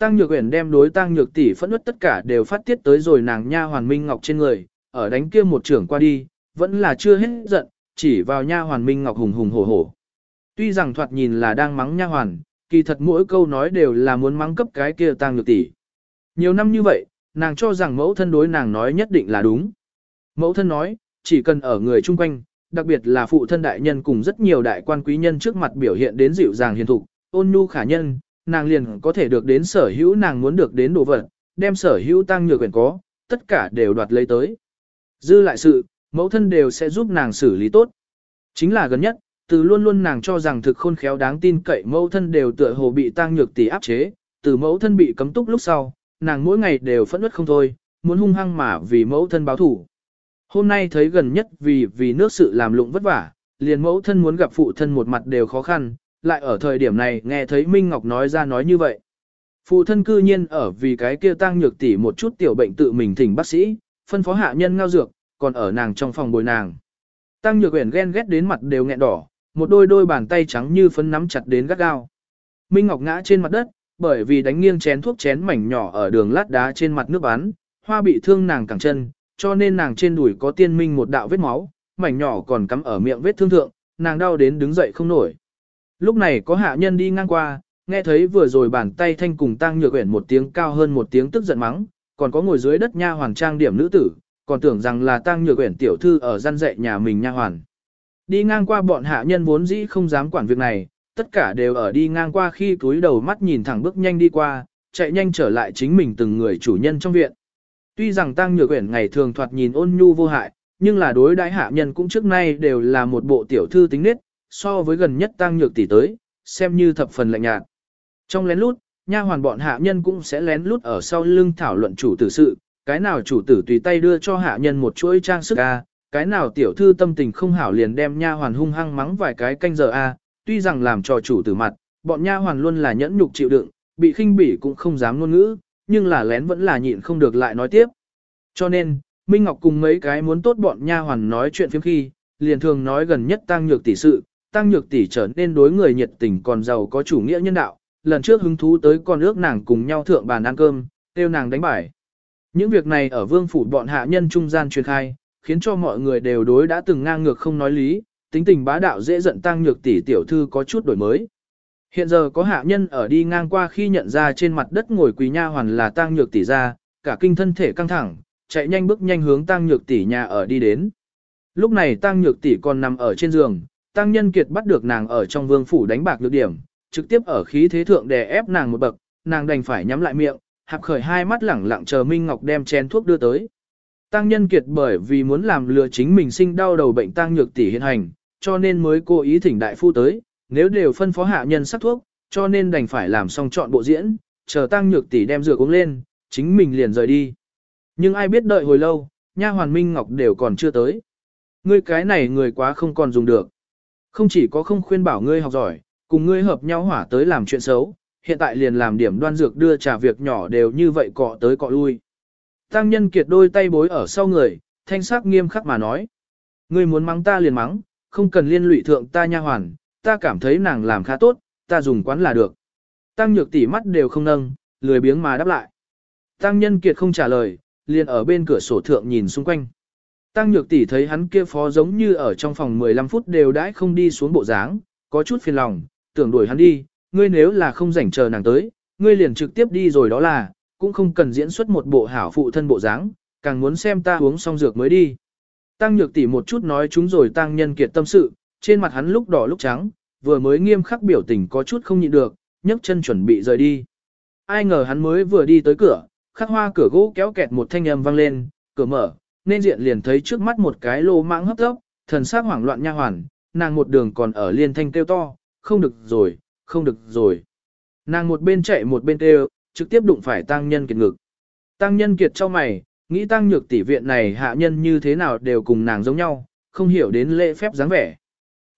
Tăng Nhược Uyển đem đối Tăng Nhược tỷ phẫn nộ tất cả đều phát tiết tới rồi nàng nha hoàn Minh Ngọc trên người, ở đánh kia một trưởng qua đi, vẫn là chưa hết giận, chỉ vào nha hoàn Minh Ngọc hùng hùng hổ hổ. Tuy rằng thoạt nhìn là đang mắng nha hoàn, kỳ thật mỗi câu nói đều là muốn mắng cấp cái kia Tăng Nhược tỷ. Nhiều năm như vậy, nàng cho rằng mẫu thân đối nàng nói nhất định là đúng. Mẫu thân nói, chỉ cần ở người chung quanh, đặc biệt là phụ thân đại nhân cùng rất nhiều đại quan quý nhân trước mặt biểu hiện đến dịu dàng hiền thục, ôn nhu khả nhân, nàng liền có thể được đến sở hữu nàng muốn được đến đồ vật, đem sở hữu tăng nhược quyền có, tất cả đều đoạt lấy tới. Dư lại sự, mẫu thân đều sẽ giúp nàng xử lý tốt. Chính là gần nhất, từ luôn luôn nàng cho rằng thực khôn khéo đáng tin cậy mẫu thân đều tựa hồ bị tăng nhược tỷ áp chế, từ mẫu thân bị cấm túc lúc sau, nàng mỗi ngày đều phẫn nứt không thôi, muốn hung hăng mà vì mẫu thân báo thủ. Hôm nay thấy gần nhất vì vì nước sự làm lụng vất vả, liền mẫu thân muốn gặp phụ thân một mặt đều khó khăn, lại ở thời điểm này nghe thấy Minh Ngọc nói ra nói như vậy. Phụ thân cư nhiên ở vì cái kia tăng nhược tỷ một chút tiểu bệnh tự mình thỉnh bác sĩ, phân phó hạ nhân ngao dược, còn ở nàng trong phòng bồi nàng. Tăng nhược uyển ghen ghét đến mặt đều nghẹn đỏ, một đôi đôi bàn tay trắng như phấn nắm chặt đến gắt gao. Minh Ngọc ngã trên mặt đất, bởi vì đánh nghiêng chén thuốc chén mảnh nhỏ ở đường lát đá trên mặt nước bắn hoa bị thương nàng cẳng chân, cho nên nàng trên đùi có tiên minh một đạo vết máu, mảnh nhỏ còn cắm ở miệng vết thương thượng, nàng đau đến đứng dậy không nổi. Lúc này có hạ nhân đi ngang qua, nghe thấy vừa rồi bàn tay thanh cùng tăng nhược uyển một tiếng cao hơn một tiếng tức giận mắng, còn có ngồi dưới đất nha hoàn trang điểm nữ tử, còn tưởng rằng là tăng nhược uyển tiểu thư ở gian dạy nhà mình nha hoàn. Đi ngang qua bọn hạ nhân vốn dĩ không dám quản việc này, tất cả đều ở đi ngang qua khi túi đầu mắt nhìn thẳng bước nhanh đi qua, chạy nhanh trở lại chính mình từng người chủ nhân trong viện. Tuy rằng tăng nhược uyển ngày thường thoạt nhìn ôn nhu vô hại, nhưng là đối đãi hạ nhân cũng trước nay đều là một bộ tiểu thư tính nết, so với gần nhất tăng nhược tỷ tới, xem như thập phần lạnh nhạt. Trong lén lút, nha hoàn bọn hạ nhân cũng sẽ lén lút ở sau lưng thảo luận chủ tử sự, cái nào chủ tử tùy tay đưa cho hạ nhân một chuỗi trang sức a, cái nào tiểu thư tâm tình không hảo liền đem nha hoàn hung hăng mắng vài cái canh giờ a, tuy rằng làm cho chủ tử mặt, bọn nha hoàn luôn là nhẫn nhục chịu đựng, bị khinh bỉ cũng không dám ngôn ngữ, nhưng là lén vẫn là nhịn không được lại nói tiếp. Cho nên, Minh Ngọc cùng mấy cái muốn tốt bọn nha hoàn nói chuyện phiếm khi, liền thường nói gần nhất tăng nhược tỷ sự, tăng nhược tỷ trở nên đối người nhiệt tình còn giàu có chủ nghĩa nhân đạo, lần trước hứng thú tới con ước nàng cùng nhau thượng bàn ăn cơm, kêu nàng đánh bài. Những việc này ở vương phủ bọn hạ nhân trung gian truyền khai, khiến cho mọi người đều đối đã từng ngang ngược không nói lý, tính tình bá đạo dễ giận tăng nhược tỷ tiểu thư có chút đổi mới. Hiện giờ có hạ nhân ở đi ngang qua khi nhận ra trên mặt đất ngồi quỳ nha hoàn là tăng nhược tỷ ra, cả kinh thân thể căng thẳng, chạy nhanh bước nhanh hướng tăng nhược tỷ nhà ở đi đến. Lúc này tăng nhược tỷ còn nằm ở trên giường, tăng nhân kiệt bắt được nàng ở trong vương phủ đánh bạc lược điểm, trực tiếp ở khí thế thượng đè ép nàng một bậc, nàng đành phải nhắm lại miệng, hạp khởi hai mắt lẳng lặng chờ Minh Ngọc đem chén thuốc đưa tới. Tăng nhân kiệt bởi vì muốn làm lừa chính mình sinh đau đầu bệnh tăng nhược tỷ hiện hành, cho nên mới cố ý thỉnh đại phu tới, nếu đều phân phó hạ nhân sắc thuốc, cho nên đành phải làm xong chọn bộ diễn, chờ tăng nhược tỷ đem dược uống lên, chính mình liền rời đi. Nhưng ai biết đợi hồi lâu, nha hoàn Minh Ngọc đều còn chưa tới. Ngươi cái này người quá không còn dùng được. Không chỉ có không khuyên bảo ngươi học giỏi, cùng ngươi hợp nhau hỏa tới làm chuyện xấu, hiện tại liền làm điểm đoan dược đưa trả việc nhỏ đều như vậy cọ tới cọ lui. Tăng nhân kiệt đôi tay bối ở sau người, thanh sắc nghiêm khắc mà nói. Ngươi muốn mắng ta liền mắng, không cần liên lụy thượng ta nha hoàn, ta cảm thấy nàng làm khá tốt, ta dùng quán là được. Tăng nhược tỷ mắt đều không nâng, lười biếng mà đáp lại. Tăng nhân kiệt không trả lời, liền ở bên cửa sổ thượng nhìn xung quanh. Tăng nhược tỷ thấy hắn kia phó giống như ở trong phòng 15 phút đều đãi không đi xuống bộ dáng, có chút phiền lòng, tưởng đuổi hắn đi, ngươi nếu là không rảnh chờ nàng tới, ngươi liền trực tiếp đi rồi đó là, cũng không cần diễn xuất một bộ hảo phụ thân bộ dáng, càng muốn xem ta uống xong dược mới đi. Tăng nhược tỷ một chút nói chúng rồi tăng nhân kiệt tâm sự, trên mặt hắn lúc đỏ lúc trắng, vừa mới nghiêm khắc biểu tình có chút không nhịn được, nhấc chân chuẩn bị rời đi. Ai ngờ hắn mới vừa đi tới cửa, khắc hoa cửa gỗ kéo kẹt một thanh âm vang lên, cửa mở, nên diện liền thấy trước mắt một cái lô mãng hấp tốc, thần sắc hoảng loạn nha hoàn, nàng một đường còn ở liên thanh kêu to, không được rồi, không được rồi. Nàng một bên chạy một bên kêu, trực tiếp đụng phải tăng nhân kiệt ngực. Tăng nhân kiệt cho mày, nghĩ tăng nhược tỷ viện này hạ nhân như thế nào đều cùng nàng giống nhau, không hiểu đến lễ phép dáng vẻ.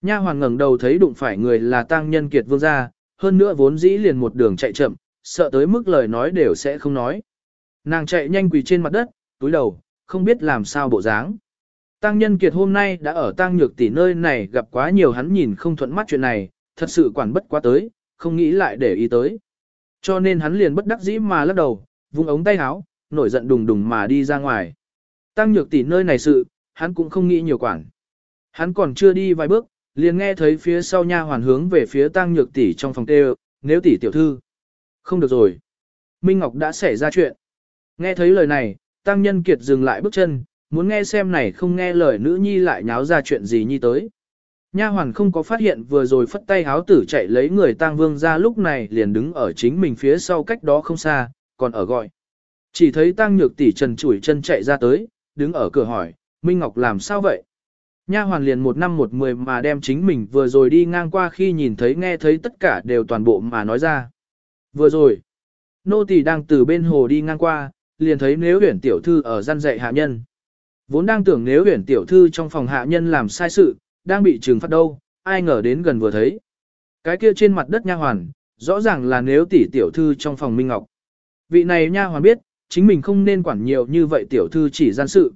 Nha hoàn ngẩng đầu thấy đụng phải người là tăng nhân kiệt vương gia, hơn nữa vốn dĩ liền một đường chạy chậm, sợ tới mức lời nói đều sẽ không nói. Nàng chạy nhanh quỳ trên mặt đất, túi đầu, không biết làm sao bộ dáng. Tăng nhân kiệt hôm nay đã ở tăng nhược tỷ nơi này gặp quá nhiều hắn nhìn không thuận mắt chuyện này, thật sự quản bất quá tới, không nghĩ lại để ý tới. Cho nên hắn liền bất đắc dĩ mà lắc đầu, vung ống tay áo, nổi giận đùng đùng mà đi ra ngoài. Tăng nhược tỷ nơi này sự, hắn cũng không nghĩ nhiều quản. Hắn còn chưa đi vài bước, liền nghe thấy phía sau nha hoàn hướng về phía tăng nhược tỷ trong phòng tê nếu tỷ tiểu thư. Không được rồi. Minh Ngọc đã xảy ra chuyện. Nghe thấy lời này, tăng nhân kiệt dừng lại bước chân, muốn nghe xem này không nghe lời nữ nhi lại nháo ra chuyện gì nhi tới. Nha hoàn không có phát hiện vừa rồi phất tay háo tử chạy lấy người tang vương ra lúc này liền đứng ở chính mình phía sau cách đó không xa, còn ở gọi. Chỉ thấy tang nhược tỷ trần chủi chân chạy ra tới, đứng ở cửa hỏi, Minh Ngọc làm sao vậy? Nha hoàn liền một năm một mười mà đem chính mình vừa rồi đi ngang qua khi nhìn thấy nghe thấy tất cả đều toàn bộ mà nói ra. Vừa rồi, nô tỳ đang từ bên hồ đi ngang qua, liền thấy nếu huyển tiểu thư ở gian dạy hạ nhân. Vốn đang tưởng nếu huyển tiểu thư trong phòng hạ nhân làm sai sự, đang bị trừng phạt đâu, ai ngờ đến gần vừa thấy. Cái kia trên mặt đất nha hoàn, rõ ràng là nếu tỷ tiểu thư trong phòng Minh Ngọc. Vị này nha hoàn biết, chính mình không nên quản nhiều như vậy tiểu thư chỉ gian sự.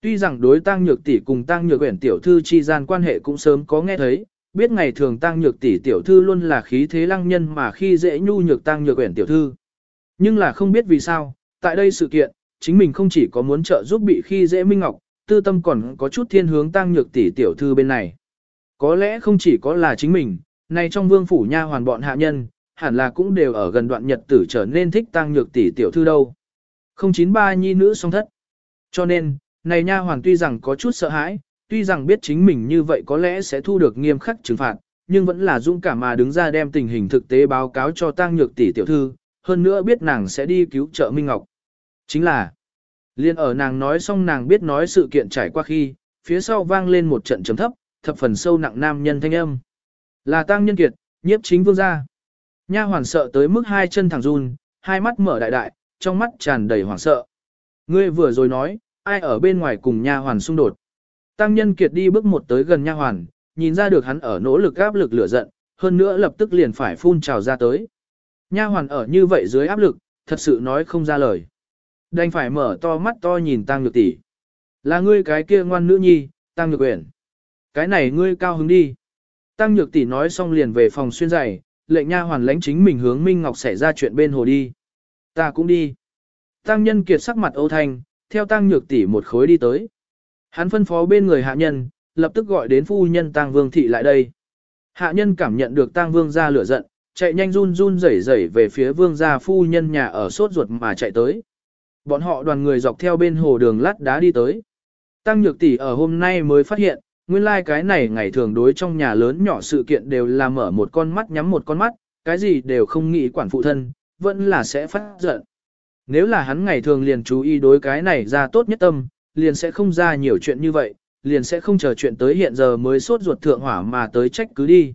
Tuy rằng đối tăng nhược tỷ cùng tăng nhược uyển tiểu thư chi gian quan hệ cũng sớm có nghe thấy, biết ngày thường tăng nhược tỷ tiểu thư luôn là khí thế lăng nhân mà khi dễ nhu nhược tăng nhược quyển tiểu thư. Nhưng là không biết vì sao, tại đây sự kiện, chính mình không chỉ có muốn trợ giúp bị khi dễ Minh Ngọc, tư tâm còn có chút thiên hướng tăng nhược tỷ tiểu thư bên này. Có lẽ không chỉ có là chính mình, nay trong vương phủ nha hoàn bọn hạ nhân, hẳn là cũng đều ở gần đoạn nhật tử trở nên thích tăng nhược tỷ tiểu thư đâu. 093 nhi nữ song thất. Cho nên, này nha hoàn tuy rằng có chút sợ hãi, tuy rằng biết chính mình như vậy có lẽ sẽ thu được nghiêm khắc trừng phạt, nhưng vẫn là dũng cảm mà đứng ra đem tình hình thực tế báo cáo cho tăng nhược tỷ tiểu thư, hơn nữa biết nàng sẽ đi cứu trợ Minh Ngọc. Chính là, liên ở nàng nói xong nàng biết nói sự kiện trải qua khi, phía sau vang lên một trận chấm thấp, thập phần sâu nặng nam nhân thanh âm. Là tăng nhân kiệt, nhiếp chính vương gia. Nha hoàn sợ tới mức hai chân thẳng run, hai mắt mở đại đại, trong mắt tràn đầy hoảng sợ. Ngươi vừa rồi nói, ai ở bên ngoài cùng nha hoàn xung đột. Tăng nhân kiệt đi bước một tới gần nha hoàn, nhìn ra được hắn ở nỗ lực áp lực lửa giận, hơn nữa lập tức liền phải phun trào ra tới. Nha hoàn ở như vậy dưới áp lực, thật sự nói không ra lời. Đành phải mở to mắt to nhìn Tăng Nhược tỷ. Là ngươi cái kia ngoan nữ nhi, Tăng Nhược Uyển. Cái này ngươi cao hứng đi. Tăng Nhược tỷ nói xong liền về phòng xuyên giày, lệnh nha hoàn lãnh chính mình hướng Minh Ngọc xảy ra chuyện bên hồ đi. Ta cũng đi. Tăng Nhân Kiệt sắc mặt âu thanh, theo Tăng Nhược tỷ một khối đi tới. Hắn phân phó bên người hạ nhân, lập tức gọi đến phu nhân Tăng Vương thị lại đây. Hạ nhân cảm nhận được Tăng Vương ra lửa giận, chạy nhanh run run rẩy rẩy về phía Vương gia phu nhân nhà ở sốt ruột mà chạy tới. Bọn họ đoàn người dọc theo bên hồ đường lát đá đi tới. Tăng Nhược tỷ ở hôm nay mới phát hiện, nguyên lai like cái này ngày thường đối trong nhà lớn nhỏ sự kiện đều là mở một con mắt nhắm một con mắt, cái gì đều không nghĩ quản phụ thân, vẫn là sẽ phát giận. Nếu là hắn ngày thường liền chú ý đối cái này ra tốt nhất tâm, liền sẽ không ra nhiều chuyện như vậy, liền sẽ không chờ chuyện tới hiện giờ mới sốt ruột thượng hỏa mà tới trách cứ đi.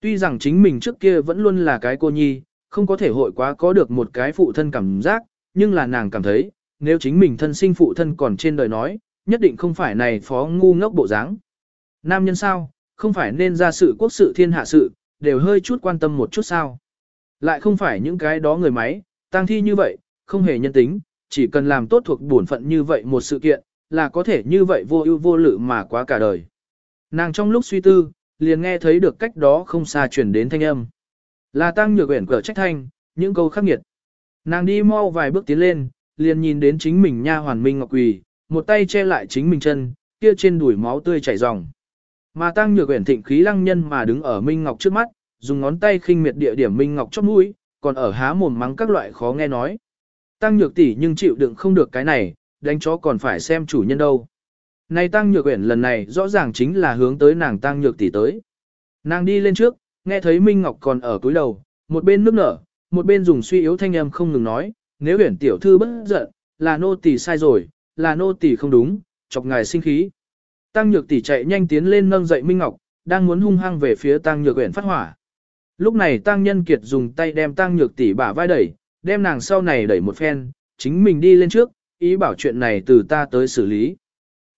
Tuy rằng chính mình trước kia vẫn luôn là cái cô nhi, không có thể hội quá có được một cái phụ thân cảm giác, nhưng là nàng cảm thấy, nếu chính mình thân sinh phụ thân còn trên đời nói, nhất định không phải này phó ngu ngốc bộ dáng. Nam nhân sao, không phải nên ra sự quốc sự thiên hạ sự, đều hơi chút quan tâm một chút sao. Lại không phải những cái đó người máy, tang thi như vậy, không hề nhân tính, chỉ cần làm tốt thuộc bổn phận như vậy một sự kiện, là có thể như vậy vô ưu vô lự mà quá cả đời. Nàng trong lúc suy tư, liền nghe thấy được cách đó không xa chuyển đến thanh âm. Là tăng nhược uyển cờ trách thanh, những câu khắc nghiệt. Nàng đi mau vài bước tiến lên, liền nhìn đến chính mình nha hoàn minh ngọc quỳ, một tay che lại chính mình chân, kia trên đùi máu tươi chảy ròng. Mà tăng nhược uyển thịnh khí lăng nhân mà đứng ở minh ngọc trước mắt, dùng ngón tay khinh miệt địa điểm minh ngọc chóp mũi, còn ở há mồm mắng các loại khó nghe nói. Tăng nhược tỷ nhưng chịu đựng không được cái này, đánh chó còn phải xem chủ nhân đâu. Này tăng nhược uyển lần này rõ ràng chính là hướng tới nàng tăng nhược tỷ tới. Nàng đi lên trước, nghe thấy Minh Ngọc còn ở túi đầu, một bên nước nở, một bên dùng suy yếu thanh âm không ngừng nói, nếu huyển tiểu thư bất giận, là nô tỳ sai rồi, là nô tỳ không đúng, chọc ngài sinh khí. Tăng nhược tỷ chạy nhanh tiến lên nâng dậy Minh Ngọc, đang muốn hung hăng về phía tăng nhược huyển phát hỏa. Lúc này tăng nhân kiệt dùng tay đem tăng nhược tỷ bả vai đẩy, đem nàng sau này đẩy một phen, chính mình đi lên trước, ý bảo chuyện này từ ta tới xử lý.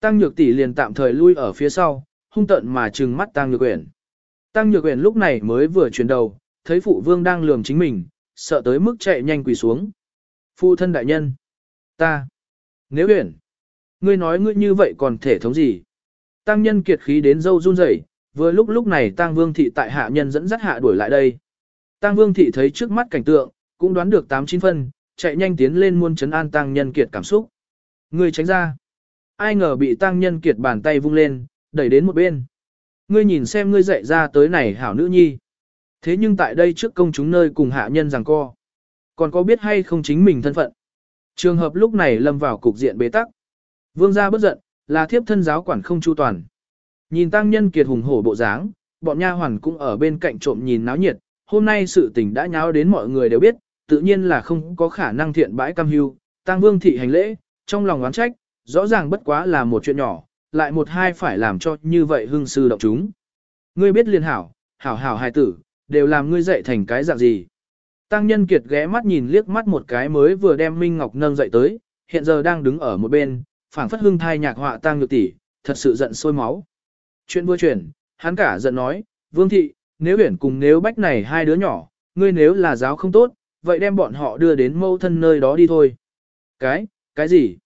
Tăng Nhược tỷ liền tạm thời lui ở phía sau, hung tận mà trừng mắt Tăng Nhược huyển. Tăng Nhược huyển lúc này mới vừa chuyển đầu, thấy phụ vương đang lườm chính mình, sợ tới mức chạy nhanh quỳ xuống. Phụ thân đại nhân, ta, nếu huyển, ngươi nói ngươi như vậy còn thể thống gì? Tăng nhân kiệt khí đến dâu run rẩy, vừa lúc lúc này Tăng Vương thị tại hạ nhân dẫn dắt hạ đuổi lại đây. Tăng Vương thị thấy trước mắt cảnh tượng, cũng đoán được 8-9 phân, chạy nhanh tiến lên muôn chấn an tăng nhân kiệt cảm xúc. Ngươi tránh ra. Ai ngờ bị tăng nhân kiệt bàn tay vung lên, đẩy đến một bên. Ngươi nhìn xem ngươi dạy ra tới này hảo nữ nhi. Thế nhưng tại đây trước công chúng nơi cùng hạ nhân rằng co. Còn có biết hay không chính mình thân phận. Trường hợp lúc này lâm vào cục diện bế tắc. Vương gia bất giận, là thiếp thân giáo quản không chu toàn. Nhìn tăng nhân kiệt hùng hổ bộ dáng, bọn nha hoàn cũng ở bên cạnh trộm nhìn náo nhiệt, hôm nay sự tình đã nháo đến mọi người đều biết, tự nhiên là không có khả năng thiện bãi cam hưu, tăng vương thị hành lễ, trong lòng oán trách, rõ ràng bất quá là một chuyện nhỏ, lại một hai phải làm cho như vậy hưng sư động chúng. Ngươi biết liên hảo, hảo hảo hài tử, đều làm ngươi dậy thành cái dạng gì. Tăng nhân kiệt ghé mắt nhìn liếc mắt một cái mới vừa đem Minh Ngọc nâng dậy tới, hiện giờ đang đứng ở một bên, phảng phất hưng thai nhạc họa tăng nhược tỷ, thật sự giận sôi máu. Chuyện vừa chuyển, hắn cả giận nói, Vương thị, nếu huyển cùng nếu bách này hai đứa nhỏ, ngươi nếu là giáo không tốt, vậy đem bọn họ đưa đến mâu thân nơi đó đi thôi. Cái, cái gì?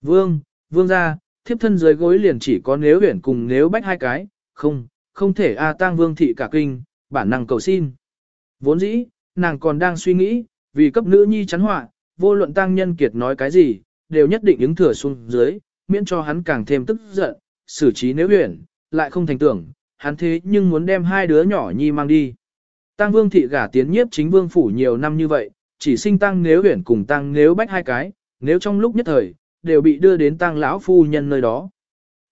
Vương, vương ra, thiếp thân dưới gối liền chỉ có nếu huyển cùng nếu bách hai cái, không, không thể a à tang vương thị cả kinh, bản năng cầu xin. Vốn dĩ, nàng còn đang suy nghĩ, vì cấp nữ nhi chắn họa, vô luận tăng nhân kiệt nói cái gì, đều nhất định ứng thừa xuống dưới, miễn cho hắn càng thêm tức giận, xử trí nếu huyển, lại không thành tưởng, hắn thế nhưng muốn đem hai đứa nhỏ nhi mang đi. Tăng vương thị gả tiến nhiếp chính vương phủ nhiều năm như vậy, chỉ sinh tăng nếu huyển cùng tăng nếu bách hai cái, nếu trong lúc nhất thời, đều bị đưa đến tăng lão phu nhân nơi đó.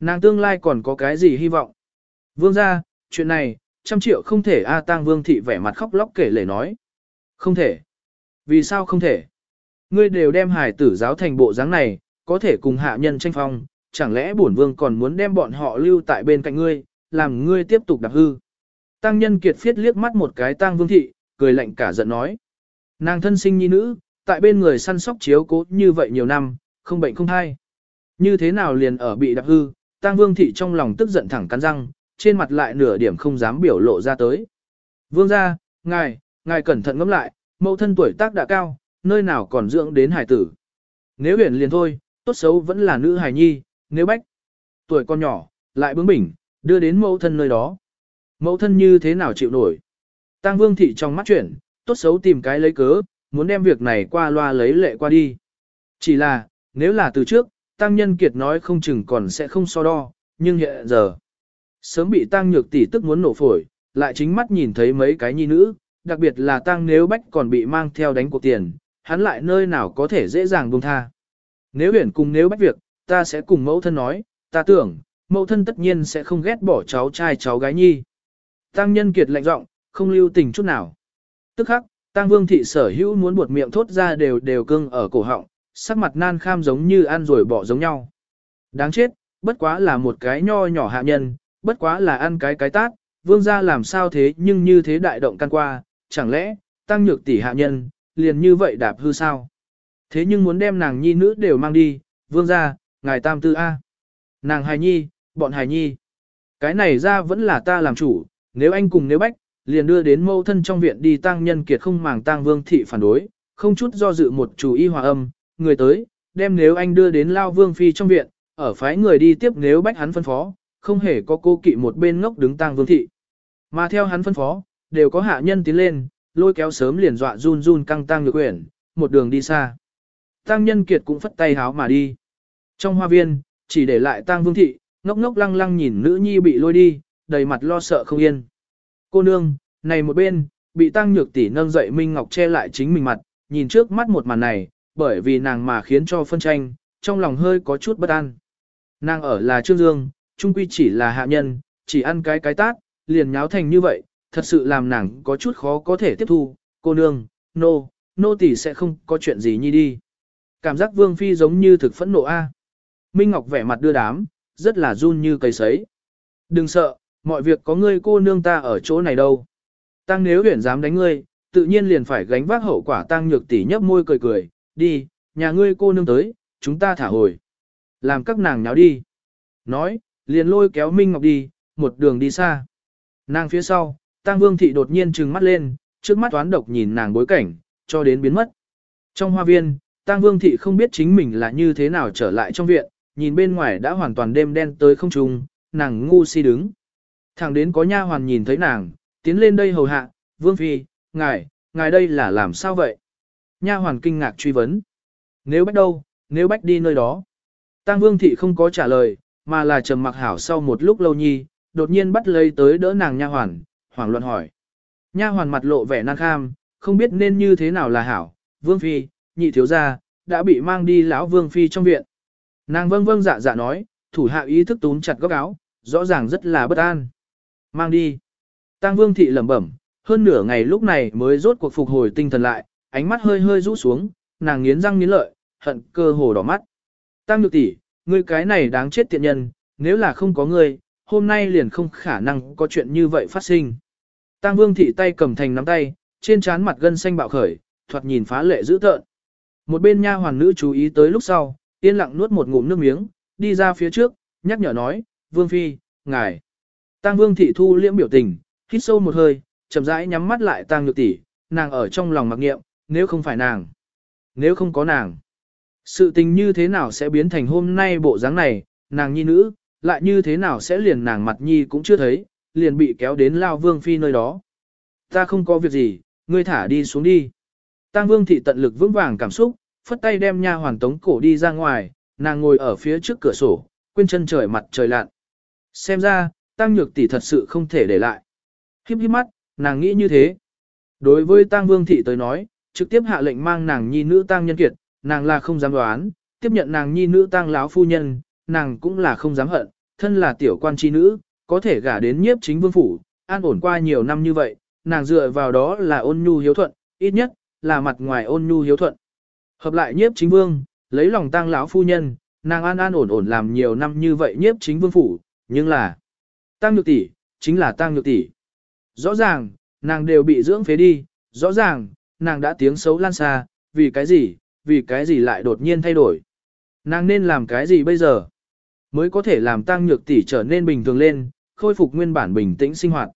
Nàng tương lai còn có cái gì hy vọng? Vương ra, chuyện này, trăm triệu không thể A à, tăng vương thị vẻ mặt khóc lóc kể lể nói. Không thể. Vì sao không thể? Ngươi đều đem hải tử giáo thành bộ dáng này, có thể cùng hạ nhân tranh phong, chẳng lẽ bổn vương còn muốn đem bọn họ lưu tại bên cạnh ngươi, làm ngươi tiếp tục đạp hư. Tăng nhân kiệt phiết liếc mắt một cái tăng vương thị, cười lạnh cả giận nói. Nàng thân sinh nhi nữ, tại bên người săn sóc chiếu cố như vậy nhiều năm, không bệnh không thai. Như thế nào liền ở bị đạp hư, tăng vương thị trong lòng tức giận thẳng cắn răng, trên mặt lại nửa điểm không dám biểu lộ ra tới. Vương ra, ngài, ngài cẩn thận ngẫm lại, mẫu thân tuổi tác đã cao, nơi nào còn dưỡng đến hải tử. Nếu huyền liền thôi, tốt xấu vẫn là nữ hài nhi, nếu bách. Tuổi con nhỏ, lại bướng bỉnh, đưa đến mẫu thân nơi đó. Mẫu thân như thế nào chịu nổi. Tăng vương thị trong mắt chuyển, tốt xấu tìm cái lấy cớ, muốn đem việc này qua loa lấy lệ qua đi. Chỉ là, nếu là từ trước, Tăng Nhân Kiệt nói không chừng còn sẽ không so đo, nhưng hiện giờ, sớm bị Tăng Nhược tỷ tức muốn nổ phổi, lại chính mắt nhìn thấy mấy cái nhi nữ, đặc biệt là Tăng Nếu Bách còn bị mang theo đánh cuộc tiền, hắn lại nơi nào có thể dễ dàng buông tha. Nếu huyền cùng Nếu Bách việc, ta sẽ cùng mẫu thân nói, ta tưởng, mẫu thân tất nhiên sẽ không ghét bỏ cháu trai cháu gái nhi. Tăng Nhân Kiệt lạnh giọng, không lưu tình chút nào. Tức khắc, Tăng Vương thị sở hữu muốn buột miệng thốt ra đều đều cưng ở cổ họng, sắc mặt nan kham giống như ăn rồi bỏ giống nhau. Đáng chết, bất quá là một cái nho nhỏ hạ nhân, bất quá là ăn cái cái tát, vương gia làm sao thế nhưng như thế đại động can qua, chẳng lẽ, tăng nhược tỷ hạ nhân, liền như vậy đạp hư sao? Thế nhưng muốn đem nàng nhi nữ đều mang đi, vương gia, ngài tam tư A. Nàng hài nhi, bọn hài nhi. Cái này ra vẫn là ta làm chủ, nếu anh cùng nếu bách, liền đưa đến mâu thân trong viện đi tăng nhân kiệt không màng tăng vương thị phản đối, không chút do dự một chủ y hòa âm, người tới, đem nếu anh đưa đến Lao Vương Phi trong viện, ở phái người đi tiếp nếu bách hắn phân phó, không hề có cô kỵ một bên ngốc đứng tang vương thị. Mà theo hắn phân phó, đều có hạ nhân tiến lên, lôi kéo sớm liền dọa run run căng tang nhược quyển, một đường đi xa. tang nhân kiệt cũng phất tay háo mà đi. Trong hoa viên, chỉ để lại tang vương thị, ngốc ngốc lăng lăng nhìn nữ nhi bị lôi đi, đầy mặt lo sợ không yên. Cô nương, này một bên, bị tang nhược tỷ nâng dậy Minh Ngọc che lại chính mình mặt, nhìn trước mắt một màn này, bởi vì nàng mà khiến cho phân tranh, trong lòng hơi có chút bất an. Nàng ở là Trương Dương, trung quy chỉ là hạ nhân, chỉ ăn cái cái tát, liền nháo thành như vậy, thật sự làm nàng có chút khó có thể tiếp thu, cô nương, nô, no, nô tỷ sẽ không có chuyện gì nhi đi. Cảm giác Vương Phi giống như thực phẫn nộ A. Minh Ngọc vẻ mặt đưa đám, rất là run như cây sấy. Đừng sợ, mọi việc có ngươi cô nương ta ở chỗ này đâu. Tăng nếu huyển dám đánh ngươi, tự nhiên liền phải gánh vác hậu quả tăng nhược tỷ nhấp môi cười cười, đi, nhà ngươi cô nương tới, chúng ta thả hồi. Làm các nàng nháo đi. Nói, liền lôi kéo Minh Ngọc đi, một đường đi xa. Nàng phía sau, Tăng Vương Thị đột nhiên trừng mắt lên, trước mắt toán độc nhìn nàng bối cảnh, cho đến biến mất. Trong hoa viên, Tăng Vương Thị không biết chính mình là như thế nào trở lại trong viện, nhìn bên ngoài đã hoàn toàn đêm đen tới không trung, nàng ngu si đứng. Thẳng đến có nha hoàn nhìn thấy nàng, tiến lên đây hầu hạ, Vương Phi, ngài, ngài đây là làm sao vậy? Nha hoàn kinh ngạc truy vấn. Nếu bách đâu, nếu bách đi nơi đó. Tăng Vương Thị không có trả lời, mà là trầm mặc hảo sau một lúc lâu nhi, đột nhiên bắt lấy tới đỡ nàng nha hoàn, hoảng loạn hỏi. Nha hoàn mặt lộ vẻ nan kham, không biết nên như thế nào là hảo, Vương Phi, nhị thiếu gia, đã bị mang đi lão Vương Phi trong viện. Nàng vâng vâng dạ dạ nói, thủ hạ ý thức túm chặt góc áo, rõ ràng rất là bất an. Mang đi. Tăng Vương Thị lẩm bẩm, hơn nửa ngày lúc này mới rốt cuộc phục hồi tinh thần lại, ánh mắt hơi hơi rũ xuống, nàng nghiến răng nghiến lợi, hận cơ hồ đỏ mắt. Tăng Nhược tỷ, ngươi cái này đáng chết tiện nhân, nếu là không có ngươi, hôm nay liền không khả năng có chuyện như vậy phát sinh. Tăng Vương thị tay cầm thành nắm tay, trên trán mặt gân xanh bạo khởi, thoạt nhìn phá lệ dữ tợn. Một bên nha hoàng nữ chú ý tới lúc sau, yên lặng nuốt một ngụm nước miếng, đi ra phía trước, nhắc nhở nói, Vương Phi, ngài. Tăng Vương thị thu liễm biểu tình, hít sâu một hơi, chậm rãi nhắm mắt lại Tăng Nhược tỷ, nàng ở trong lòng mặc nghiệm, nếu không phải nàng, nếu không có nàng. Sự tình như thế nào sẽ biến thành hôm nay bộ dáng này, nàng nhi nữ, lại như thế nào sẽ liền nàng mặt nhi cũng chưa thấy, liền bị kéo đến lao vương phi nơi đó. Ta không có việc gì, ngươi thả đi xuống đi. Tăng vương thị tận lực vững vàng cảm xúc, phất tay đem nha hoàn tống cổ đi ra ngoài, nàng ngồi ở phía trước cửa sổ, quên chân trời mặt trời lặn. Xem ra, tăng nhược tỷ thật sự không thể để lại. Khiếp khiếp mắt, nàng nghĩ như thế. Đối với tăng vương thị tới nói, trực tiếp hạ lệnh mang nàng nhi nữ tăng nhân kiệt, nàng là không dám đoán, tiếp nhận nàng nhi nữ tang láo phu nhân, nàng cũng là không dám hận, thân là tiểu quan chi nữ, có thể gả đến nhiếp chính vương phủ, an ổn qua nhiều năm như vậy, nàng dựa vào đó là ôn nhu hiếu thuận, ít nhất, là mặt ngoài ôn nhu hiếu thuận. Hợp lại nhiếp chính vương, lấy lòng tang lão phu nhân, nàng an an ổn ổn làm nhiều năm như vậy nhiếp chính vương phủ, nhưng là, tang nhược tỷ, chính là tang nhược tỷ. Rõ ràng, nàng đều bị dưỡng phế đi, rõ ràng, nàng đã tiếng xấu lan xa, vì cái gì, vì cái gì lại đột nhiên thay đổi. Nàng nên làm cái gì bây giờ? Mới có thể làm tăng nhược tỷ trở nên bình thường lên, khôi phục nguyên bản bình tĩnh sinh hoạt.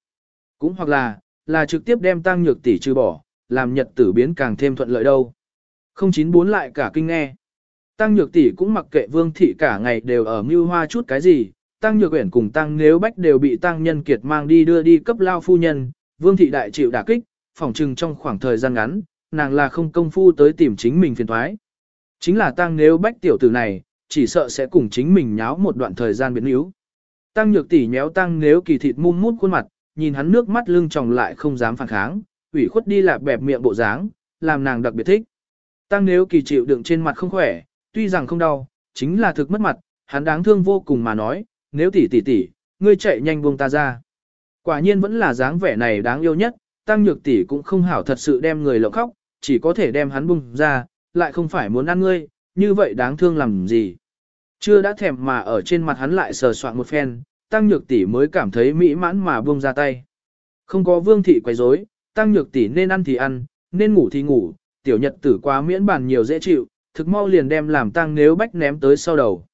Cũng hoặc là, là trực tiếp đem tăng nhược tỷ trừ bỏ, làm nhật tử biến càng thêm thuận lợi đâu. 094 lại cả kinh nghe. Tăng nhược tỷ cũng mặc kệ vương thị cả ngày đều ở mưu hoa chút cái gì, tăng nhược uyển cùng tăng nếu bách đều bị tăng nhân kiệt mang đi đưa đi cấp lao phu nhân, vương thị đại chịu đả kích, phỏng trừng trong khoảng thời gian ngắn, nàng là không công phu tới tìm chính mình phiền thoái. Chính là tăng nếu bách tiểu tử này, chỉ sợ sẽ cùng chính mình nháo một đoạn thời gian biến yếu. Tăng nhược tỷ nhéo tăng nếu kỳ thịt mum mút khuôn mặt, nhìn hắn nước mắt lưng tròng lại không dám phản kháng, ủy khuất đi lạp bẹp miệng bộ dáng, làm nàng đặc biệt thích. Tăng nếu kỳ chịu đựng trên mặt không khỏe, tuy rằng không đau, chính là thực mất mặt, hắn đáng thương vô cùng mà nói, nếu tỷ tỷ tỷ, ngươi chạy nhanh buông ta ra. Quả nhiên vẫn là dáng vẻ này đáng yêu nhất, tăng nhược tỷ cũng không hảo thật sự đem người lộng khóc, chỉ có thể đem hắn bung ra, lại không phải muốn ăn ngươi, như vậy đáng thương làm gì. Chưa đã thèm mà ở trên mặt hắn lại sờ soạn một phen, tăng nhược tỷ mới cảm thấy mỹ mãn mà buông ra tay. Không có vương thị quấy rối, tăng nhược tỷ nên ăn thì ăn, nên ngủ thì ngủ, tiểu nhật tử quá miễn bàn nhiều dễ chịu, thực mau liền đem làm tăng nếu bách ném tới sau đầu.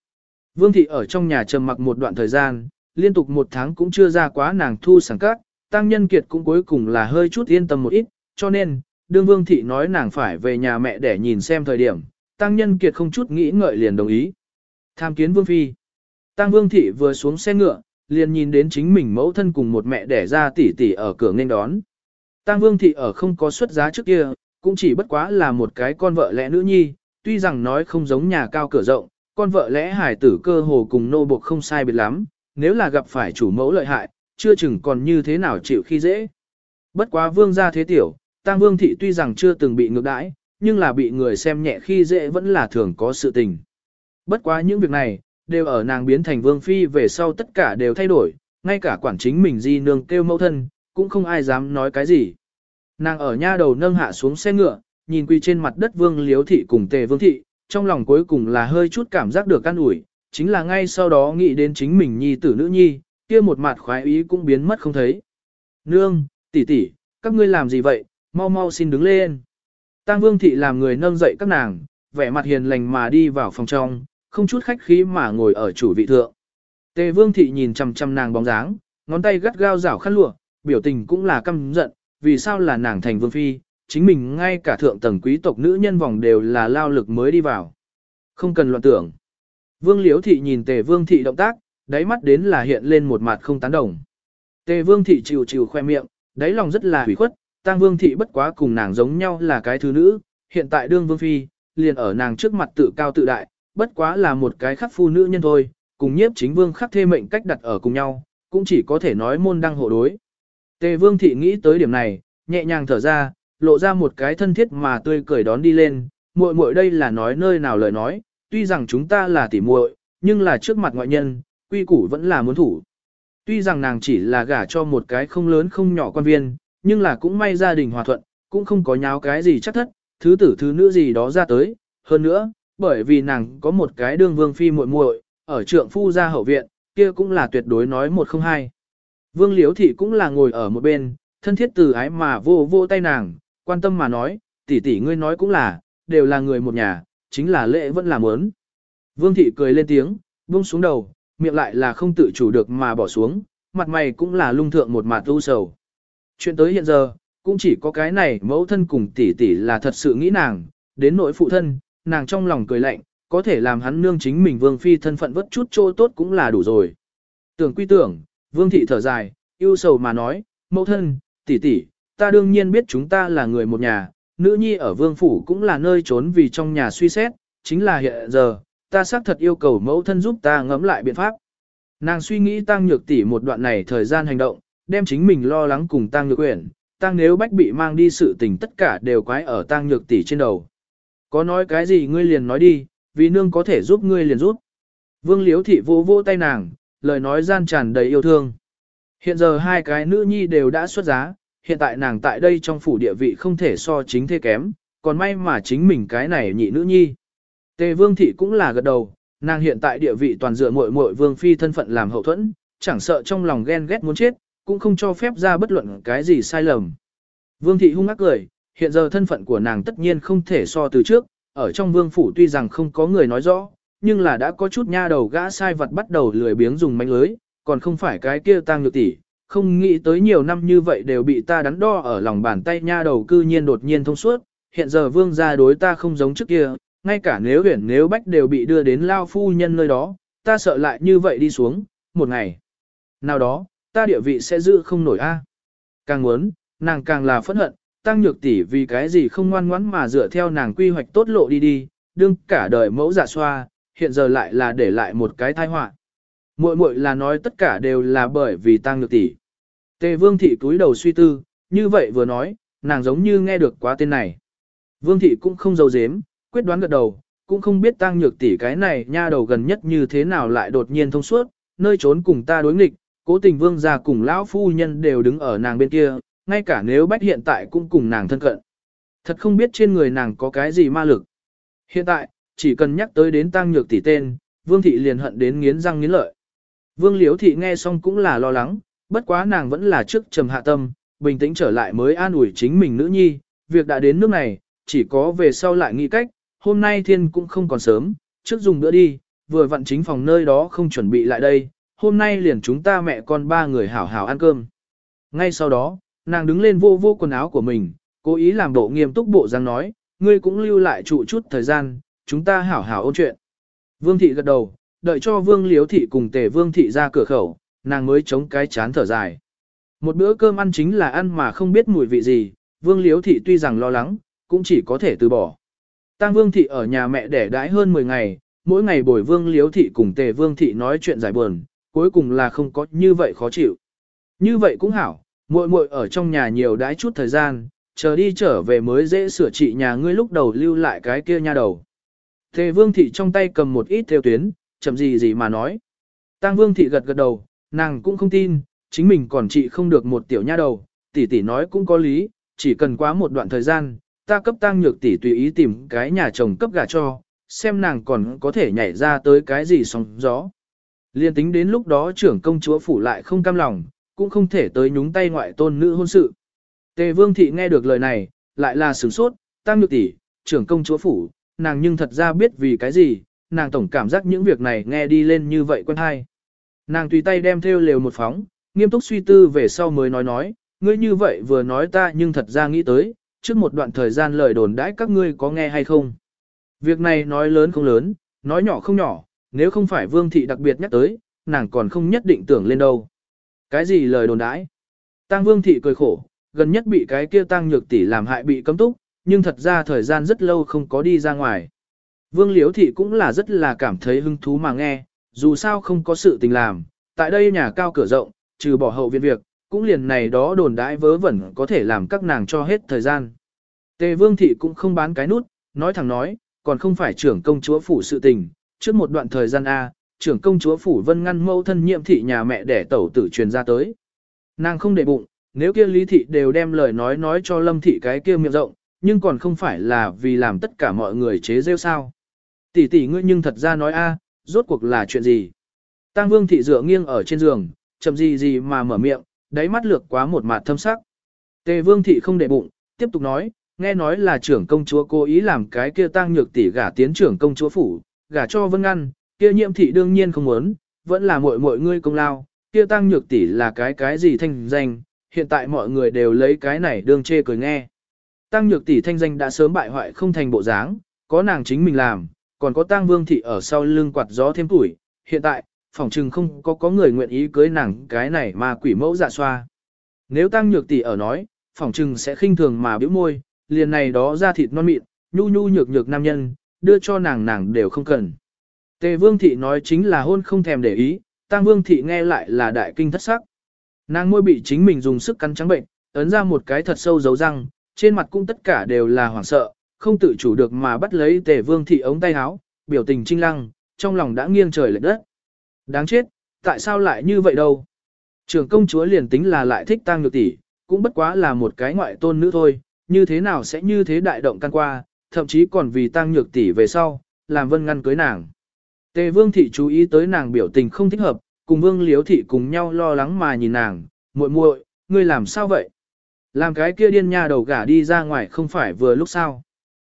Vương thị ở trong nhà trầm mặc một đoạn thời gian, liên tục một tháng cũng chưa ra quá nàng thu sảng các, tăng nhân kiệt cũng cuối cùng là hơi chút yên tâm một ít, cho nên, đương vương thị nói nàng phải về nhà mẹ để nhìn xem thời điểm, tăng nhân kiệt không chút nghĩ ngợi liền đồng ý. Tham kiến vương phi. Tăng vương thị vừa xuống xe ngựa, liền nhìn đến chính mình mẫu thân cùng một mẹ đẻ ra tỷ tỷ ở cửa nên đón. Tăng vương thị ở không có xuất giá trước kia, cũng chỉ bất quá là một cái con vợ lẽ nữ nhi, tuy rằng nói không giống nhà cao cửa rộng, con vợ lẽ hải tử cơ hồ cùng nô buộc không sai biệt lắm, nếu là gặp phải chủ mẫu lợi hại, chưa chừng còn như thế nào chịu khi dễ. Bất quá vương gia thế tiểu, Tang vương thị tuy rằng chưa từng bị ngược đãi, nhưng là bị người xem nhẹ khi dễ vẫn là thường có sự tình. Bất quá những việc này, đều ở nàng biến thành vương phi về sau tất cả đều thay đổi, ngay cả quản chính mình di nương kêu mẫu thân, cũng không ai dám nói cái gì. Nàng ở nha đầu nâng hạ xuống xe ngựa, nhìn quy trên mặt đất vương liếu thị cùng tề vương thị, trong lòng cuối cùng là hơi chút cảm giác được an ủi, chính là ngay sau đó nghĩ đến chính mình nhi tử nữ nhi, kia một mặt khoái ý cũng biến mất không thấy. Nương, tỷ tỷ, các ngươi làm gì vậy, mau mau xin đứng lên. Tang Vương thị làm người nâng dậy các nàng, vẻ mặt hiền lành mà đi vào phòng trong, không chút khách khí mà ngồi ở chủ vị thượng. Tề Vương thị nhìn chằm chằm nàng bóng dáng, ngón tay gắt gao rảo khăn lụa, biểu tình cũng là căm giận, vì sao là nàng thành vương phi, chính mình ngay cả thượng tầng quý tộc nữ nhân vòng đều là lao lực mới đi vào. Không cần loạn tưởng. Vương Liễu thị nhìn Tề Vương thị động tác, đáy mắt đến là hiện lên một mặt không tán đồng. Tề Vương thị chịu chịu khoe miệng, đáy lòng rất là hủy khuất, Tang Vương thị bất quá cùng nàng giống nhau là cái thứ nữ, hiện tại đương vương phi, liền ở nàng trước mặt tự cao tự đại, bất quá là một cái khắc phu nữ nhân thôi, cùng nhiếp chính vương khắc thê mệnh cách đặt ở cùng nhau, cũng chỉ có thể nói môn đăng hộ đối. Tề vương thị nghĩ tới điểm này, nhẹ nhàng thở ra, lộ ra một cái thân thiết mà tươi cười đón đi lên, muội muội đây là nói nơi nào lời nói, tuy rằng chúng ta là tỉ muội, nhưng là trước mặt ngoại nhân, quy củ vẫn là muốn thủ. Tuy rằng nàng chỉ là gả cho một cái không lớn không nhỏ quan viên, nhưng là cũng may gia đình hòa thuận, cũng không có nháo cái gì chắc thất, thứ tử thứ nữ gì đó ra tới. Hơn nữa, bởi vì nàng có một cái đương vương phi muội muội ở trượng phu gia hậu viện, kia cũng là tuyệt đối nói một không hai. Vương Liễu Thị cũng là ngồi ở một bên, thân thiết từ ái mà vô vô tay nàng, quan tâm mà nói, tỷ tỷ ngươi nói cũng là, đều là người một nhà, chính là lễ vẫn là muốn. Vương Thị cười lên tiếng, buông xuống đầu, miệng lại là không tự chủ được mà bỏ xuống, mặt mày cũng là lung thượng một mặt u sầu. Chuyện tới hiện giờ, cũng chỉ có cái này mẫu thân cùng tỷ tỷ là thật sự nghĩ nàng, đến nỗi phụ thân, nàng trong lòng cười lạnh, có thể làm hắn nương chính mình vương phi thân phận vất chút chỗ tốt cũng là đủ rồi. Tưởng quy tưởng, vương thị thở dài, yêu sầu mà nói, mẫu thân, tỷ tỷ, ta đương nhiên biết chúng ta là người một nhà, nữ nhi ở vương phủ cũng là nơi trốn vì trong nhà suy xét, chính là hiện giờ, ta xác thật yêu cầu mẫu thân giúp ta ngẫm lại biện pháp. Nàng suy nghĩ tăng nhược tỷ một đoạn này thời gian hành động, đem chính mình lo lắng cùng tăng nhược uyển, tăng nếu bách bị mang đi sự tình tất cả đều quái ở tăng nhược tỷ trên đầu. Có nói cái gì ngươi liền nói đi, vì nương có thể giúp ngươi liền giúp. Vương Liếu thị vô vô tay nàng, lời nói gian tràn đầy yêu thương. Hiện giờ hai cái nữ nhi đều đã xuất giá, hiện tại nàng tại đây trong phủ địa vị không thể so chính thế kém, còn may mà chính mình cái này nhị nữ nhi. Tề Vương thị cũng là gật đầu, nàng hiện tại địa vị toàn dựa muội muội Vương phi thân phận làm hậu thuẫn, chẳng sợ trong lòng ghen ghét muốn chết, cũng không cho phép ra bất luận cái gì sai lầm. Vương thị hung ác cười, hiện giờ thân phận của nàng tất nhiên không thể so từ trước, ở trong vương phủ tuy rằng không có người nói rõ, nhưng là đã có chút nha đầu gã sai vật bắt đầu lười biếng dùng manh lưới, còn không phải cái kia tang nhược tỷ, không nghĩ tới nhiều năm như vậy đều bị ta đắn đo ở lòng bàn tay nha đầu cư nhiên đột nhiên thông suốt, hiện giờ vương gia đối ta không giống trước kia, ngay cả nếu huyền nếu bách đều bị đưa đến lao phu nhân nơi đó, ta sợ lại như vậy đi xuống, một ngày. Nào đó, ta địa vị sẽ giữ không nổi a. À. Càng muốn, nàng càng là phẫn hận, tăng nhược tỷ vì cái gì không ngoan ngoãn mà dựa theo nàng quy hoạch tốt lộ đi đi, đương cả đời mẫu giả xoa, hiện giờ lại là để lại một cái tai họa. Muội muội là nói tất cả đều là bởi vì tăng nhược tỷ. Tề Vương thị túi đầu suy tư, như vậy vừa nói, nàng giống như nghe được quá tên này. Vương thị cũng không giấu giếm, quyết đoán gật đầu, cũng không biết tăng nhược tỷ cái này nha đầu gần nhất như thế nào lại đột nhiên thông suốt, nơi trốn cùng ta đối nghịch, cố tình vương gia cùng lão phu nhân đều đứng ở nàng bên kia, ngay cả nếu bách hiện tại cũng cùng nàng thân cận. Thật không biết trên người nàng có cái gì ma lực. Hiện tại, chỉ cần nhắc tới đến tăng nhược tỷ tên, vương thị liền hận đến nghiến răng nghiến lợi. Vương liễu thị nghe xong cũng là lo lắng, bất quá nàng vẫn là trước trầm hạ tâm, bình tĩnh trở lại mới an ủi chính mình nữ nhi, việc đã đến nước này, chỉ có về sau lại nghĩ cách, hôm nay thiên cũng không còn sớm, trước dùng bữa đi, vừa vặn chính phòng nơi đó không chuẩn bị lại đây, hôm nay liền chúng ta mẹ con ba người hảo hảo ăn cơm. Ngay sau đó, nàng đứng lên vô vô quần áo của mình, cố ý làm bộ nghiêm túc bộ dáng nói, ngươi cũng lưu lại trụ chút thời gian, chúng ta hảo hảo ôn chuyện. Vương thị gật đầu, đợi cho vương liếu thị cùng tề vương thị ra cửa khẩu, nàng mới chống cái chán thở dài. Một bữa cơm ăn chính là ăn mà không biết mùi vị gì, vương liếu thị tuy rằng lo lắng, cũng chỉ có thể từ bỏ. Tăng vương thị ở nhà mẹ đẻ đãi hơn 10 ngày, mỗi ngày bồi vương liếu thị cùng tề vương thị nói chuyện giải buồn, cuối cùng là không có như vậy khó chịu. Như vậy cũng hảo, muội muội ở trong nhà nhiều đãi chút thời gian, chờ đi trở về mới dễ sửa trị nhà ngươi lúc đầu lưu lại cái kia nha đầu. Tề vương thị trong tay cầm một ít theo tuyến, chậm gì gì mà nói. Tăng vương thị gật gật đầu, nàng cũng không tin, chính mình còn trị không được một tiểu nha đầu, tỷ tỷ nói cũng có lý, chỉ cần quá một đoạn thời gian, ta cấp tăng nhược tỷ tùy ý tìm cái nhà chồng cấp gà cho, xem nàng còn có thể nhảy ra tới cái gì sóng gió. Liên tính đến lúc đó trưởng công chúa phủ lại không cam lòng, cũng không thể tới nhúng tay ngoại tôn nữ hôn sự. Tề vương thị nghe được lời này, lại là sửng sốt, tăng nhược tỷ, trưởng công chúa phủ, nàng nhưng thật ra biết vì cái gì, nàng tổng cảm giác những việc này nghe đi lên như vậy quen hay. Nàng tùy tay đem theo lều một phóng, nghiêm túc suy tư về sau mới nói nói, ngươi như vậy vừa nói ta nhưng thật ra nghĩ tới, trước một đoạn thời gian lời đồn đãi các ngươi có nghe hay không. Việc này nói lớn không lớn, nói nhỏ không nhỏ, nếu không phải vương thị đặc biệt nhắc tới, nàng còn không nhất định tưởng lên đâu. Cái gì lời đồn đãi? Tăng vương thị cười khổ, gần nhất bị cái kia tăng nhược tỷ làm hại bị cấm túc, nhưng thật ra thời gian rất lâu không có đi ra ngoài. Vương Liễu Thị cũng là rất là cảm thấy hứng thú mà nghe, dù sao không có sự tình làm, tại đây nhà cao cửa rộng, trừ bỏ hậu viện việc, cũng liền này đó đồn đãi vớ vẩn có thể làm các nàng cho hết thời gian. Tề Vương Thị cũng không bán cái nút, nói thẳng nói, còn không phải trưởng công chúa phủ sự tình, trước một đoạn thời gian A, trưởng công chúa phủ vân ngăn mâu thân nhiệm thị nhà mẹ để tẩu tử truyền ra tới. Nàng không để bụng, nếu kia lý thị đều đem lời nói nói cho lâm thị cái kia miệng rộng, nhưng còn không phải là vì làm tất cả mọi người chế rêu sao. Tỷ tỷ ngươi nhưng thật ra nói a, rốt cuộc là chuyện gì? Tăng vương thị dựa nghiêng ở trên giường, chậm gì gì mà mở miệng, đáy mắt lược quá một mặt thâm sắc. Tề vương thị không để bụng, tiếp tục nói, nghe nói là trưởng công chúa cố ý làm cái kia tang nhược tỷ gả tiến trưởng công chúa phủ, gả cho vân ngăn, kia nhiệm thị đương nhiên không muốn, vẫn là muội muội ngươi công lao, kia tăng nhược tỷ là cái cái gì thanh danh, hiện tại mọi người đều lấy cái này đương chê cười nghe. Tăng nhược tỷ thanh danh đã sớm bại hoại không thành bộ dáng, có nàng chính mình làm, còn có tăng vương thị ở sau lưng quạt gió thêm tuổi, hiện tại, phòng trừng không có có người nguyện ý cưới nàng cái này mà quỷ mẫu dạ xoa. Nếu tăng nhược tỷ ở nói, phòng trừng sẽ khinh thường mà bĩu môi, liền này đó ra thịt non mịn, nhu nhu nhược nhược nam nhân, đưa cho nàng nàng đều không cần. Tề vương thị nói chính là hôn không thèm để ý, tăng vương thị nghe lại là đại kinh thất sắc. Nàng môi bị chính mình dùng sức cắn trắng bệnh, ấn ra một cái thật sâu dấu răng, trên mặt cũng tất cả đều là hoảng sợ, không tự chủ được mà bắt lấy tề vương thị ống tay áo, biểu tình trinh lăng, trong lòng đã nghiêng trời lệch đất. Đáng chết, tại sao lại như vậy đâu? Trưởng công chúa liền tính là lại thích tăng nhược tỷ, cũng bất quá là một cái ngoại tôn nữ thôi, như thế nào sẽ như thế đại động căn qua, thậm chí còn vì tăng nhược tỷ về sau, làm vân ngăn cưới nàng. Tề vương thị chú ý tới nàng biểu tình không thích hợp, cùng vương liếu thị cùng nhau lo lắng mà nhìn nàng, muội muội, ngươi làm sao vậy? Làm cái kia điên nha đầu gả đi ra ngoài không phải vừa lúc sao?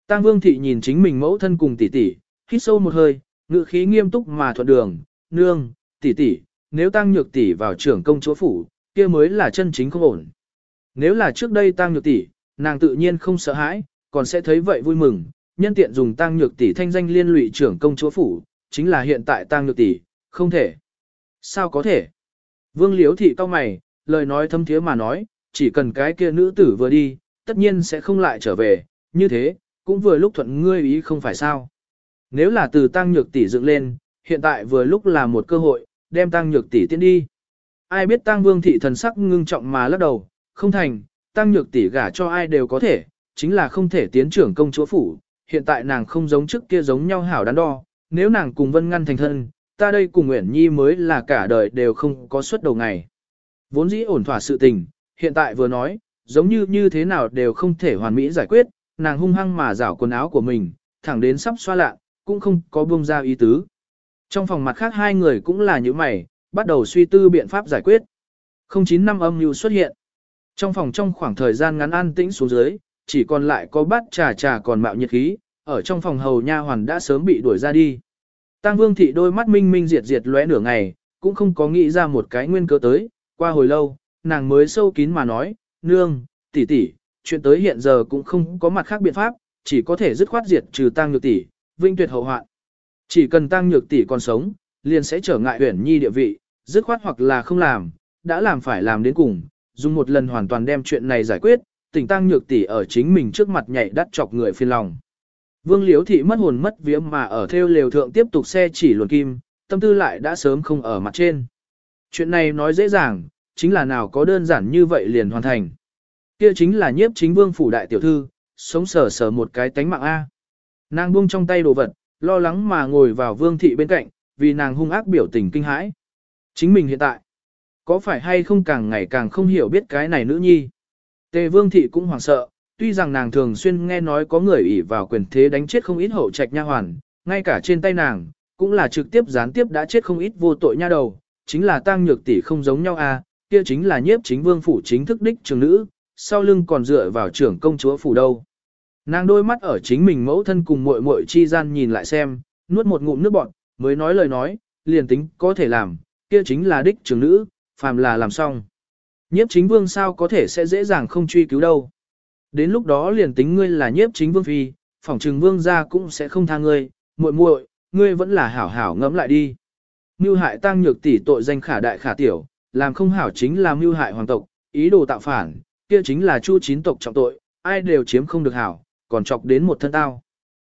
Tang vương thị nhìn chính mình mẫu thân cùng tỷ tỷ, hít sâu một hơi, ngữ khí nghiêm túc mà thuận đường, nương, tỷ tỷ, nếu tăng nhược tỷ vào trưởng công chúa phủ, kia mới là chân chính không ổn. Nếu là trước đây tăng nhược tỷ, nàng tự nhiên không sợ hãi, còn sẽ thấy vậy vui mừng, nhân tiện dùng tăng nhược tỷ thanh danh liên lụy trưởng công chúa phủ, chính là hiện tại tăng nhược tỷ, không thể. Sao có thể? Vương liễu thị cao mày, lời nói thâm thiế mà nói, chỉ cần cái kia nữ tử vừa đi, tất nhiên sẽ không lại trở về, như thế, cũng vừa lúc thuận ngươi ý không phải sao. Nếu là từ tăng nhược tỷ dựng lên, hiện tại vừa lúc là một cơ hội, đem tăng nhược tỷ tiến đi. Ai biết tăng vương thị thần sắc ngưng trọng mà lắc đầu, không thành, tăng nhược tỷ gả cho ai đều có thể, chính là không thể tiến trưởng công chúa phủ, hiện tại nàng không giống trước kia giống nhau hảo đắn đo, nếu nàng cùng vân ngăn thành thân, ta đây cùng Nguyễn Nhi mới là cả đời đều không có suất đầu ngày. Vốn dĩ ổn thỏa sự tình, hiện tại vừa nói, giống như như thế nào đều không thể hoàn mỹ giải quyết, nàng hung hăng mà rảo quần áo của mình, thẳng đến sắp xoa lạ, cũng không có buông ra ý tứ. Trong phòng mặt khác hai người cũng là như mày, bắt đầu suy tư biện pháp giải quyết. Không chín năm âm mưu xuất hiện. Trong phòng trong khoảng thời gian ngắn an tĩnh xuống dưới, chỉ còn lại có bát trà trà còn mạo nhiệt khí, ở trong phòng hầu nha hoàn đã sớm bị đuổi ra đi. Tăng Vương thị đôi mắt minh minh diệt diệt lóe nửa ngày, cũng không có nghĩ ra một cái nguyên cớ tới, qua hồi lâu, nàng mới sâu kín mà nói, nương, tỷ tỷ, chuyện tới hiện giờ cũng không có mặt khác biện pháp, chỉ có thể dứt khoát diệt trừ Tăng Nhược tỷ, vinh tuyệt hậu hoạn. Chỉ cần Tăng Nhược tỷ còn sống, liền sẽ trở ngại Huyền Nhi địa vị, dứt khoát hoặc là không làm, đã làm phải làm đến cùng, dùng một lần hoàn toàn đem chuyện này giải quyết, tỉnh Tăng Nhược tỷ ở chính mình trước mặt nhảy đắt chọc người phiền lòng. Vương Liễu thị mất hồn mất vía mà ở theo lều thượng tiếp tục xe chỉ luồn kim, tâm tư lại đã sớm không ở mặt trên. Chuyện này nói dễ dàng, chính là nào có đơn giản như vậy liền hoàn thành. Kia chính là nhiếp chính vương phủ đại tiểu thư, sống sờ sờ một cái tánh mạng A. Nàng buông trong tay đồ vật, lo lắng mà ngồi vào vương thị bên cạnh, vì nàng hung ác biểu tình kinh hãi. Chính mình hiện tại, có phải hay không càng ngày càng không hiểu biết cái này nữ nhi. Tề vương thị cũng hoảng sợ, tuy rằng nàng thường xuyên nghe nói có người ỷ vào quyền thế đánh chết không ít hậu trạch nha hoàn, ngay cả trên tay nàng, cũng là trực tiếp gián tiếp đã chết không ít vô tội nha đầu, chính là tăng nhược tỷ không giống nhau à, kia chính là nhiếp chính vương phủ chính thức đích trưởng nữ, sau lưng còn dựa vào trưởng công chúa phủ đâu. Nàng đôi mắt ở chính mình mẫu thân cùng muội muội chi gian nhìn lại xem, nuốt một ngụm nước bọt, mới nói lời nói, liền tính có thể làm, kia chính là đích trưởng nữ, phàm là làm xong. Nhiếp chính vương sao có thể sẽ dễ dàng không truy cứu đâu. Đến lúc đó liền tính ngươi là nhiếp chính vương phi, phỏng trừng vương gia cũng sẽ không tha ngươi, muội muội, ngươi vẫn là hảo hảo ngẫm lại đi. Mưu hại tăng nhược tỷ tội danh khả đại khả tiểu, làm không hảo chính là mưu hại hoàng tộc, ý đồ tạo phản, kia chính là chu chín tộc trọng tội, ai đều chiếm không được hảo, còn chọc đến một thân tao.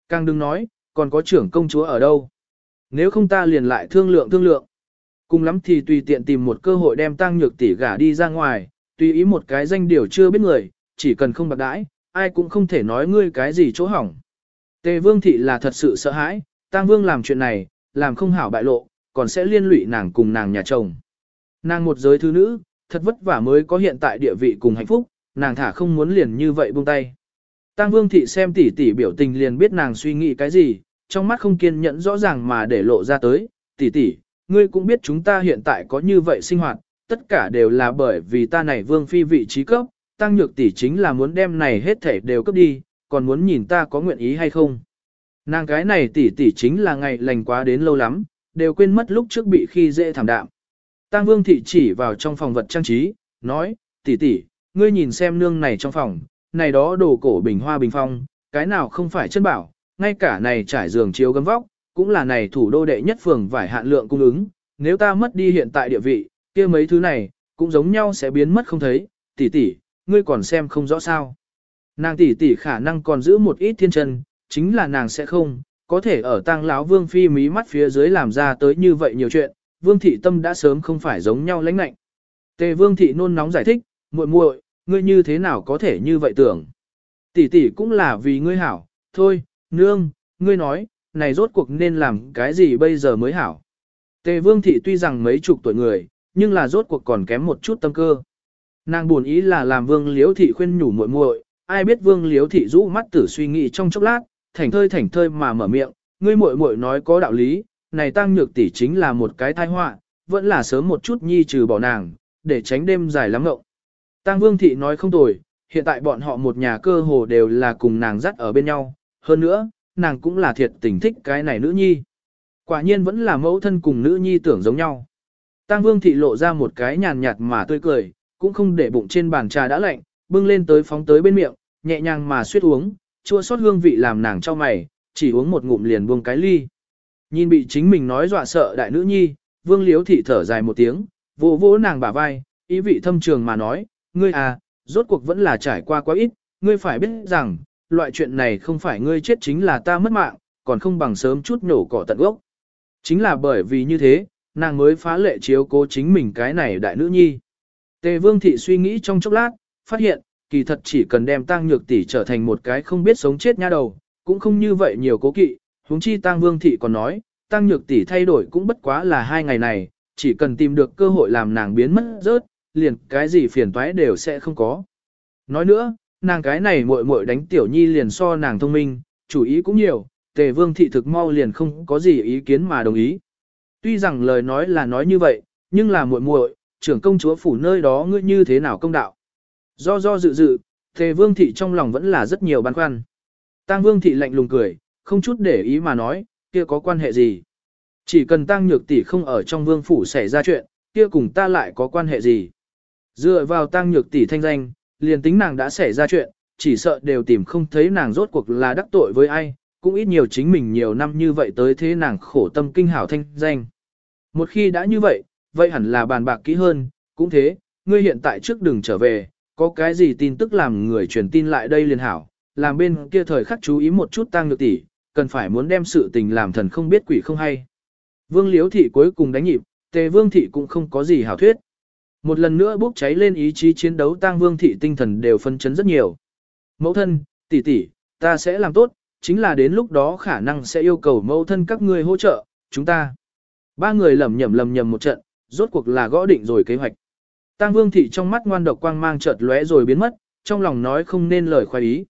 Càng đừng nói, còn có trưởng công chúa ở đâu. Nếu không ta liền lại thương lượng thương lượng. Cùng lắm thì tùy tiện tìm một cơ hội đem tăng nhược tỷ gả đi ra ngoài, tùy ý một cái danh điều chưa biết người, chỉ cần không bạc đãi, ai cũng không thể nói ngươi cái gì chỗ hỏng. Tề vương thị là thật sự sợ hãi, tăng vương làm chuyện này, làm không hảo bại lộ, còn sẽ liên lụy nàng cùng nàng nhà chồng. Nàng một giới thứ nữ, thật vất vả mới có hiện tại địa vị cùng hạnh phúc, nàng thả không muốn liền như vậy buông tay. Tăng Vương thị xem tỷ tỷ biểu tình liền biết nàng suy nghĩ cái gì, trong mắt không kiên nhẫn rõ ràng mà để lộ ra tới, tỷ tỷ, ngươi cũng biết chúng ta hiện tại có như vậy sinh hoạt, tất cả đều là bởi vì ta này Vương phi vị trí cấp, Tăng Nhược tỷ chính là muốn đem này hết thể đều cấp đi, còn muốn nhìn ta có nguyện ý hay không. Nàng cái này tỷ tỷ chính là ngày lành quá đến lâu lắm, đều quên mất lúc trước bị khi dễ thảm đạm. Tăng Vương thị chỉ vào trong phòng vật trang trí, nói, tỷ tỷ, ngươi nhìn xem nương này trong phòng, này đó đồ cổ bình hoa bình phong, cái nào không phải chân bảo, ngay cả này trải giường chiếu gấm vóc, cũng là này thủ đô đệ nhất phường vải hạn lượng cung ứng, nếu ta mất đi hiện tại địa vị, kia mấy thứ này, cũng giống nhau sẽ biến mất không thấy, tỷ tỷ, ngươi còn xem không rõ sao. Nàng tỷ tỷ khả năng còn giữ một ít thiên chân, chính là nàng sẽ không, có thể ở tang lão vương phi mí mắt phía dưới làm ra tới như vậy nhiều chuyện, vương thị tâm đã sớm không phải giống nhau lãnh lạnh. Tề vương thị nôn nóng giải thích, muội muội, ngươi như thế nào có thể như vậy tưởng. Tỷ tỷ cũng là vì ngươi hảo, thôi, nương, ngươi nói, này rốt cuộc nên làm cái gì bây giờ mới hảo. Tề vương thị tuy rằng mấy chục tuổi người, nhưng là rốt cuộc còn kém một chút tâm cơ. Nàng buồn ý là làm vương liếu thị khuyên nhủ muội muội, ai biết vương liếu thị rũ mắt tử suy nghĩ trong chốc lát, thảnh thơi thảnh thơi mà mở miệng, ngươi muội muội nói có đạo lý, này tăng nhược tỷ chính là một cái tai họa, vẫn là sớm một chút nhi trừ bỏ nàng, để tránh đêm dài lắm ngộng. Tăng Vương thị nói không tồi, hiện tại bọn họ một nhà cơ hồ đều là cùng nàng dắt ở bên nhau, hơn nữa, nàng cũng là thiệt tình thích cái này nữ nhi. Quả nhiên vẫn là mẫu thân cùng nữ nhi tưởng giống nhau. Tăng Vương thị lộ ra một cái nhàn nhạt mà tươi cười, cũng không để bụng trên bàn trà đã lạnh, bưng lên tới phóng tới bên miệng, nhẹ nhàng mà suýt uống, chua sót hương vị làm nàng cho mày, chỉ uống một ngụm liền buông cái ly. Nhìn bị chính mình nói dọa sợ đại nữ nhi, Vương Liếu thị thở dài một tiếng, vỗ vỗ nàng bả vai, ý vị thâm trường mà nói, ngươi à, rốt cuộc vẫn là trải qua quá ít, ngươi phải biết rằng, loại chuyện này không phải ngươi chết chính là ta mất mạng, còn không bằng sớm chút nổ cỏ tận gốc. Chính là bởi vì như thế, nàng mới phá lệ chiếu cố chính mình cái này đại nữ nhi. Tề vương thị suy nghĩ trong chốc lát, phát hiện, kỳ thật chỉ cần đem Tang nhược tỷ trở thành một cái không biết sống chết nha đầu, cũng không như vậy nhiều cố kỵ, huống chi Tang vương thị còn nói, Tang nhược tỷ thay đổi cũng bất quá là hai ngày này, chỉ cần tìm được cơ hội làm nàng biến mất rớt, liền cái gì phiền toái đều sẽ không có. Nói nữa, nàng cái này muội muội đánh tiểu nhi liền so nàng thông minh, chủ ý cũng nhiều, tề vương thị thực mau liền không có gì ý kiến mà đồng ý. Tuy rằng lời nói là nói như vậy, nhưng là muội muội, trưởng công chúa phủ nơi đó ngươi như thế nào công đạo. Do do dự dự, tề vương thị trong lòng vẫn là rất nhiều băn khoăn. Tăng vương thị lạnh lùng cười, không chút để ý mà nói, kia có quan hệ gì. Chỉ cần tăng nhược tỷ không ở trong vương phủ xảy ra chuyện, kia cùng ta lại có quan hệ gì. Dựa vào tăng nhược tỷ thanh danh, liền tính nàng đã xảy ra chuyện, chỉ sợ đều tìm không thấy nàng rốt cuộc là đắc tội với ai, cũng ít nhiều chính mình nhiều năm như vậy tới thế nàng khổ tâm kinh hảo thanh danh. Một khi đã như vậy, vậy hẳn là bàn bạc kỹ hơn, cũng thế, ngươi hiện tại trước đừng trở về, có cái gì tin tức làm người truyền tin lại đây liền hảo, làm bên kia thời khắc chú ý một chút tăng nhược tỷ, cần phải muốn đem sự tình làm thần không biết quỷ không hay. Vương Liếu thị cuối cùng đánh nhịp, Tề Vương thị cũng không có gì hảo thuyết. Một lần nữa bốc cháy lên ý chí chiến đấu tang vương thị tinh thần đều phân chấn rất nhiều. Mẫu thân, tỷ tỷ, ta sẽ làm tốt, chính là đến lúc đó khả năng sẽ yêu cầu mẫu thân các ngươi hỗ trợ, chúng ta. Ba người lầm nhầm lầm nhầm một trận, rốt cuộc là gõ định rồi kế hoạch. Tang vương thị trong mắt ngoan độc quang mang chợt lóe rồi biến mất, trong lòng nói không nên lời khoái ý.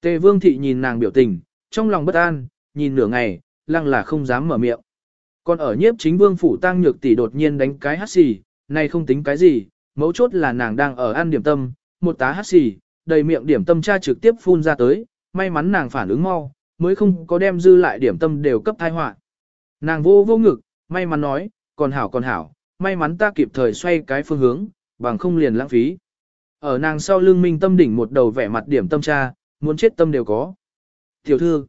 Tề vương thị nhìn nàng biểu tình, trong lòng bất an, nhìn nửa ngày, lăng là không dám mở miệng. Còn ở nhiếp chính vương phủ tăng nhược tỷ đột nhiên đánh cái hát xì, này không tính cái gì, mấu chốt là nàng đang ở ăn điểm tâm, một tá hát xì, đầy miệng điểm tâm cha trực tiếp phun ra tới, may mắn nàng phản ứng mau, mới không có đem dư lại điểm tâm đều cấp thai họa. Nàng vô vô ngực, may mắn nói, còn hảo còn hảo, may mắn ta kịp thời xoay cái phương hướng, bằng không liền lãng phí. Ở nàng sau lưng Minh Tâm đỉnh một đầu vẻ mặt điểm tâm cha, muốn chết tâm đều có. Tiểu thư,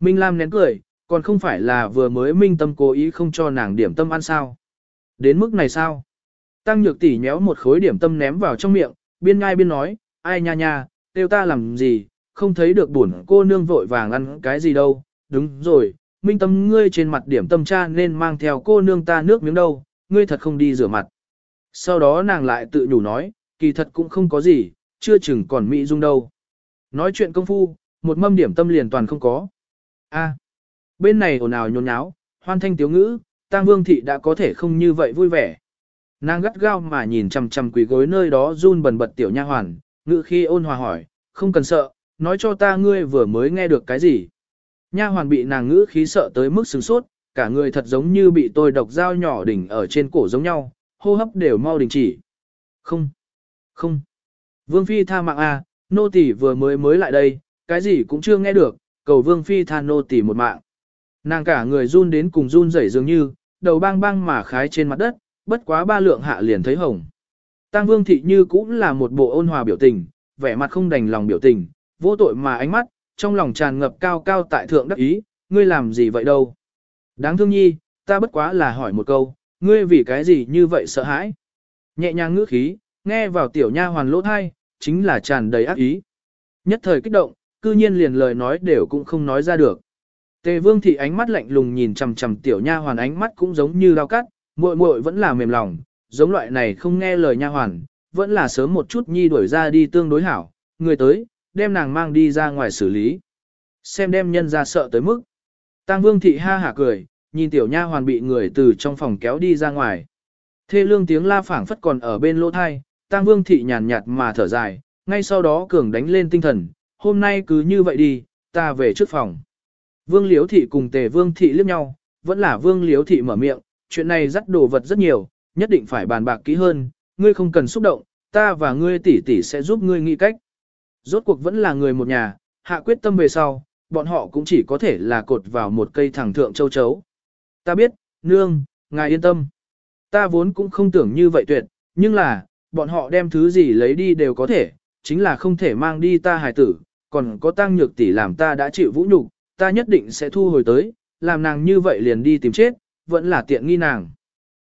Minh Lam nén cười, còn không phải là vừa mới Minh Tâm cố ý không cho nàng điểm tâm ăn sao. Đến mức này sao? Tăng nhược tỷ nhéo một khối điểm tâm ném vào trong miệng, biên ngai biên nói, ai nha nha, kêu ta làm gì, không thấy được buồn cô nương vội vàng ăn cái gì đâu, đúng rồi, minh tâm ngươi trên mặt điểm tâm cha nên mang theo cô nương ta nước miếng đâu, ngươi thật không đi rửa mặt. Sau đó nàng lại tự nhủ nói, kỳ thật cũng không có gì, chưa chừng còn mỹ dung đâu. Nói chuyện công phu, một mâm điểm tâm liền toàn không có. A, bên này ồn ào nhốn nháo, hoan thanh tiếu ngữ, tang vương thị đã có thể không như vậy vui vẻ. Nàng gắt gao mà nhìn chằm chằm quỷ gối nơi đó run bần bật tiểu nha hoàn, ngự khi ôn hòa hỏi, không cần sợ, nói cho ta ngươi vừa mới nghe được cái gì. Nha hoàn bị nàng ngữ khí sợ tới mức sửng sốt, cả người thật giống như bị tôi độc dao nhỏ đỉnh ở trên cổ giống nhau, hô hấp đều mau đình chỉ. Không, không. Vương Phi tha mạng a, à, nô tỳ vừa mới mới lại đây, cái gì cũng chưa nghe được, cầu Vương Phi tha nô tỳ một mạng. Nàng cả người run đến cùng run rẩy dường như, đầu bang bang mà khái trên mặt đất, bất quá ba lượng hạ liền thấy hồng. Tăng Vương Thị như cũng là một bộ ôn hòa biểu tình, vẻ mặt không đành lòng biểu tình, vô tội mà ánh mắt, trong lòng tràn ngập cao cao tại thượng đắc ý, ngươi làm gì vậy đâu. Đáng thương nhi, ta bất quá là hỏi một câu, ngươi vì cái gì như vậy sợ hãi. Nhẹ nhàng ngữ khí, nghe vào tiểu nha hoàn lỗ thai, chính là tràn đầy ác ý. Nhất thời kích động, cư nhiên liền lời nói đều cũng không nói ra được. Tề vương thị ánh mắt lạnh lùng nhìn chằm chằm tiểu nha hoàn ánh mắt cũng giống như lao cắt, muội muội vẫn là mềm lòng, giống loại này không nghe lời nha hoàn, vẫn là sớm một chút nhi đuổi ra đi tương đối hảo, người tới, đem nàng mang đi ra ngoài xử lý. Xem đem nhân ra sợ tới mức. Tang Vương thị ha hả cười, nhìn tiểu nha hoàn bị người từ trong phòng kéo đi ra ngoài. Thê lương tiếng la phảng phất còn ở bên lỗ thai, Tang Vương thị nhàn nhạt mà thở dài, ngay sau đó cường đánh lên tinh thần, hôm nay cứ như vậy đi, ta về trước phòng. Vương Liễu thị cùng Tề Vương thị liếc nhau, vẫn là Vương Liễu thị mở miệng, chuyện này dắt đồ vật rất nhiều, nhất định phải bàn bạc kỹ hơn, ngươi không cần xúc động, ta và ngươi tỷ tỷ sẽ giúp ngươi nghĩ cách. Rốt cuộc vẫn là người một nhà, hạ quyết tâm về sau, bọn họ cũng chỉ có thể là cột vào một cây thẳng thượng châu chấu. Ta biết, nương, ngài yên tâm. Ta vốn cũng không tưởng như vậy tuyệt, nhưng là, bọn họ đem thứ gì lấy đi đều có thể, chính là không thể mang đi ta hài tử, còn có tăng nhược tỷ làm ta đã chịu vũ nhục, ta nhất định sẽ thu hồi tới, làm nàng như vậy liền đi tìm chết, vẫn là tiện nghi nàng.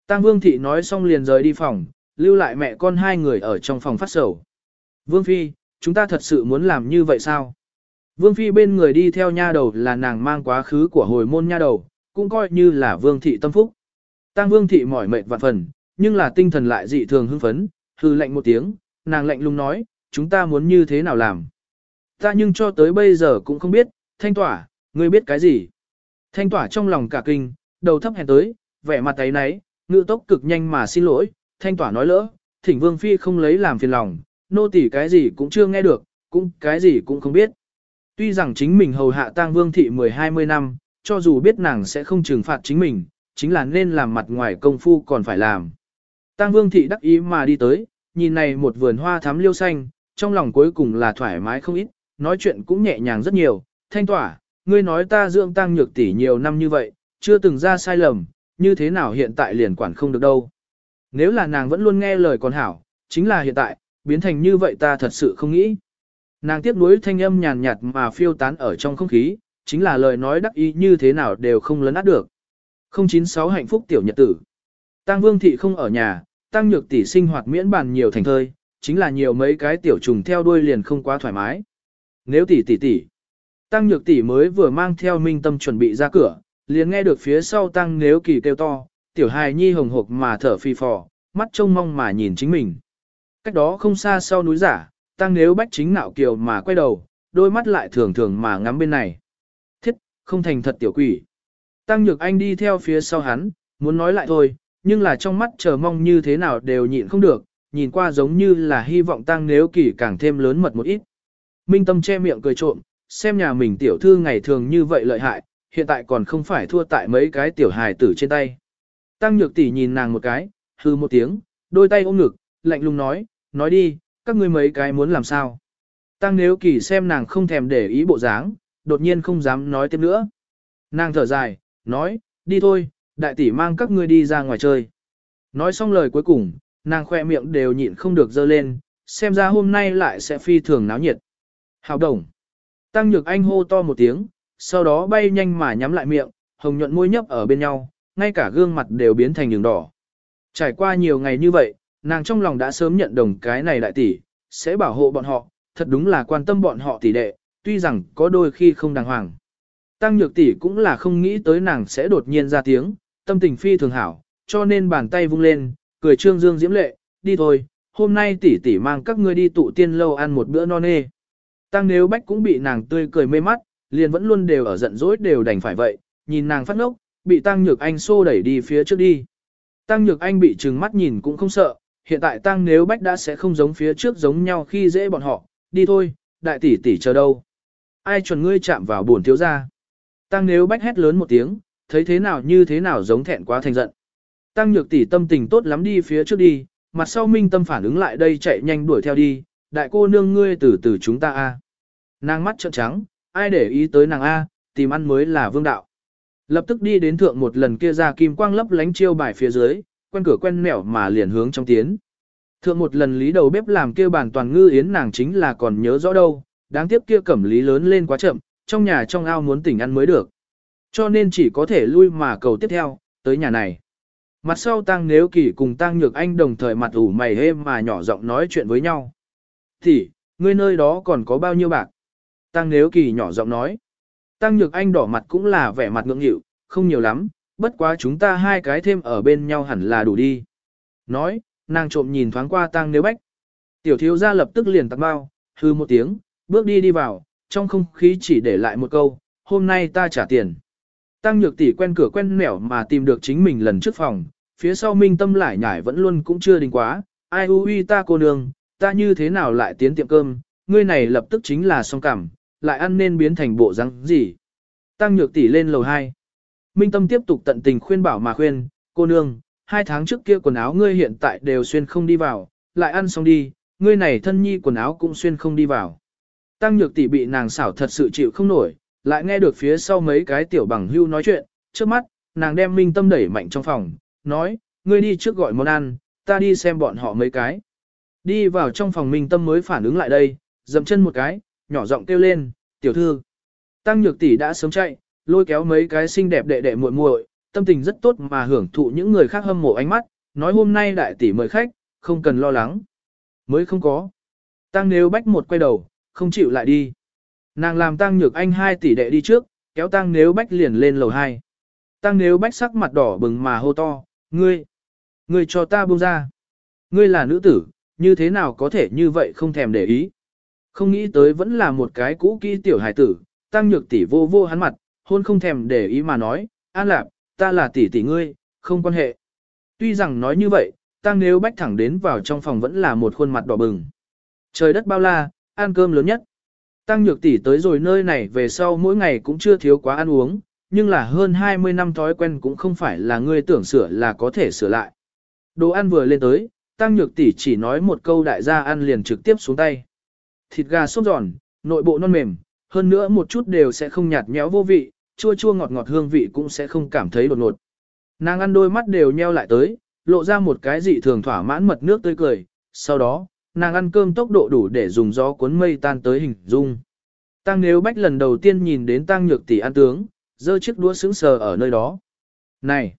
Tăng Vương Thị nói xong liền rời đi phòng, lưu lại mẹ con hai người ở trong phòng phát sầu. Vương Phi, chúng ta thật sự muốn làm như vậy sao? Vương Phi bên người đi theo nha đầu là nàng mang quá khứ của hồi môn nha đầu, cũng coi như là Vương Thị tâm phúc. Tăng Vương Thị mỏi mệt vạn phần, nhưng là tinh thần lại dị thường hưng phấn, hư lạnh một tiếng, nàng lạnh lùng nói, chúng ta muốn như thế nào làm? Ta nhưng cho tới bây giờ cũng không biết, thanh tỏa, ngươi biết cái gì? Thanh tỏa trong lòng cả kinh, đầu thấp hèn tới, vẻ mặt ấy nấy, ngự tốc cực nhanh mà xin lỗi, thanh tỏa nói lỡ, thỉnh Vương Phi không lấy làm phiền lòng, nô tỳ cái gì cũng chưa nghe được, cũng cái gì cũng không biết. Tuy rằng chính mình hầu hạ tang vương thị 10-20 năm, cho dù biết nàng sẽ không trừng phạt chính mình, chính là nên làm mặt ngoài công phu còn phải làm. Tang vương thị đắc ý mà đi tới, nhìn này một vườn hoa thắm liêu xanh, trong lòng cuối cùng là thoải mái không ít, nói chuyện cũng nhẹ nhàng rất nhiều, thanh tỏa, ngươi nói ta dưỡng tăng nhược tỷ nhiều năm như vậy, chưa từng ra sai lầm, như thế nào hiện tại liền quản không được đâu. Nếu là nàng vẫn luôn nghe lời còn hảo, chính là hiện tại, biến thành như vậy ta thật sự không nghĩ. Nàng tiếp nối thanh âm nhàn nhạt mà phiêu tán ở trong không khí, chính là lời nói đắc ý như thế nào đều không lấn át được. 096 hạnh phúc tiểu nhật tử. Tăng Vương thị không ở nhà, Tăng Nhược tỷ sinh hoạt miễn bàn nhiều thành thơi, chính là nhiều mấy cái tiểu trùng theo đuôi liền không quá thoải mái. Nếu tỷ tỷ tỷ, Tăng Nhược tỷ mới vừa mang theo Minh Tâm chuẩn bị ra cửa, liền nghe được phía sau Tăng Nếu Kỳ kêu to, tiểu hài nhi hồng hộc mà thở phi phò, mắt trông mong mà nhìn chính mình. Cách đó không xa sau núi giả, tăng nếu bách chính nạo kiều mà quay đầu, đôi mắt lại thường thường mà ngắm bên này. Thiết, không thành thật tiểu quỷ. Tăng nhược anh đi theo phía sau hắn, muốn nói lại thôi, nhưng là trong mắt chờ mong như thế nào đều nhịn không được, nhìn qua giống như là hy vọng tăng nếu kỳ càng thêm lớn mật một ít. Minh tâm che miệng cười trộm, xem nhà mình tiểu thư ngày thường như vậy lợi hại, hiện tại còn không phải thua tại mấy cái tiểu hài tử trên tay. Tăng nhược tỷ nhìn nàng một cái, hư một tiếng, đôi tay ôm ngực, lạnh lùng nói, nói đi, các ngươi mấy cái muốn làm sao. Tăng nếu kỳ xem nàng không thèm để ý bộ dáng, đột nhiên không dám nói tiếp nữa. Nàng thở dài, nói, đi thôi, đại tỷ mang các ngươi đi ra ngoài chơi. Nói xong lời cuối cùng, nàng khoe miệng đều nhịn không được dơ lên, xem ra hôm nay lại sẽ phi thường náo nhiệt. Hào đồng. Tăng nhược anh hô to một tiếng, sau đó bay nhanh mà nhắm lại miệng, hồng nhuận môi nhấp ở bên nhau, ngay cả gương mặt đều biến thành đường đỏ. Trải qua nhiều ngày như vậy, nàng trong lòng đã sớm nhận đồng cái này đại tỷ, sẽ bảo hộ bọn họ, thật đúng là quan tâm bọn họ tỷ đệ, tuy rằng có đôi khi không đàng hoàng. Tăng nhược tỷ cũng là không nghĩ tới nàng sẽ đột nhiên ra tiếng, tâm tình phi thường hảo, cho nên bàn tay vung lên, cười trương dương diễm lệ, đi thôi, hôm nay tỷ tỷ mang các ngươi đi tụ tiên lâu ăn một bữa no nê. Tăng nếu bách cũng bị nàng tươi cười mê mắt, liền vẫn luôn đều ở giận dỗi đều đành phải vậy, nhìn nàng phát ngốc, bị Tăng Nhược Anh xô đẩy đi phía trước đi. Tăng Nhược Anh bị trừng mắt nhìn cũng không sợ, hiện tại Tăng nếu bách đã sẽ không giống phía trước giống nhau khi dễ bọn họ, đi thôi, đại tỷ tỷ chờ đâu. Ai chuẩn ngươi chạm vào buồn thiếu gia. Tăng nếu bách hét lớn một tiếng, thấy thế nào như thế nào giống thẹn quá thành giận. Tăng nhược tỷ tâm tình tốt lắm đi phía trước đi, mặt sau minh tâm phản ứng lại đây chạy nhanh đuổi theo đi, đại cô nương ngươi từ từ chúng ta a. Nàng mắt trợn trắng, ai để ý tới nàng a, tìm ăn mới là vương đạo. Lập tức đi đến thượng một lần kia ra kim quang lấp lánh chiêu bài phía dưới, quen cửa quen mẻo mà liền hướng trong tiến. Thượng một lần lý đầu bếp làm kia bàn toàn ngư yến nàng chính là còn nhớ rõ đâu, đáng tiếc kia cẩm lý lớn lên quá chậm, trong nhà trong ao muốn tỉnh ăn mới được. Cho nên chỉ có thể lui mà cầu tiếp theo, tới nhà này. Mặt sau tăng nếu kỳ cùng tăng nhược anh đồng thời mặt ủ mày hêm mà nhỏ giọng nói chuyện với nhau. Thì, ngươi nơi đó còn có bao nhiêu bạc? Tăng nếu kỳ nhỏ giọng nói. Tăng nhược anh đỏ mặt cũng là vẻ mặt ngưỡng nghịu, không nhiều lắm, bất quá chúng ta hai cái thêm ở bên nhau hẳn là đủ đi. Nói, nàng trộm nhìn thoáng qua tăng nếu bách. Tiểu thiếu gia lập tức liền tặng bao, hư một tiếng, bước đi đi vào, trong không khí chỉ để lại một câu, hôm nay ta trả tiền. Tăng nhược tỷ quen cửa quen nẻo mà tìm được chính mình lần trước phòng, phía sau minh tâm lại nhải vẫn luôn cũng chưa đình quá, ai u uy ta cô nương, ta như thế nào lại tiến tiệm cơm, ngươi này lập tức chính là song cảm, lại ăn nên biến thành bộ răng gì. Tăng nhược tỷ lên lầu 2. Minh tâm tiếp tục tận tình khuyên bảo mà khuyên, cô nương, hai tháng trước kia quần áo ngươi hiện tại đều xuyên không đi vào, lại ăn xong đi, ngươi này thân nhi quần áo cũng xuyên không đi vào. Tăng nhược tỷ bị nàng xảo thật sự chịu không nổi, lại nghe được phía sau mấy cái tiểu bằng hưu nói chuyện, trước mắt, nàng đem minh tâm đẩy mạnh trong phòng, nói, ngươi đi trước gọi món ăn, ta đi xem bọn họ mấy cái. Đi vào trong phòng minh tâm mới phản ứng lại đây, dậm chân một cái, nhỏ giọng kêu lên, tiểu thư. Tăng nhược tỷ đã sớm chạy, lôi kéo mấy cái xinh đẹp đệ đệ muội muội, tâm tình rất tốt mà hưởng thụ những người khác hâm mộ ánh mắt, nói hôm nay đại tỷ mời khách, không cần lo lắng. Mới không có. Tăng nếu bách một quay đầu, không chịu lại đi. Nàng làm tăng nhược anh hai tỷ đệ đi trước, kéo tăng nếu bách liền lên lầu hai. Tăng nếu bách sắc mặt đỏ bừng mà hô to, ngươi, ngươi cho ta buông ra. Ngươi là nữ tử, như thế nào có thể như vậy không thèm để ý. Không nghĩ tới vẫn là một cái cũ kỹ tiểu hài tử, tăng nhược tỷ vô vô hắn mặt, hôn không thèm để ý mà nói, an lạc, ta là tỷ tỷ ngươi, không quan hệ. Tuy rằng nói như vậy, tăng nếu bách thẳng đến vào trong phòng vẫn là một khuôn mặt đỏ bừng. Trời đất bao la, ăn cơm lớn nhất. Tăng nhược tỷ tới rồi nơi này về sau mỗi ngày cũng chưa thiếu quá ăn uống, nhưng là hơn 20 năm thói quen cũng không phải là ngươi tưởng sửa là có thể sửa lại. Đồ ăn vừa lên tới, tăng nhược tỷ chỉ nói một câu đại gia ăn liền trực tiếp xuống tay. Thịt gà xốp giòn, nội bộ non mềm, hơn nữa một chút đều sẽ không nhạt nhẽo vô vị, chua chua ngọt ngọt hương vị cũng sẽ không cảm thấy đột ngột. Nàng ăn đôi mắt đều nheo lại tới, lộ ra một cái dị thường thỏa mãn mật nước tươi cười, sau đó, nàng ăn cơm tốc độ đủ để dùng gió cuốn mây tan tới hình dung. Tăng nếu bách lần đầu tiên nhìn đến tăng nhược tỷ ăn tướng, giơ chiếc đũa sững sờ ở nơi đó. Này!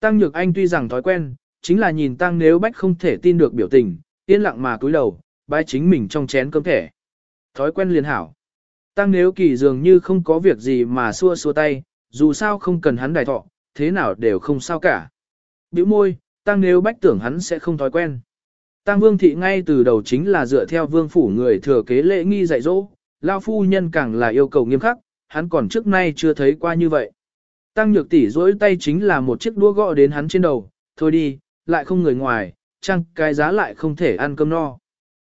Tăng nhược anh tuy rằng thói quen, chính là nhìn tăng nếu bách không thể tin được biểu tình, yên lặng mà cúi đầu, bái chính mình trong chén cơm thẻ. Thói quen liền hảo. Tăng nếu kỳ dường như không có việc gì mà xua xua tay, dù sao không cần hắn đài thọ, thế nào đều không sao cả. Biểu môi, tăng nếu bách tưởng hắn sẽ không thói quen. Tăng vương thị ngay từ đầu chính là dựa theo vương phủ người thừa kế lễ nghi dạy dỗ, lao phu nhân càng là yêu cầu nghiêm khắc, hắn còn trước nay chưa thấy qua như vậy. Tăng nhược tỷ dỗi tay chính là một chiếc đũa gõ đến hắn trên đầu, thôi đi, lại không người ngoài, chăng cái giá lại không thể ăn cơm no.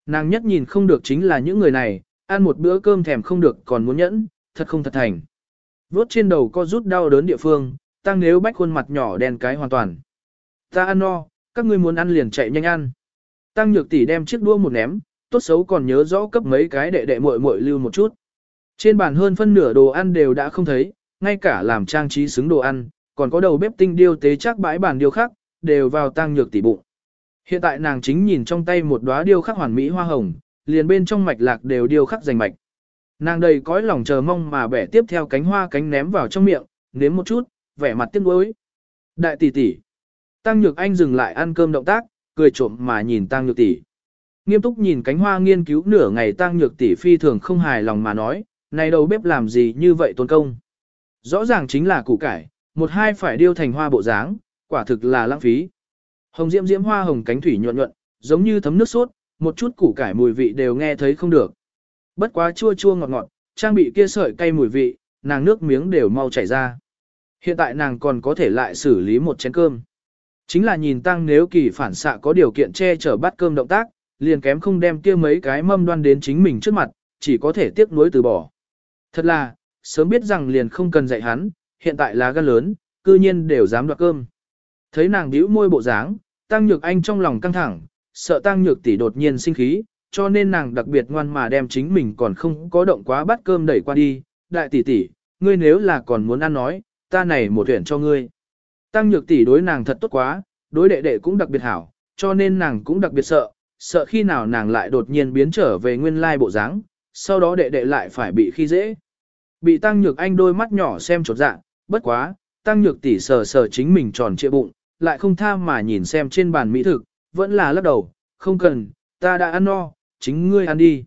Nàng nhất nhìn không được chính là những người này, ăn một bữa cơm thèm không được còn muốn nhẫn, thật không thật thành. Vốt trên đầu có rút đau đớn địa phương, tăng nếu bách khuôn mặt nhỏ đen cái hoàn toàn. Ta ăn no, các ngươi muốn ăn liền chạy nhanh ăn. Tăng nhược tỷ đem chiếc đua một ném, tốt xấu còn nhớ rõ cấp mấy cái đệ đệ muội muội lưu một chút. Trên bàn hơn phân nửa đồ ăn đều đã không thấy, ngay cả làm trang trí xứng đồ ăn, còn có đầu bếp tinh điêu tế chắc bãi bàn điêu khác đều vào tăng nhược tỷ bụng. Hiện tại nàng chính nhìn trong tay một đóa điêu khắc hoàn mỹ hoa hồng, liền bên trong mạch lạc đều điêu khắc rành mạch. Nàng đầy cõi lòng chờ mong mà bẻ tiếp theo cánh hoa cánh ném vào trong miệng, nếm một chút, vẻ mặt tiếc nuối. Đại tỷ tỷ. Tăng Nhược Anh dừng lại ăn cơm động tác, cười trộm mà nhìn Tăng Nhược tỷ. Nghiêm túc nhìn cánh hoa nghiên cứu nửa ngày Tăng Nhược tỷ phi thường không hài lòng mà nói, này đầu bếp làm gì như vậy tốn công. Rõ ràng chính là củ cải, một hai phải điêu thành hoa bộ dáng, quả thực là lãng phí. Hồng diễm diễm hoa hồng cánh thủy nhuận nhuận, giống như thấm nước sốt, một chút củ cải mùi vị đều nghe thấy không được. Bất quá chua chua ngọt ngọt, trang bị kia sợi cay mùi vị, nàng nước miếng đều mau chảy ra. Hiện tại nàng còn có thể lại xử lý một chén cơm. Chính là nhìn tăng nếu kỳ phản xạ có điều kiện che chở bát cơm động tác, liền kém không đem kia mấy cái mâm đoan đến chính mình trước mặt, chỉ có thể tiếc nuối từ bỏ. Thật là, sớm biết rằng liền không cần dạy hắn, hiện tại là gan lớn, cư nhiên đều dám đoạt cơm. Thấy nàng bĩu môi bộ dáng, Tăng Nhược Anh trong lòng căng thẳng, sợ Tăng Nhược tỷ đột nhiên sinh khí, cho nên nàng đặc biệt ngoan mà đem chính mình còn không có động quá bát cơm đẩy qua đi. Đại tỷ tỷ, ngươi nếu là còn muốn ăn nói, ta này một tuyển cho ngươi. Tăng Nhược tỷ đối nàng thật tốt quá, đối đệ đệ cũng đặc biệt hảo, cho nên nàng cũng đặc biệt sợ, sợ khi nào nàng lại đột nhiên biến trở về nguyên lai bộ dáng, sau đó đệ đệ lại phải bị khi dễ. Bị Tăng Nhược Anh đôi mắt nhỏ xem chột dạ, bất quá, Tăng Nhược tỷ sờ sờ chính mình tròn trịa bụng, lại không tha mà nhìn xem trên bàn mỹ thực, vẫn là lắc đầu, không cần, ta đã ăn no, chính ngươi ăn đi.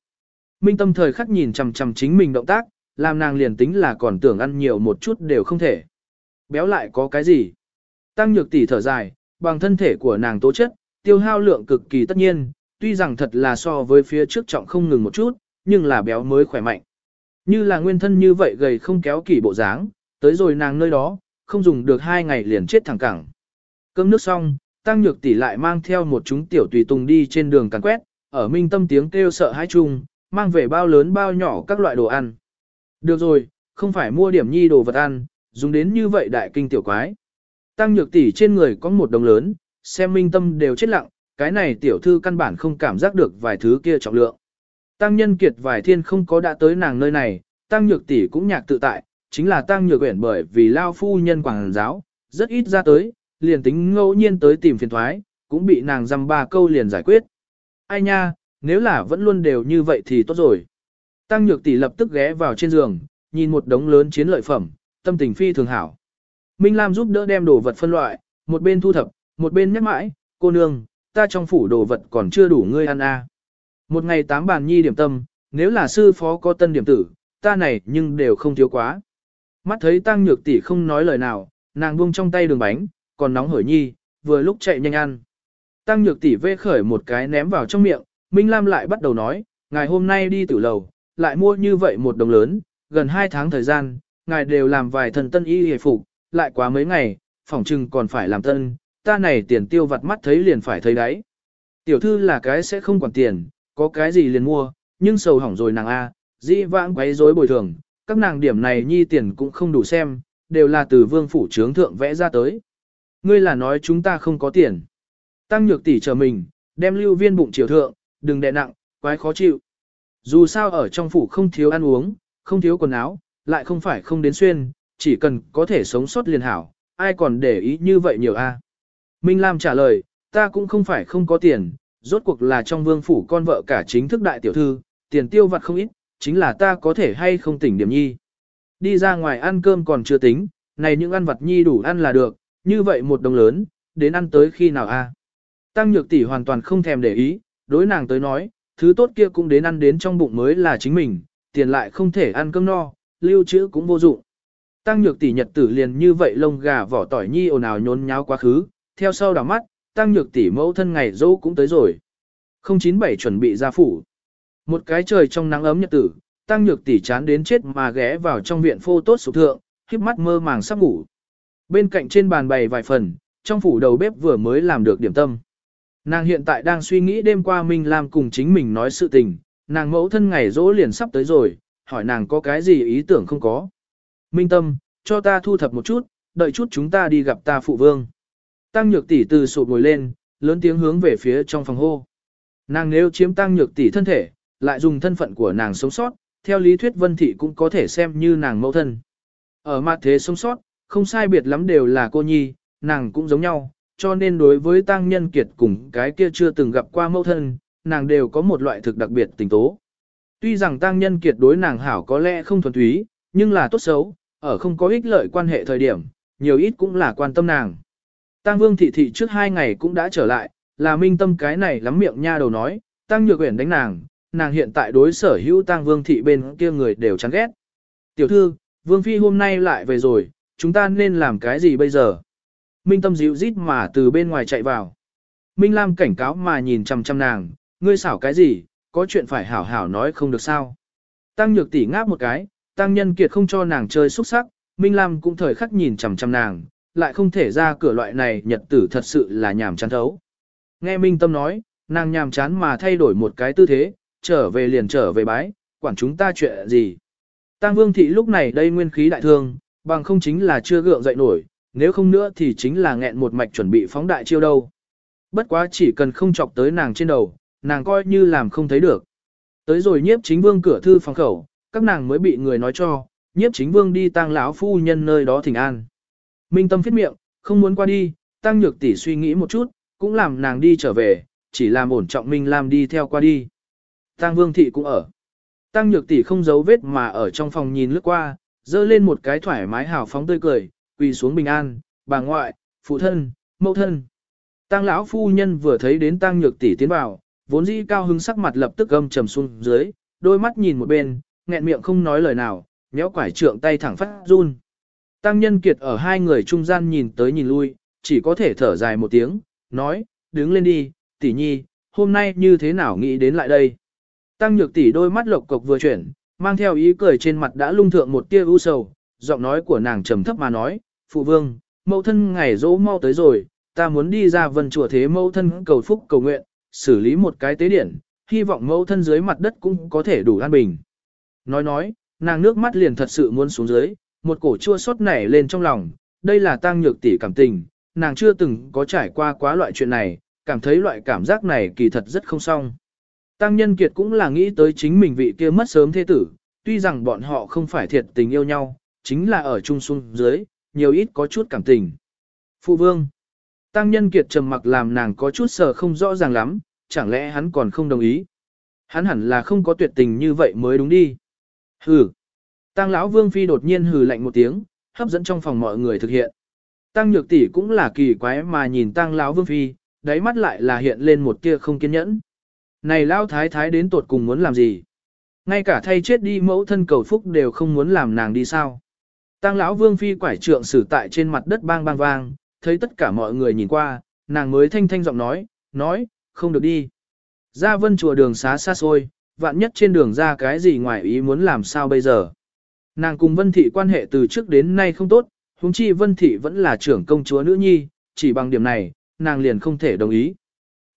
Minh tâm thời khắc nhìn chằm chằm chính mình động tác, làm nàng liền tính là còn tưởng ăn nhiều một chút đều không thể. Béo lại có cái gì? Tăng nhược tỷ thở dài, bằng thân thể của nàng tố chất, tiêu hao lượng cực kỳ tất nhiên, tuy rằng thật là so với phía trước trọng không ngừng một chút, nhưng là béo mới khỏe mạnh. Như là nguyên thân như vậy gầy không kéo kỳ bộ dáng, tới rồi nàng nơi đó, không dùng được hai ngày liền chết thẳng cẳng. Cơm nước xong, Tăng Nhược tỷ lại mang theo một chúng tiểu tùy tùng đi trên đường càn quét, ở minh tâm tiếng kêu sợ hãi chung, mang về bao lớn bao nhỏ các loại đồ ăn. Được rồi, không phải mua điểm nhi đồ vật ăn, dùng đến như vậy đại kinh tiểu quái. Tăng Nhược tỷ trên người có một đồng lớn, xem minh tâm đều chết lặng, cái này tiểu thư căn bản không cảm giác được vài thứ kia trọng lượng. Tăng nhân kiệt vài thiên không có đã tới nàng nơi này, tăng nhược tỷ cũng nhạc tự tại, chính là tăng nhược quyển bởi vì lao phu nhân quảng giáo, rất ít ra tới, liền tính ngẫu nhiên tới tìm phiền thoái, cũng bị nàng dăm ba câu liền giải quyết. Ai nha, nếu là vẫn luôn đều như vậy thì tốt rồi. Tăng nhược tỷ lập tức ghé vào trên giường, nhìn một đống lớn chiến lợi phẩm, tâm tình phi thường hảo. Minh Lam giúp đỡ đem đồ vật phân loại, một bên thu thập, một bên nhắc mãi, cô nương, ta trong phủ đồ vật còn chưa đủ ngươi ăn à. Một ngày tám bàn nhi điểm tâm, nếu là sư phó có tân điểm tử, ta này nhưng đều không thiếu quá. Mắt thấy tăng nhược tỷ không nói lời nào, nàng buông trong tay đường bánh, còn nóng hổi nhi, vừa lúc chạy nhanh ăn. Tăng nhược tỷ vê khởi một cái ném vào trong miệng, Minh Lam lại bắt đầu nói, ngài hôm nay đi tử lầu, lại mua như vậy một đồng lớn, gần hai tháng thời gian, ngài đều làm vài thần tân y hề phục, lại quá mấy ngày, phỏng chừng còn phải làm tân, ta này tiền tiêu vặt mắt thấy liền phải thấy đấy. Tiểu thư là cái sẽ không quản tiền, có cái gì liền mua, nhưng sầu hỏng rồi nàng A, dĩ vãng quấy rối bồi thường, các nàng điểm này nhi tiền cũng không đủ xem, đều là từ vương phủ trướng thượng vẽ ra tới. Ngươi là nói chúng ta không có tiền. Tăng nhược tỷ chờ mình, đem lưu viên bụng chiều thượng, đừng đè nặng, quái khó chịu. Dù sao ở trong phủ không thiếu ăn uống, không thiếu quần áo, lại không phải không đến xuyên, chỉ cần có thể sống sót liền hảo, ai còn để ý như vậy nhiều a? Minh Lam trả lời, ta cũng không phải không có tiền, rốt cuộc là trong vương phủ con vợ cả chính thức đại tiểu thư, tiền tiêu vặt không ít, chính là ta có thể hay không tỉnh điểm nhi. Đi ra ngoài ăn cơm còn chưa tính, này những ăn vặt nhi đủ ăn là được, như vậy một đồng lớn, đến ăn tới khi nào a? Tăng nhược tỷ hoàn toàn không thèm để ý, đối nàng tới nói, thứ tốt kia cũng đến ăn đến trong bụng mới là chính mình, tiền lại không thể ăn cơm no, lưu trữ cũng vô dụng. Tăng nhược tỷ nhật tử liền như vậy lông gà vỏ tỏi nhi ồn ào nhốn nháo quá khứ, theo sau đảo mắt, tăng nhược tỷ mẫu thân ngày dỗ cũng tới rồi. 097 chuẩn bị ra phủ. Một cái trời trong nắng ấm nhật tử, tăng nhược tỷ chán đến chết mà ghé vào trong viện phô tốt sụp thượng, híp mắt mơ màng sắp ngủ. Bên cạnh trên bàn bày vài phần, trong phủ đầu bếp vừa mới làm được điểm tâm. Nàng hiện tại đang suy nghĩ đêm qua Minh Lam cùng chính mình nói sự tình, nàng mẫu thân ngày dỗ liền sắp tới rồi, hỏi nàng có cái gì ý tưởng không có. Minh Tâm, cho ta thu thập một chút, đợi chút chúng ta đi gặp ta phụ vương. Tăng nhược tỷ từ sụp ngồi lên, lớn tiếng hướng về phía trong phòng hô. Nàng nếu chiếm tăng nhược tỷ thân thể, lại dùng thân phận của nàng sống sót, theo lý thuyết vân thị cũng có thể xem như nàng mẫu thân. Ở mặt thế sống sót, không sai biệt lắm đều là cô nhi, nàng cũng giống nhau, cho nên đối với tăng nhân kiệt cùng cái kia chưa từng gặp qua mẫu thân, nàng đều có một loại thực đặc biệt tình tố. Tuy rằng tăng nhân kiệt đối nàng hảo có lẽ không thuần túy, nhưng là tốt xấu, ở không có ích lợi quan hệ thời điểm, nhiều ít cũng là quan tâm nàng. Tăng Vương thị thị trước hai ngày cũng đã trở lại, là minh tâm cái này lắm miệng nha đầu nói, Tăng Nhược Uyển đánh nàng, nàng hiện tại đối sở hữu tăng vương thị bên kia người đều chán ghét. Tiểu thư, vương phi hôm nay lại về rồi, chúng ta nên làm cái gì bây giờ? Minh tâm dịu rít mà từ bên ngoài chạy vào. Minh Lam cảnh cáo mà nhìn chằm chằm nàng, ngươi xảo cái gì, có chuyện phải hảo hảo nói không được sao. Tăng nhược tỷ ngáp một cái, tăng nhân kiệt không cho nàng chơi xúc sắc, Minh Lam cũng thời khắc nhìn chằm chằm nàng, lại không thể ra cửa loại này nhật tử thật sự là nhàm chán thấu. Nghe Minh Tâm nói, nàng nhàm chán mà thay đổi một cái tư thế, trở về liền trở về bái, quản chúng ta chuyện gì. Tăng Vương Thị lúc này đây nguyên khí đại thương, bằng không chính là chưa gượng dậy nổi, nếu không nữa thì chính là nghẹn một mạch chuẩn bị phóng đại chiêu đâu. Bất quá chỉ cần không chọc tới nàng trên đầu, nàng coi như làm không thấy được. Tới rồi nhiếp chính vương cửa thư phòng khẩu, các nàng mới bị người nói cho, nhiếp chính vương đi tang lão phu nhân nơi đó thỉnh an. Minh tâm phiết miệng, không muốn qua đi, tăng nhược tỷ suy nghĩ một chút, cũng làm nàng đi trở về, chỉ làm ổn trọng Minh Lam đi theo qua đi. Tăng vương thị cũng ở. Tăng nhược tỷ không giấu vết mà ở trong phòng nhìn lướt qua, dơ lên một cái thoải mái hào phóng tươi cười, quỳ xuống bình an, bà ngoại, phụ thân, mẫu thân. Tăng lão phu nhân vừa thấy đến tăng nhược tỷ tiến vào, vốn dĩ cao hứng sắc mặt lập tức gầm trầm xuống dưới, đôi mắt nhìn một bên, nghẹn miệng không nói lời nào, méo quải trượng tay thẳng phát run. Tăng nhân kiệt ở hai người trung gian nhìn tới nhìn lui, chỉ có thể thở dài một tiếng, nói, đứng lên đi, tỷ nhi, hôm nay như thế nào nghĩ đến lại đây. Tăng nhược tỷ đôi mắt lộc cộc vừa chuyển, mang theo ý cười trên mặt đã lung thượng một tia u sầu, giọng nói của nàng trầm thấp mà nói, phụ vương, mẫu thân ngày dỗ mau tới rồi, ta muốn đi ra vân chùa thế mẫu thân cầu phúc cầu nguyện, xử lý một cái tế điển, hy vọng mẫu thân dưới mặt đất cũng có thể đủ an bình. Nói nói, nàng nước mắt liền thật sự muốn xuống dưới, một cổ chua xót nảy lên trong lòng, đây là tang nhược tỷ cảm tình, nàng chưa từng có trải qua quá loại chuyện này, cảm thấy loại cảm giác này kỳ thật rất không xong. Tăng nhân kiệt cũng là nghĩ tới chính mình vị kia mất sớm thế tử, tuy rằng bọn họ không phải thiệt tình yêu nhau, chính là ở chung xuống dưới, nhiều ít có chút cảm tình. Phụ vương, tăng nhân kiệt trầm mặc làm nàng có chút sợ không rõ ràng lắm, chẳng lẽ hắn còn không đồng ý. Hắn hẳn là không có tuyệt tình như vậy mới đúng đi. Hừ. Tăng lão vương phi đột nhiên hừ lạnh một tiếng, hấp dẫn trong phòng mọi người thực hiện. Tăng nhược tỷ cũng là kỳ quái mà nhìn tăng lão vương phi, đáy mắt lại là hiện lên một tia không kiên nhẫn. Này lao thái thái đến tột cùng muốn làm gì? Ngay cả thay chết đi mẫu thân cầu phúc đều không muốn làm nàng đi sao? Tăng lão vương phi quải trượng xử tại trên mặt đất bang bang vang, thấy tất cả mọi người nhìn qua, nàng mới thanh thanh giọng nói, nói, không được đi. Ra vân chùa đường xá xa xôi, vạn nhất trên đường ra cái gì ngoài ý muốn làm sao bây giờ. Nàng cùng vân thị quan hệ từ trước đến nay không tốt, huống chi vân thị vẫn là trưởng công chúa nữ nhi, chỉ bằng điểm này, nàng liền không thể đồng ý.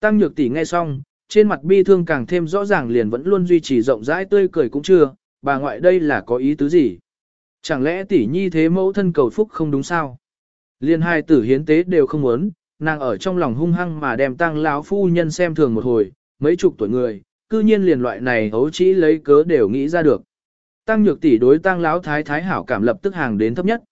Tăng nhược tỷ nghe xong, trên mặt bi thương càng thêm rõ ràng liền vẫn luôn duy trì rộng rãi tươi cười cũng chưa, bà ngoại đây là có ý tứ gì. Chẳng lẽ tỷ nhi thế mẫu thân cầu phúc không đúng sao? Liên hai tử hiến tế đều không muốn, nàng ở trong lòng hung hăng mà đem tăng lão phu nhân xem thường một hồi, mấy chục tuổi người, cư nhiên liền loại này hấu chỉ lấy cớ đều nghĩ ra được. Tăng nhược tỷ đối tăng lão thái thái hảo cảm lập tức hàng đến thấp nhất.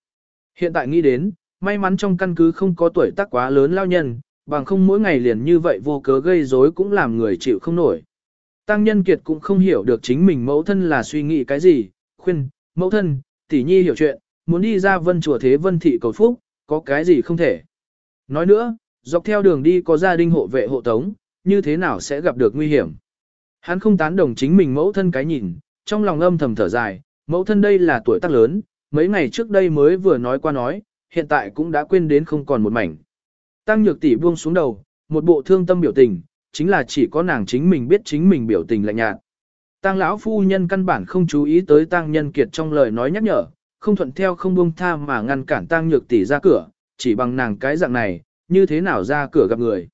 Hiện tại nghĩ đến, may mắn trong căn cứ không có tuổi tác quá lớn lao nhân, bằng không mỗi ngày liền như vậy vô cớ gây rối cũng làm người chịu không nổi. Tăng nhân kiệt cũng không hiểu được chính mình mẫu thân là suy nghĩ cái gì, khuyên, mẫu thân, tỷ nhi hiểu chuyện, muốn đi ra vân chùa thế vân thị cầu phúc, có cái gì không thể. Nói nữa, dọc theo đường đi có gia đình hộ vệ hộ tống, như thế nào sẽ gặp được nguy hiểm. Hắn không tán đồng chính mình mẫu thân cái nhìn, trong lòng âm thầm thở dài, mẫu thân đây là tuổi tác lớn, mấy ngày trước đây mới vừa nói qua nói, hiện tại cũng đã quên đến không còn một mảnh. Tăng nhược tỷ buông xuống đầu, một bộ thương tâm biểu tình, chính là chỉ có nàng chính mình biết chính mình biểu tình lạnh nhạt. Tăng lão phu nhân căn bản không chú ý tới tăng nhân kiệt trong lời nói nhắc nhở, không thuận theo không buông tha mà ngăn cản tăng nhược tỷ ra cửa, chỉ bằng nàng cái dạng này, như thế nào ra cửa gặp người.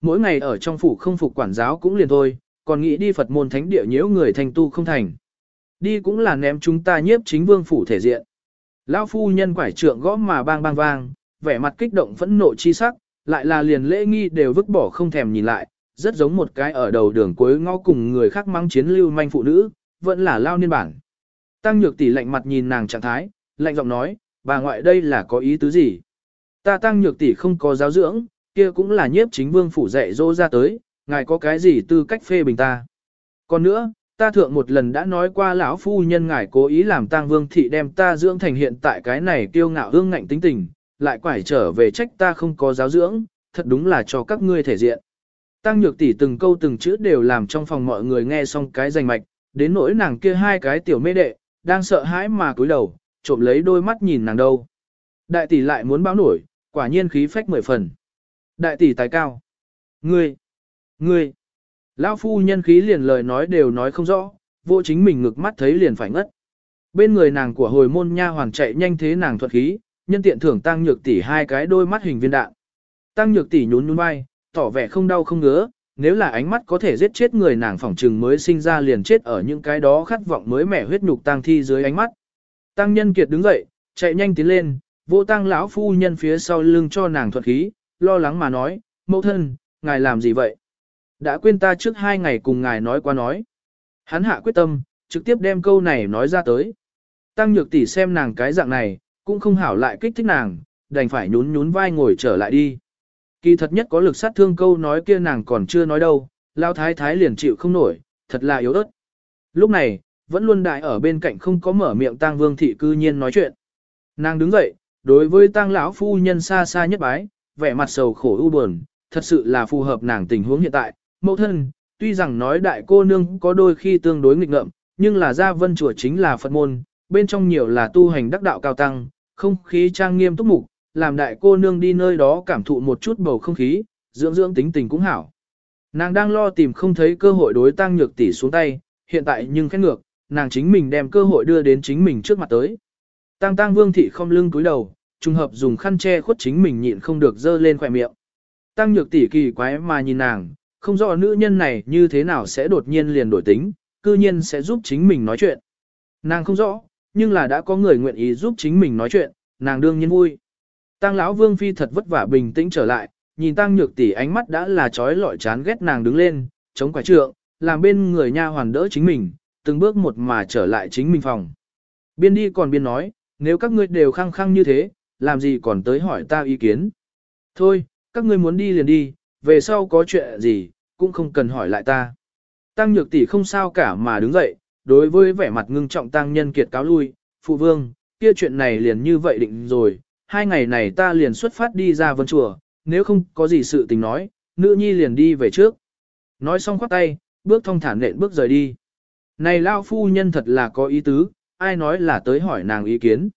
Mỗi ngày ở trong phủ không phục quản giáo cũng liền thôi, còn nghĩ đi Phật môn thánh địa nhiễu người thành tu không thành. Đi cũng là ném chúng ta nhiếp chính vương phủ thể diện. Lão phu nhân quải trượng gõ mà bang bang vang, vẻ mặt kích động phẫn nộ chi sắc, lại là liền lễ nghi đều vứt bỏ không thèm nhìn lại, rất giống một cái ở đầu đường cuối ngõ cùng người khác mang chiến lưu manh phụ nữ, vẫn là lao niên bản. Tăng nhược tỷ lạnh mặt nhìn nàng trạng thái, lạnh giọng nói, bà ngoại đây là có ý tứ gì? Ta tăng nhược tỷ không có giáo dưỡng, kia cũng là nhiếp chính vương phủ dạy dỗ ra tới, ngài có cái gì tư cách phê bình ta? Còn nữa, ta thượng một lần đã nói qua lão phu nhân ngài cố ý làm tang vương thị đem ta dưỡng thành hiện tại cái này kiêu ngạo hương ngạnh tính tình, lại quải trở về trách ta không có giáo dưỡng, thật đúng là cho các ngươi thể diện. Tăng nhược tỷ từng câu từng chữ đều làm trong phòng mọi người nghe xong cái rành mạch, đến nỗi nàng kia hai cái tiểu mê đệ, đang sợ hãi mà cúi đầu, trộm lấy đôi mắt nhìn nàng đâu. Đại tỷ lại muốn báo nổi, quả nhiên khí phách mười phần. Đại tỷ tài cao. Ngươi, ngươi, lão phu nhân khí liền lời nói đều nói không rõ, vô chính mình ngực mắt thấy liền phải ngất. Bên người nàng của hồi môn nha hoàng chạy nhanh thế nàng thuật khí, nhân tiện thưởng tăng nhược tỷ hai cái đôi mắt hình viên đạn. Tăng nhược tỷ nhún nhún vai, tỏ vẻ không đau không ngứa, nếu là ánh mắt có thể giết chết người nàng phỏng trừng mới sinh ra liền chết ở những cái đó khát vọng mới mẻ huyết nhục tang thi dưới ánh mắt. Tăng nhân kiệt đứng dậy, chạy nhanh tiến lên, vô tăng lão phu nhân phía sau lưng cho nàng thuật khí, lo lắng mà nói, mẫu thân, ngài làm gì vậy? Đã quên ta trước hai ngày cùng ngài nói qua nói. Hắn hạ quyết tâm, trực tiếp đem câu này nói ra tới. Tăng nhược tỷ xem nàng cái dạng này, cũng không hảo lại kích thích nàng, đành phải nhún nhún vai ngồi trở lại đi. Kỳ thật nhất có lực sát thương câu nói kia nàng còn chưa nói đâu, lao thái thái liền chịu không nổi, thật là yếu ớt. Lúc này, vẫn luôn đại ở bên cạnh không có mở miệng tang vương thị cư nhiên nói chuyện. Nàng đứng dậy, đối với tang lão phu nhân xa xa nhất bái, vẻ mặt sầu khổ u buồn, thật sự là phù hợp nàng tình huống hiện tại. Mẫu thân, tuy rằng nói đại cô nương có đôi khi tương đối nghịch ngợm, nhưng là gia vân chùa chính là Phật môn, bên trong nhiều là tu hành đắc đạo cao tăng, không khí trang nghiêm túc mục, làm đại cô nương đi nơi đó cảm thụ một chút bầu không khí, dưỡng dưỡng tính tình cũng hảo. Nàng đang lo tìm không thấy cơ hội đối tăng nhược tỷ xuống tay, hiện tại nhưng khét ngược, nàng chính mình đem cơ hội đưa đến chính mình trước mặt tới. Tăng tăng vương thị không lưng cúi đầu, trùng hợp dùng khăn che khuất chính mình nhịn không được dơ lên khỏe miệng. Tăng nhược tỷ kỳ quái mà nhìn nàng, không rõ nữ nhân này như thế nào sẽ đột nhiên liền đổi tính, cư nhiên sẽ giúp chính mình nói chuyện. Nàng không rõ, nhưng là đã có người nguyện ý giúp chính mình nói chuyện, nàng đương nhiên vui. Tăng lão vương phi thật vất vả bình tĩnh trở lại, nhìn tăng nhược tỷ ánh mắt đã là chói lọi chán ghét nàng đứng lên, chống quả trượng, làm bên người nha hoàn đỡ chính mình, từng bước một mà trở lại chính mình phòng. Biên đi còn biên nói, nếu các ngươi đều khăng khăng như thế, làm gì còn tới hỏi ta ý kiến. Thôi, các ngươi muốn đi liền đi, về sau có chuyện gì, cũng không cần hỏi lại ta. Tăng nhược tỷ không sao cả mà đứng dậy, đối với vẻ mặt ngưng trọng tăng nhân kiệt cáo lui, phụ vương, kia chuyện này liền như vậy định rồi, hai ngày này ta liền xuất phát đi ra vân chùa, nếu không có gì sự tình nói, nữ nhi liền đi về trước. Nói xong khoác tay, bước thông thản nện bước rời đi. Này lao phu nhân thật là có ý tứ, ai nói là tới hỏi nàng ý kiến.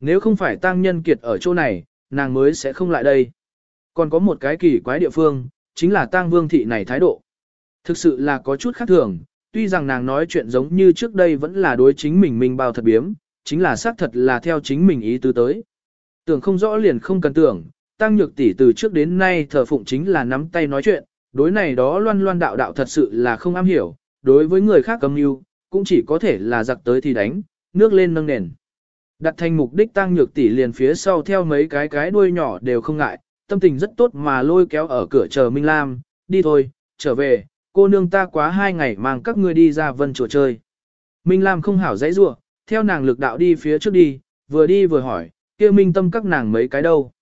Nếu không phải tăng nhân kiệt ở chỗ này, nàng mới sẽ không lại đây. Còn có một cái kỳ quái địa phương, chính là tăng vương thị này thái độ. Thực sự là có chút khác thường, tuy rằng nàng nói chuyện giống như trước đây vẫn là đối chính mình mình bao thật biếm, chính là xác thật là theo chính mình ý tứ tới. Tưởng không rõ liền không cần tưởng, tăng nhược tỷ từ trước đến nay thờ phụng chính là nắm tay nói chuyện, đối này đó loan loan đạo đạo thật sự là không am hiểu, đối với người khác cầm mưu, cũng chỉ có thể là giặc tới thì đánh, nước lên nâng nền. Đặt thành mục đích tăng nhược tỷ liền phía sau theo mấy cái cái đuôi nhỏ đều không ngại, tâm tình rất tốt mà lôi kéo ở cửa chờ Minh Lam, đi thôi, trở về, cô nương ta quá hai ngày mang các ngươi đi ra vân chùa chơi. Minh Lam không hảo dãy rua, theo nàng lực đạo đi phía trước đi, vừa đi vừa hỏi, kia minh tâm các nàng mấy cái đâu.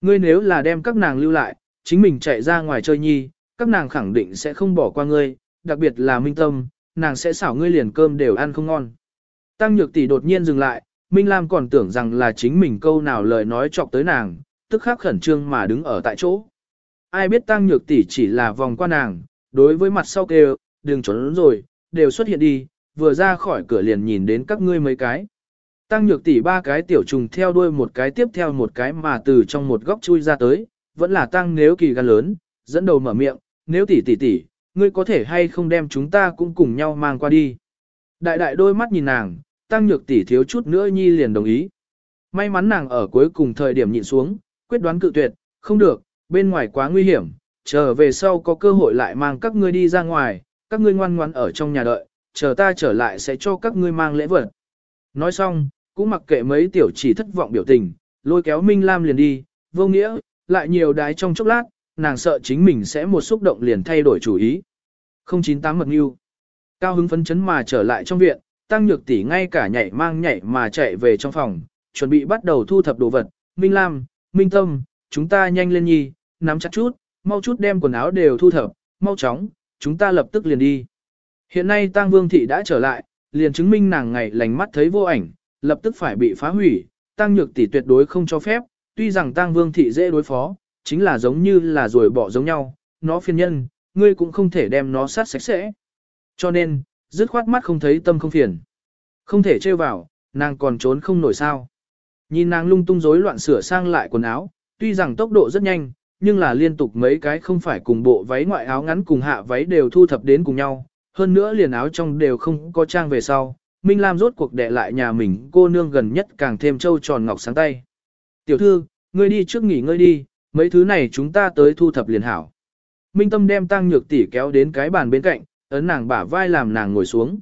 Ngươi nếu là đem các nàng lưu lại, chính mình chạy ra ngoài chơi nhi, các nàng khẳng định sẽ không bỏ qua ngươi, đặc biệt là minh tâm, nàng sẽ xảo ngươi liền cơm đều ăn không ngon. Tăng nhược tỷ đột nhiên dừng lại, Minh Lam còn tưởng rằng là chính mình câu nào lời nói chọc tới nàng, tức khắc khẩn trương mà đứng ở tại chỗ. Ai biết Tăng nhược tỷ chỉ là vòng qua nàng, đối với mặt sau kêu, đừng trốn rồi, đều xuất hiện đi, vừa ra khỏi cửa liền nhìn đến các ngươi mấy cái. Tăng nhược tỷ ba cái tiểu trùng theo đuôi một cái tiếp theo một cái mà từ trong một góc chui ra tới, vẫn là tăng nếu kỳ gan lớn, dẫn đầu mở miệng, nếu tỷ tỷ tỷ, ngươi có thể hay không đem chúng ta cũng cùng nhau mang qua đi. Đại đại đôi mắt nhìn nàng, tăng nhược tỷ thiếu chút nữa nhi liền đồng ý. May mắn nàng ở cuối cùng thời điểm nhịn xuống, quyết đoán cự tuyệt, không được, bên ngoài quá nguy hiểm, chờ về sau có cơ hội lại mang các ngươi đi ra ngoài, các ngươi ngoan ngoãn ở trong nhà đợi, chờ ta trở lại sẽ cho các ngươi mang lễ vật. Nói xong, cũng mặc kệ mấy tiểu chỉ thất vọng biểu tình, lôi kéo Minh Lam liền đi, vô nghĩa, lại nhiều đái trong chốc lát, nàng sợ chính mình sẽ một xúc động liền thay đổi chủ ý. 098 mật nghiêu. Cao hứng phấn chấn mà trở lại trong viện, tăng nhược tỷ ngay cả nhảy mang nhảy mà chạy về trong phòng, chuẩn bị bắt đầu thu thập đồ vật. Minh Lam, Minh Tâm, chúng ta nhanh lên nhi, nắm chặt chút, mau chút đem quần áo đều thu thập, mau chóng, chúng ta lập tức liền đi. Hiện nay Tang Vương Thị đã trở lại, liền chứng minh nàng ngày lành mắt thấy vô ảnh, lập tức phải bị phá hủy, Tang nhược tỷ tuyệt đối không cho phép, tuy rằng Tang vương thị dễ đối phó, chính là giống như là rồi bỏ giống nhau, nó phiền nhân, ngươi cũng không thể đem nó sát sạch sẽ. Cho nên, dứt khoát mắt không thấy tâm không phiền. Không thể trêu vào, nàng còn trốn không nổi sao. Nhìn nàng lung tung rối loạn sửa sang lại quần áo, tuy rằng tốc độ rất nhanh, nhưng là liên tục mấy cái không phải cùng bộ váy ngoại áo ngắn cùng hạ váy đều thu thập đến cùng nhau, hơn nữa liền áo trong đều không có trang về sau. Minh Lam rốt cuộc đệ lại nhà mình cô nương gần nhất càng thêm trâu tròn ngọc sáng tay. Tiểu thư, ngươi đi trước nghỉ ngơi đi, mấy thứ này chúng ta tới thu thập liền hảo. Minh Tâm đem tăng nhược tỷ kéo đến cái bàn bên cạnh, ấn nàng bả vai làm nàng ngồi xuống.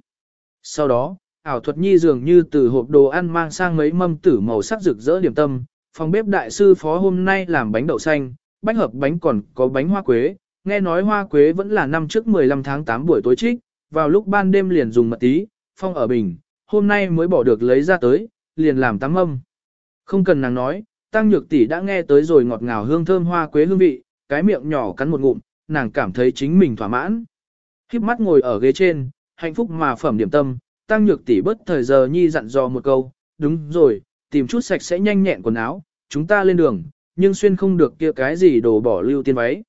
Sau đó, ảo thuật nhi dường như từ hộp đồ ăn mang sang mấy mâm tử màu sắc rực rỡ điểm tâm, phòng bếp đại sư phó hôm nay làm bánh đậu xanh, bánh hợp bánh còn có bánh hoa quế, nghe nói hoa quế vẫn là năm trước 15 tháng 8 buổi tối trích, vào lúc ban đêm liền dùng mật tí, phong ở bình, hôm nay mới bỏ được lấy ra tới, liền làm tắm âm. Không cần nàng nói, tăng nhược tỷ đã nghe tới rồi ngọt ngào hương thơm hoa quế hương vị, cái miệng nhỏ cắn một ngụm, nàng cảm thấy chính mình thỏa mãn. Khiếp mắt ngồi ở ghế trên, hạnh phúc mà phẩm điểm tâm, tăng nhược tỷ bất thời giờ nhi dặn dò một câu, đúng rồi, tìm chút sạch sẽ nhanh nhẹn quần áo, chúng ta lên đường, nhưng xuyên không được kia cái gì đồ bỏ lưu tiên váy.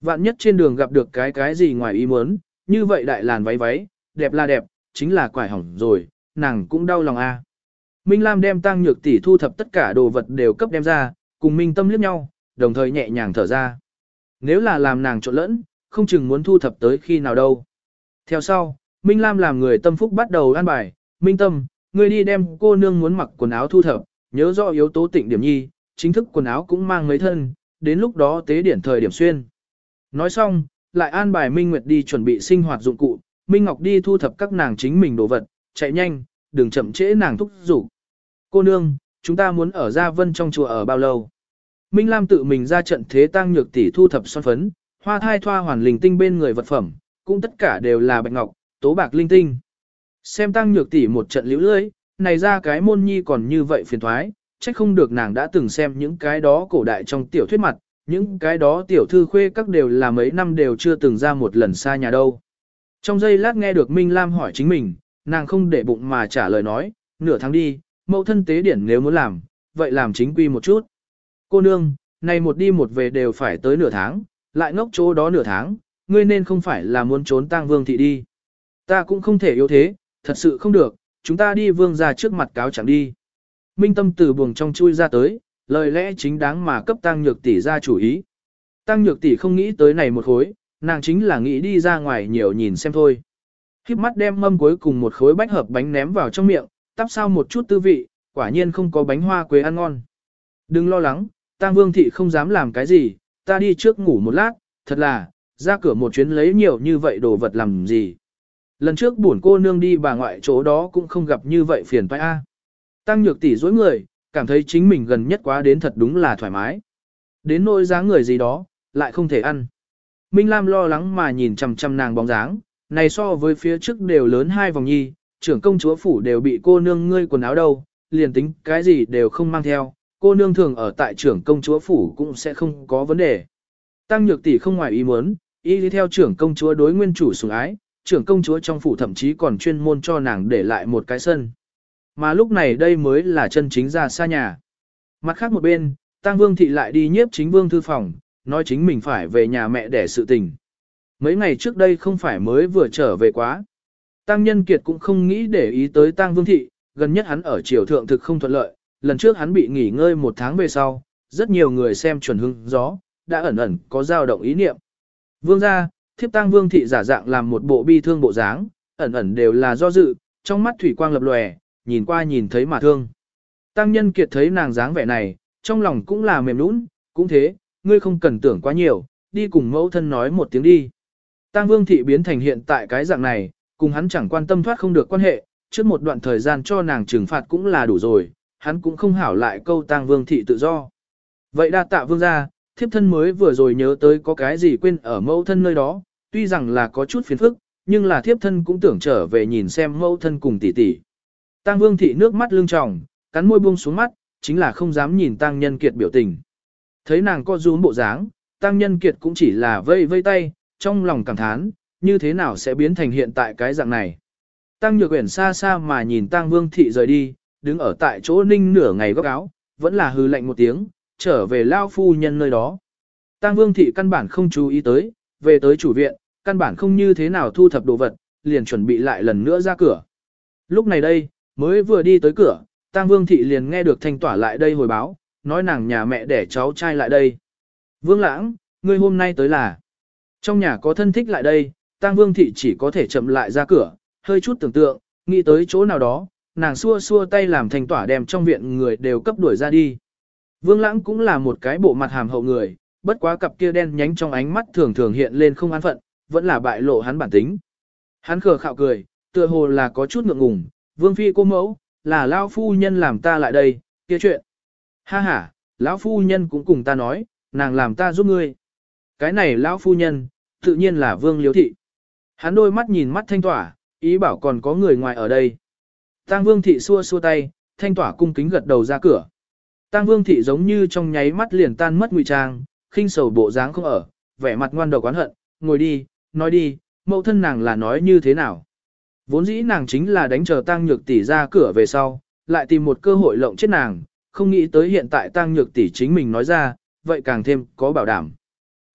Vạn nhất trên đường gặp được cái cái gì ngoài ý muốn, như vậy đại làn váy váy, đẹp là đẹp, chính là quải hỏng rồi, nàng cũng đau lòng a. Minh Lam đem tăng nhược tỷ thu thập tất cả đồ vật đều cấp đem ra, cùng Minh Tâm liếc nhau, đồng thời nhẹ nhàng thở ra. Nếu là làm nàng trộn lẫn, không chừng muốn thu thập tới khi nào đâu. Theo sau, Minh Lam làm người tâm phúc bắt đầu an bài, Minh Tâm, ngươi đi đem cô nương muốn mặc quần áo thu thập, nhớ rõ yếu tố tịnh điểm nhi, chính thức quần áo cũng mang mấy thân, đến lúc đó tế điển thời điểm xuyên. Nói xong, lại an bài Minh Nguyệt đi chuẩn bị sinh hoạt dụng cụ, Minh Ngọc đi thu thập các nàng chính mình đồ vật, chạy nhanh, đừng chậm trễ nàng thúc giục. Cô nương, chúng ta muốn ở Gia Vân trong chùa ở bao lâu? Minh Lam tự mình ra trận thế tăng nhược tỷ thu thập son phấn, hoa thai thoa hoàn linh tinh bên người vật phẩm, cũng tất cả đều là bạch ngọc, tố bạc linh tinh. Xem tăng nhược tỷ một trận liễu lưỡi, này ra cái môn nhi còn như vậy phiền thoái, trách không được nàng đã từng xem những cái đó cổ đại trong tiểu thuyết mặt, những cái đó tiểu thư khuê các đều là mấy năm đều chưa từng ra một lần xa nhà đâu. Trong giây lát nghe được Minh Lam hỏi chính mình, nàng không để bụng mà trả lời nói, nửa tháng đi, mẫu thân tế điển nếu muốn làm, vậy làm chính quy một chút. Cô nương, này một đi một về đều phải tới nửa tháng, lại ngốc chỗ đó nửa tháng, ngươi nên không phải là muốn trốn tang vương thị đi. Ta cũng không thể yếu thế, thật sự không được, chúng ta đi vương ra trước mặt cáo chẳng đi. Minh tâm từ buồng trong chui ra tới, lời lẽ chính đáng mà cấp tăng nhược tỷ ra chủ ý. Tăng nhược tỷ không nghĩ tới này một khối, nàng chính là nghĩ đi ra ngoài nhiều nhìn xem thôi. Khiếp mắt đem mâm cuối cùng một khối bánh hợp bánh ném vào trong miệng, tắp sao một chút tư vị, quả nhiên không có bánh hoa quế ăn ngon. Đừng lo lắng, Tang Vương thị không dám làm cái gì, ta đi trước ngủ một lát, thật là, ra cửa một chuyến lấy nhiều như vậy đồ vật làm gì. Lần trước buồn cô nương đi bà ngoại chỗ đó cũng không gặp như vậy phiền toái a. Tăng nhược tỷ dối người, cảm thấy chính mình gần nhất quá đến thật đúng là thoải mái. Đến nỗi dáng người gì đó, lại không thể ăn. Minh Lam lo lắng mà nhìn chằm chằm nàng bóng dáng, này so với phía trước đều lớn hai vòng nhi, trưởng công chúa phủ đều bị cô nương ngươi quần áo đâu, liền tính cái gì đều không mang theo, cô nương thường ở tại trưởng công chúa phủ cũng sẽ không có vấn đề. Tăng nhược tỷ không ngoài ý muốn, ý đi theo trưởng công chúa đối nguyên chủ sủng ái, trưởng công chúa trong phủ thậm chí còn chuyên môn cho nàng để lại một cái sân. Mà lúc này đây mới là chân chính ra xa nhà. Mặt khác một bên, Tăng Vương thị lại đi nhiếp chính vương thư phòng, nói chính mình phải về nhà mẹ để sự tình. Mấy ngày trước đây không phải mới vừa trở về quá. Tăng Nhân Kiệt cũng không nghĩ để ý tới Tăng Vương thị, gần nhất hắn ở triều thượng thực không thuận lợi, lần trước hắn bị nghỉ ngơi một tháng về sau, rất nhiều người xem chuẩn hưng gió, đã ẩn ẩn có dao động ý niệm. Vương gia, thiếp tăng vương thị giả dạng làm một bộ bi thương bộ dáng, ẩn ẩn đều là do dự, trong mắt thủy quang lập lòe, nhìn qua nhìn thấy mà thương. Tăng nhân kiệt thấy nàng dáng vẻ này, trong lòng cũng là mềm nũng, cũng thế, ngươi không cần tưởng quá nhiều, đi cùng mẫu thân nói một tiếng đi. Tăng vương thị biến thành hiện tại cái dạng này, cùng hắn chẳng quan tâm thoát không được quan hệ, trước một đoạn thời gian cho nàng trừng phạt cũng là đủ rồi, hắn cũng không hảo lại câu tăng vương thị tự do. Vậy đa tạ vương gia, thiếp thân mới vừa rồi nhớ tới có cái gì quên ở mẫu thân nơi đó, tuy rằng là có chút phiền phức, nhưng là thiếp thân cũng tưởng trở về nhìn xem mẫu thân cùng tỷ tỷ. Tang vương thị nước mắt lưng tròng, cắn môi buông xuống mắt, chính là không dám nhìn tang nhân kiệt biểu tình. Thấy nàng co rúm bộ dáng, tang nhân kiệt cũng chỉ là vây vây tay, trong lòng cảm thán, như thế nào sẽ biến thành hiện tại cái dạng này. Tăng nhược uyển xa xa mà nhìn tang vương thị rời đi, đứng ở tại chỗ ninh nửa ngày góc áo, vẫn là hư lạnh một tiếng, trở về lao phu nhân nơi đó. Tang Vương thị căn bản không chú ý tới, về tới chủ viện, căn bản không như thế nào thu thập đồ vật, liền chuẩn bị lại lần nữa ra cửa. Lúc này đây, mới vừa đi tới cửa, Tang Vương Thị liền nghe được thanh tỏa lại đây hồi báo, nói nàng nhà mẹ để cháu trai lại đây. Vương Lãng, ngươi hôm nay tới là. Trong nhà có thân thích lại đây, Tang Vương Thị chỉ có thể chậm lại ra cửa, hơi chút tưởng tượng, nghĩ tới chỗ nào đó, nàng xua xua tay làm thanh tỏa đem trong viện người đều cấp đuổi ra đi. Vương Lãng cũng là một cái bộ mặt hàm hậu người, bất quá cặp kia đen nhánh trong ánh mắt thường thường hiện lên không an phận, vẫn là bại lộ hắn bản tính. Hắn khờ khạo cười, tựa hồ là có chút ngượng ngùng, vương phi cô mẫu, là lão phu nhân làm ta lại đây, kia chuyện. Ha ha, lão phu nhân cũng cùng ta nói, nàng làm ta giúp ngươi. Cái này lão phu nhân, tự nhiên là vương liếu thị. Hắn đôi mắt nhìn mắt thanh tỏa, ý bảo còn có người ngoài ở đây. Tang vương thị xua xua tay, thanh tỏa cung kính gật đầu ra cửa. Tang vương thị giống như trong nháy mắt liền tan mất ngụy trang, khinh sầu bộ dáng không ở, vẻ mặt ngoan đầu quán hận, ngồi đi, nói đi, mẫu thân nàng là nói như thế nào. Vốn dĩ nàng chính là đánh chờ Tăng Nhược tỷ ra cửa về sau, lại tìm một cơ hội lộng chết nàng, không nghĩ tới hiện tại Tăng Nhược tỷ chính mình nói ra, vậy càng thêm có bảo đảm.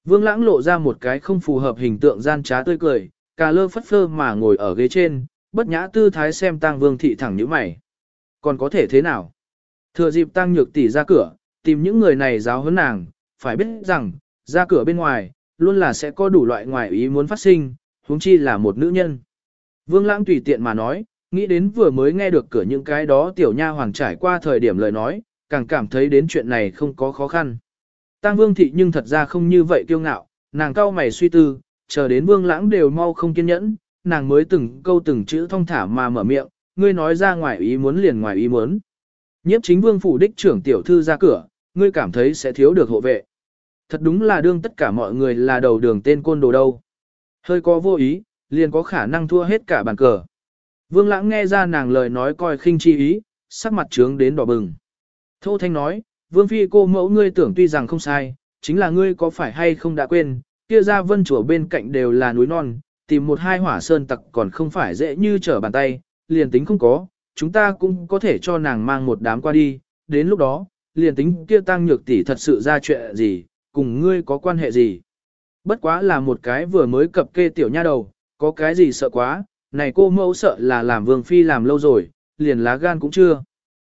Vương Lãng lộ ra một cái không phù hợp hình tượng gian trá tươi cười, cà lơ phất phơ mà ngồi ở ghế trên, bất nhã tư thái xem Tăng Vương thị thẳng nhíu mày. Còn có thể thế nào? Thừa dịp Tăng Nhược tỷ ra cửa, tìm những người này giáo huấn nàng, phải biết rằng, ra cửa bên ngoài, luôn là sẽ có đủ loại ngoại ý muốn phát sinh, huống chi là một nữ nhân. Vương Lãng tùy tiện mà nói, nghĩ đến vừa mới nghe được cửa những cái đó tiểu nha hoàng trải qua thời điểm lời nói, càng cảm thấy đến chuyện này không có khó khăn. Tang Vương thị nhưng thật ra không như vậy kiêu ngạo, nàng cao mày suy tư, chờ đến Vương Lãng đều mau không kiên nhẫn, nàng mới từng câu từng chữ thông thả mà mở miệng, ngươi nói ra ngoài ý muốn liền ngoài ý muốn. Nhiếp chính Vương phủ đích trưởng tiểu thư ra cửa, ngươi cảm thấy sẽ thiếu được hộ vệ. Thật đúng là đương tất cả mọi người là đầu đường tên côn đồ đâu. Hơi có vô ý, liền có khả năng thua hết cả bàn cờ. Vương lãng nghe ra nàng lời nói coi khinh chi ý, sắc mặt trướng đến đỏ bừng. Thô thanh nói, vương phi cô mẫu ngươi tưởng tuy rằng không sai, chính là ngươi có phải hay không đã quên, kia ra vân chùa bên cạnh đều là núi non, tìm một hai hỏa sơn tặc còn không phải dễ như trở bàn tay, liền tính không có, chúng ta cũng có thể cho nàng mang một đám qua đi, đến lúc đó, liền tính kia tăng nhược tỷ thật sự ra chuyện gì, cùng ngươi có quan hệ gì. Bất quá là một cái vừa mới cập kê tiểu nha đầu, có cái gì sợ quá, này cô mẫu sợ là làm vương phi làm lâu rồi, liền lá gan cũng chưa.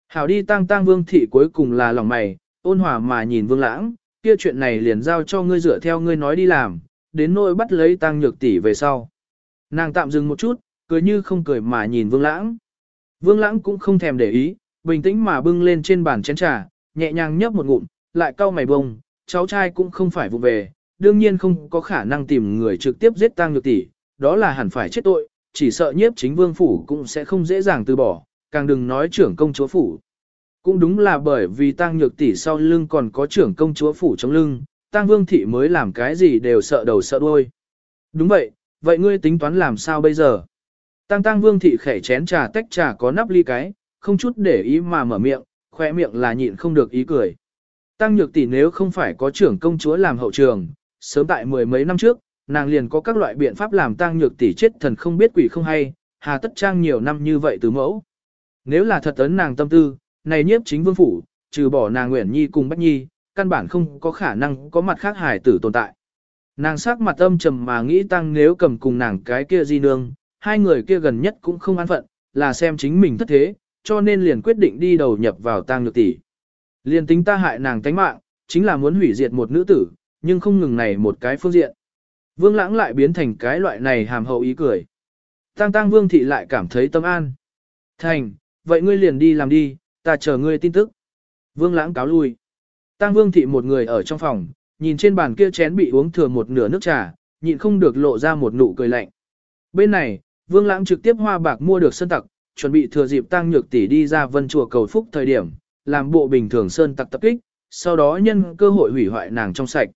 Hảo đi tang tang vương thị cuối cùng là lòng mày, ôn hòa mà nhìn vương lãng, kia chuyện này liền giao cho ngươi dựa theo ngươi nói đi làm, đến nỗi bắt lấy tang nhược tỷ về sau. Nàng tạm dừng một chút, cười như không cười mà nhìn vương lãng. Vương lãng cũng không thèm để ý, bình tĩnh mà bưng lên trên bàn chén trà, nhẹ nhàng nhấp một ngụm, lại cau mày bông, cháu trai cũng không phải vụ về, đương nhiên không có khả năng tìm người trực tiếp giết tang nhược tỷ, đó là hẳn phải chết tội, chỉ sợ nhiếp chính vương phủ cũng sẽ không dễ dàng từ bỏ, càng đừng nói trưởng công chúa phủ. Cũng đúng là bởi vì tăng nhược tỷ sau lưng còn có trưởng công chúa phủ trong lưng, tăng vương thị mới làm cái gì đều sợ đầu sợ đuôi. Đúng vậy, vậy ngươi tính toán làm sao bây giờ? Tăng tăng vương thị khẽ chén trà tách trà có nắp ly cái, không chút để ý mà mở miệng, khoe miệng là nhịn không được ý cười. Tăng nhược tỷ nếu không phải có trưởng công chúa làm hậu trường, sớm tại mười mấy năm trước, nàng liền có các loại biện pháp làm tăng nhược tỷ chết thần không biết quỷ không hay, hà tất trang nhiều năm như vậy từ mẫu. Nếu là thật ấn nàng tâm tư, này nhiếp chính vương phủ, trừ bỏ nàng Nguyễn Nhi cùng Bách Nhi, căn bản không có khả năng có mặt khác hải tử tồn tại. Nàng sắc mặt âm trầm mà nghĩ tăng nếu cầm cùng nàng cái kia di nương, hai người kia gần nhất cũng không an phận, là xem chính mình thất thế, cho nên liền quyết định đi đầu nhập vào tăng nhược tỷ. Liền tính ta hại nàng tánh mạng, chính là muốn hủy diệt một nữ tử, nhưng không ngừng này một cái phương diện. Vương lãng lại biến thành cái loại này hàm hậu ý cười. Tăng tăng vương thị lại cảm thấy tâm an. Thành, vậy ngươi liền đi làm đi, ta chờ ngươi tin tức. Vương lãng cáo lui. Tăng vương thị một người ở trong phòng, nhìn trên bàn kia chén bị uống thừa một nửa nước trà, nhịn không được lộ ra một nụ cười lạnh. Bên này, vương lãng trực tiếp hoa bạc mua được sơn tặc, chuẩn bị thừa dịp tăng nhược tỷ đi ra vân chùa cầu phúc thời điểm, làm bộ bình thường sơn tặc tập kích, sau đó nhân cơ hội hủy hoại nàng trong sạch.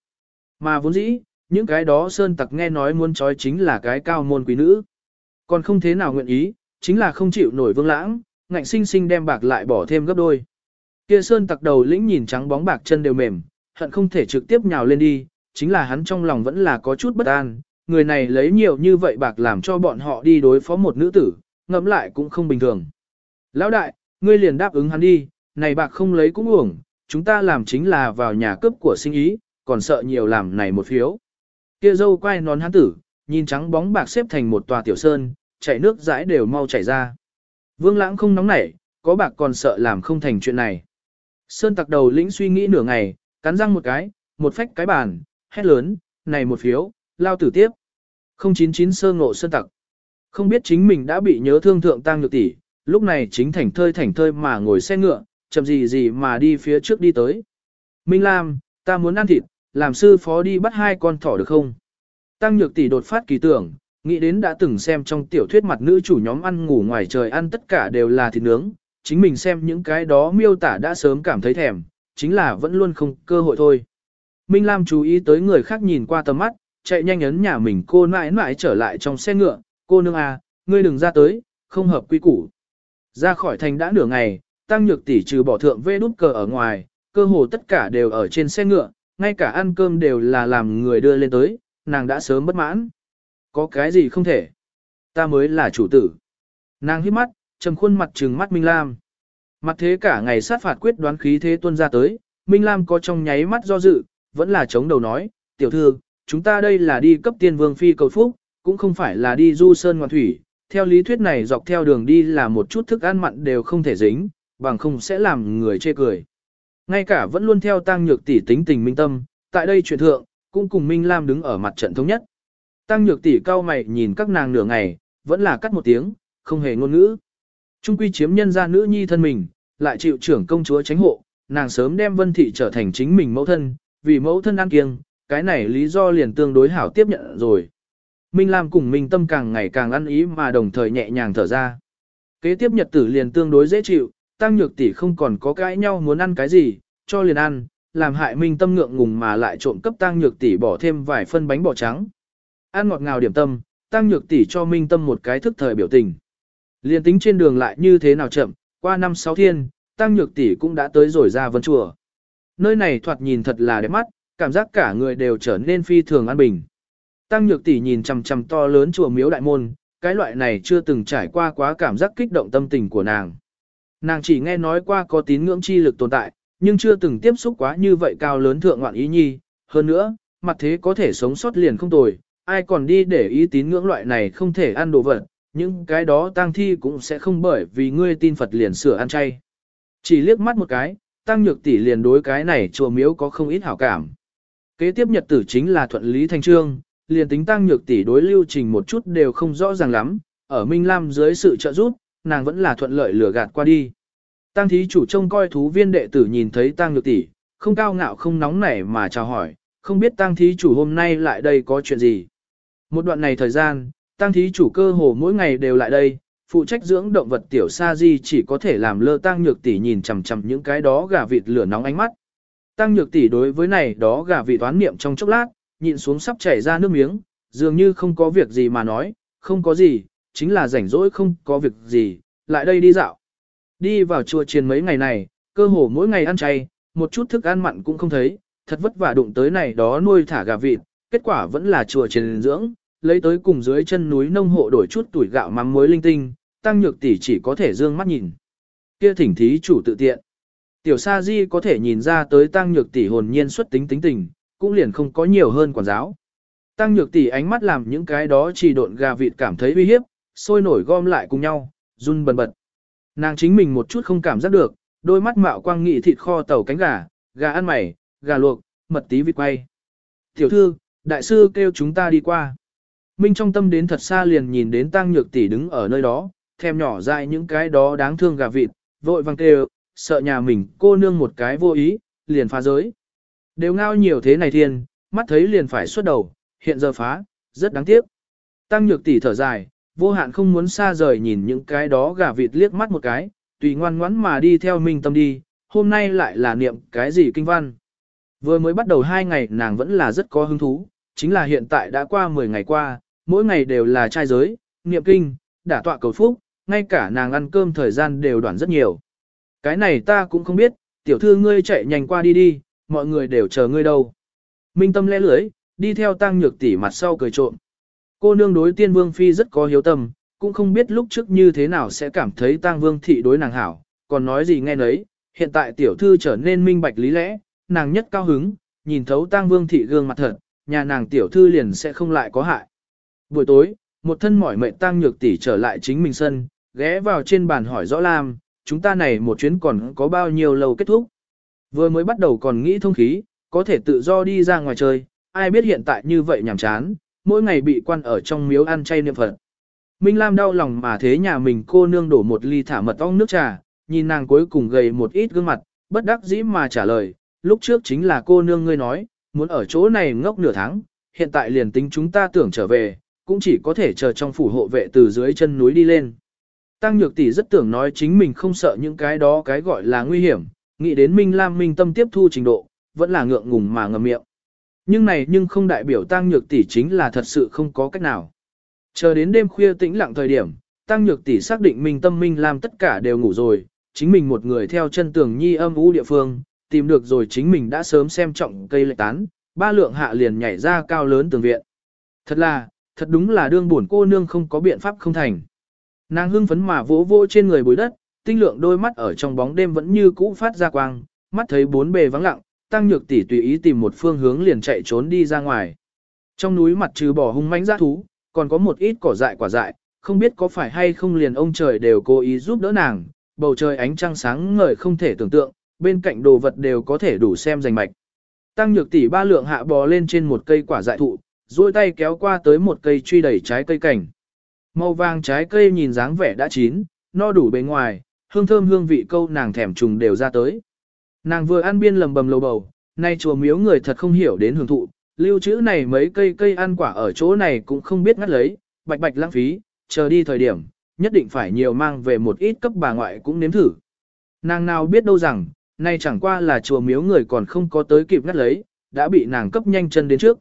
Mà vốn dĩ, những cái đó sơn tặc nghe nói muốn trói chính là cái cao môn quý nữ. Còn không thế nào nguyện ý, chính là không chịu nổi vương lãng, ngạnh sinh sinh đem bạc lại bỏ thêm gấp đôi. Kia sơn tặc đầu lĩnh nhìn trắng bóng bạc chân đều mềm, hận không thể trực tiếp nhào lên đi, chính là hắn trong lòng vẫn là có chút bất an, người này lấy nhiều như vậy bạc làm cho bọn họ đi đối phó một nữ tử, ngẫm lại cũng không bình thường. Lão đại, ngươi liền đáp ứng hắn đi, này bạc không lấy cũng uổng, chúng ta làm chính là vào nhà cướp của sinh ý, còn sợ nhiều làm này một phiếu kia dâu quay nón hán tử, nhìn trắng bóng bạc xếp thành một tòa tiểu sơn, chảy nước dãi đều mau chảy ra. Vương lãng không nóng nảy, có bạc còn sợ làm không thành chuyện này. Sơn tặc đầu lĩnh suy nghĩ nửa ngày, cắn răng một cái, một phách cái bàn, hét lớn, này một phiếu, lao tử tiếp. 099 sơ ngộ sơn tặc. Không biết chính mình đã bị nhớ thương thượng tăng nhược tỷ, lúc này chính thành thơi thành thơi mà ngồi xe ngựa, chậm gì gì mà đi phía trước đi tới. Minh Lam, ta muốn ăn thịt, làm sư phó đi bắt hai con thỏ được không? Tăng nhược tỷ đột phát kỳ tưởng, nghĩ đến đã từng xem trong tiểu thuyết mặt nữ chủ nhóm ăn ngủ ngoài trời ăn tất cả đều là thịt nướng, chính mình xem những cái đó miêu tả đã sớm cảm thấy thèm, chính là vẫn luôn không cơ hội thôi. Minh Lam chú ý tới người khác nhìn qua tầm mắt, chạy nhanh ấn nhà mình cô mãi mãi trở lại trong xe ngựa, cô nương à, ngươi đừng ra tới, không hợp quy củ. Ra khỏi thành đã nửa ngày, tăng nhược tỷ trừ bỏ thượng vê đút cờ ở ngoài, cơ hồ tất cả đều ở trên xe ngựa, ngay cả ăn cơm đều là làm người đưa lên tới, nàng đã sớm bất mãn. Có cái gì không thể? Ta mới là chủ tử. Nàng hít mắt, trầm khuôn mặt trừng mắt Minh Lam. Mặt thế cả ngày sát phạt quyết đoán khí thế tuân ra tới, Minh Lam có trong nháy mắt do dự, vẫn là chống đầu nói, tiểu thư, chúng ta đây là đi cấp tiên vương phi cầu phúc, cũng không phải là đi du sơn ngoạn thủy. Theo lý thuyết này dọc theo đường đi là một chút thức ăn mặn đều không thể dính, bằng không sẽ làm người chê cười. Ngay cả vẫn luôn theo tăng nhược tỷ tính tình minh tâm, tại đây chuyện thượng, cũng cùng Minh Lam đứng ở mặt trận thống nhất. Tăng nhược tỷ cao mày nhìn các nàng nửa ngày, vẫn là cắt một tiếng, không hề ngôn ngữ. Trung quy chiếm nhân ra nữ nhi thân mình, lại chịu trưởng công chúa tránh hộ, nàng sớm đem vân thị trở thành chính mình mẫu thân, vì mẫu thân ăn kiêng, cái này lý do liền tương đối hảo tiếp nhận rồi. Minh Lam cùng Minh Tâm càng ngày càng ăn ý mà đồng thời nhẹ nhàng thở ra. Kế tiếp nhật tử liền tương đối dễ chịu, tăng nhược tỷ không còn có cãi nhau muốn ăn cái gì, cho liền ăn, làm hại Minh Tâm ngượng ngùng mà lại trộm cấp tăng nhược tỷ bỏ thêm vài phân bánh bò trắng. Ăn ngọt ngào điểm tâm, tăng nhược tỷ cho Minh Tâm một cái thức thời biểu tình. Liên tính trên đường lại như thế nào chậm, qua năm sáu thiên, tăng nhược tỷ cũng đã tới rồi ra vân chùa. Nơi này thoạt nhìn thật là đẹp mắt, cảm giác cả người đều trở nên phi thường an bình. Tăng nhược tỷ nhìn chằm chằm to lớn chùa miếu đại môn, cái loại này chưa từng trải qua quá cảm giác kích động tâm tình của nàng. Nàng chỉ nghe nói qua có tín ngưỡng chi lực tồn tại, nhưng chưa từng tiếp xúc quá như vậy cao lớn thượng ngoạn ý nhi. Hơn nữa, mặt thế có thể sống sót liền không tồi, ai còn đi để ý tín ngưỡng loại này không thể ăn đồ vật, những cái đó tang thi cũng sẽ không bởi vì ngươi tin Phật liền sửa ăn chay. Chỉ liếc mắt một cái, tăng nhược tỷ liền đối cái này chùa miếu có không ít hảo cảm. Kế tiếp nhật tử chính là thuận lý thành trương, liền tính tăng nhược tỷ đối lưu trình một chút đều không rõ ràng lắm, ở Minh Lam dưới sự trợ giúp, nàng vẫn là thuận lợi lừa gạt qua đi. Tăng thí chủ trông coi thú viên đệ tử nhìn thấy tăng nhược tỷ, không cao ngạo không nóng nảy mà chào hỏi, không biết tăng thí chủ hôm nay lại đây có chuyện gì. Một đoạn này thời gian, tăng thí chủ cơ hồ mỗi ngày đều lại đây, phụ trách dưỡng động vật tiểu sa di chỉ có thể làm lơ tăng nhược tỷ nhìn chằm chằm những cái đó gà vịt lửa nóng ánh mắt. Tăng nhược tỷ đối với này đó gà vịt toán niệm trong chốc lát, nhịn xuống sắp chảy ra nước miếng, dường như không có việc gì mà nói, không có gì, chính là rảnh rỗi không có việc gì, lại đây đi dạo. Đi vào chùa chiền mấy ngày này, cơ hồ mỗi ngày ăn chay, một chút thức ăn mặn cũng không thấy, thật vất vả đụng tới này đó nuôi thả gà vịt, kết quả vẫn là chùa chiền dưỡng, lấy tới cùng dưới chân núi nông hộ đổi chút tuổi gạo mắm muối linh tinh, tăng nhược tỷ chỉ có thể dương mắt nhìn. Kia thỉnh thí chủ tự tiện. Tiểu Sa Di có thể nhìn ra tới tăng nhược tỷ hồn nhiên xuất tính tính tình, cũng liền không có nhiều hơn quản giáo. Tăng nhược tỷ ánh mắt làm những cái đó chỉ độn gà vịt cảm thấy uy hiếp, sôi nổi gom lại cùng nhau, run bần bật. Nàng chính mình một chút không cảm giác được, đôi mắt mạo quang nghị thịt kho tàu cánh gà, gà ăn mày, gà luộc, mật tí vịt quay. Tiểu thư, đại sư kêu chúng ta đi qua. Minh trong tâm đến thật xa liền nhìn đến tăng nhược tỷ đứng ở nơi đó, thèm nhỏ dại những cái đó đáng thương gà vịt, vội vàng kêu, sợ nhà mình cô nương một cái vô ý, liền phá giới. Đều ngao nhiều thế này thiên, mắt thấy liền phải xuất đầu, hiện giờ phá, rất đáng tiếc. Tăng nhược tỷ thở dài, vô hạn không muốn xa rời nhìn những cái đó gà vịt liếc mắt một cái, tùy ngoan ngoãn mà đi theo Minh Tâm đi, hôm nay lại là niệm cái gì kinh văn. Vừa mới bắt đầu hai ngày nàng vẫn là rất có hứng thú, chính là hiện tại đã qua 10 ngày qua, mỗi ngày đều là trai giới, niệm kinh, đả tọa cầu phúc, ngay cả nàng ăn cơm thời gian đều đoạn rất nhiều. Cái này ta cũng không biết, tiểu thư ngươi chạy nhanh qua đi đi, mọi người đều chờ ngươi đâu. Minh tâm lẽ lưới, đi theo tăng nhược tỷ mặt sau cười trộm. Cô nương đối tiên vương phi rất có hiếu tâm, cũng không biết lúc trước như thế nào sẽ cảm thấy tang vương thị đối nàng hảo, còn nói gì nghe nấy, hiện tại tiểu thư trở nên minh bạch lý lẽ, nàng nhất cao hứng, nhìn thấu tang vương thị gương mặt thật, nhà nàng tiểu thư liền sẽ không lại có hại. Buổi tối, một thân mỏi mệt tang nhược tỷ trở lại chính mình sân, ghé vào trên bàn hỏi rõ Lam, chúng ta này một chuyến còn có bao nhiêu lâu kết thúc. Vừa mới bắt đầu còn nghĩ thông khí, có thể tự do đi ra ngoài chơi, ai biết hiện tại như vậy nhảm chán, mỗi ngày bị quan ở trong miếu ăn chay niệm Phật. Minh Lam đau lòng mà thế nhà mình cô nương đổ một ly thả mật ong nước trà, nhìn nàng cuối cùng gầy một ít gương mặt, bất đắc dĩ mà trả lời, lúc trước chính là cô nương ngươi nói, muốn ở chỗ này ngốc nửa tháng, hiện tại liền tính chúng ta tưởng trở về, cũng chỉ có thể chờ trong phủ hộ vệ từ dưới chân núi đi lên. Tăng Nhược Tỷ rất tưởng nói chính mình không sợ những cái đó cái gọi là nguy hiểm, nghĩ đến Minh Lam Minh tâm tiếp thu trình độ, vẫn là ngượng ngùng mà ngậm miệng. Nhưng này nhưng không đại biểu Tăng Nhược Tỷ chính là thật sự không có cách nào. Chờ đến đêm khuya tĩnh lặng thời điểm, Tăng Nhược Tỷ xác định mình tâm Minh làm tất cả đều ngủ rồi, chính mình một người theo chân tường nhi âm u địa phương, tìm được rồi chính mình đã sớm xem trọng cây lệ tán, ba lượng hạ liền nhảy ra cao lớn tường viện. Thật là, thật đúng là đương buồn cô nương không có biện pháp không thành. Nàng hưng phấn mà vỗ vỗ trên người bối đất, tinh lượng đôi mắt ở trong bóng đêm vẫn như cũ phát ra quang, mắt thấy bốn bề vắng lặng, tăng nhược tỷ tùy ý tìm một phương hướng liền chạy trốn đi ra ngoài. Trong núi mặt trừ bỏ hung mãnh dã thú, còn có một ít cỏ dại quả dại, không biết có phải hay không liền ông trời đều cố ý giúp đỡ nàng, bầu trời ánh trăng sáng ngời không thể tưởng tượng, bên cạnh đồ vật đều có thể đủ xem rành mạch. Tăng nhược tỷ ba lượng hạ bò lên trên một cây quả dại thụ, duỗi tay kéo qua tới một cây truy đẩy trái cây cảnh. Màu vàng trái cây nhìn dáng vẻ đã chín, no đủ bề ngoài, hương thơm hương vị câu nàng thèm trùng đều ra tới. Nàng vừa ăn biên lầm bầm lầu bầu, nay chùa miếu người thật không hiểu đến hưởng thụ, lưu trữ này mấy cây cây ăn quả ở chỗ này cũng không biết ngắt lấy, bạch bạch lãng phí, chờ đi thời điểm, nhất định phải nhiều mang về một ít cấp bà ngoại cũng nếm thử. Nàng nào biết đâu rằng, nay chẳng qua là chùa miếu người còn không có tới kịp ngắt lấy, đã bị nàng cấp nhanh chân đến trước.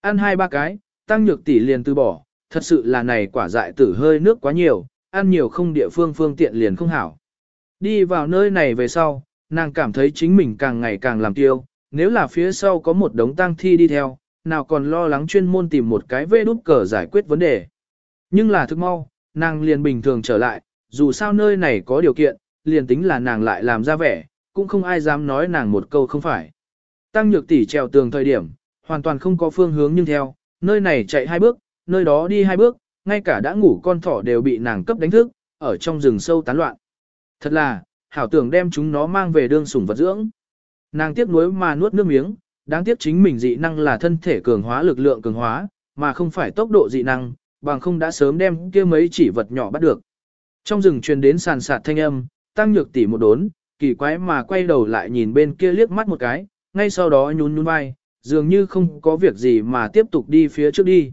Ăn hai ba cái, tăng nhược tỷ liền từ bỏ, thật sự là này quả dại tử hơi nước quá nhiều, ăn nhiều không địa phương phương tiện liền không hảo. Đi vào nơi này về sau, nàng cảm thấy chính mình càng ngày càng làm tiêu, nếu là phía sau có một đống tang thi đi theo, nào còn lo lắng chuyên môn tìm một cái vê đút cờ giải quyết vấn đề. Nhưng là thức mau, nàng liền bình thường trở lại, dù sao nơi này có điều kiện, liền tính là nàng lại làm ra vẻ, cũng không ai dám nói nàng một câu không phải. Tăng nhược tỷ trèo tường thời điểm, hoàn toàn không có phương hướng nhưng theo, nơi này chạy hai bước, nơi đó đi hai bước, ngay cả đã ngủ con thỏ đều bị nàng cấp đánh thức, ở trong rừng sâu tán loạn. Thật là, hảo tưởng đem chúng nó mang về đương sủng vật dưỡng. Nàng tiếc nuối mà nuốt nước miếng, đáng tiếc chính mình dị năng là thân thể cường hóa lực lượng cường hóa, mà không phải tốc độ dị năng, bằng không đã sớm đem kia mấy chỉ vật nhỏ bắt được. Trong rừng truyền đến sàn sạt thanh âm, tăng nhược tỷ một đốn, kỳ quái mà quay đầu lại nhìn bên kia liếc mắt một cái, ngay sau đó nhún nhún vai, dường như không có việc gì mà tiếp tục đi phía trước đi.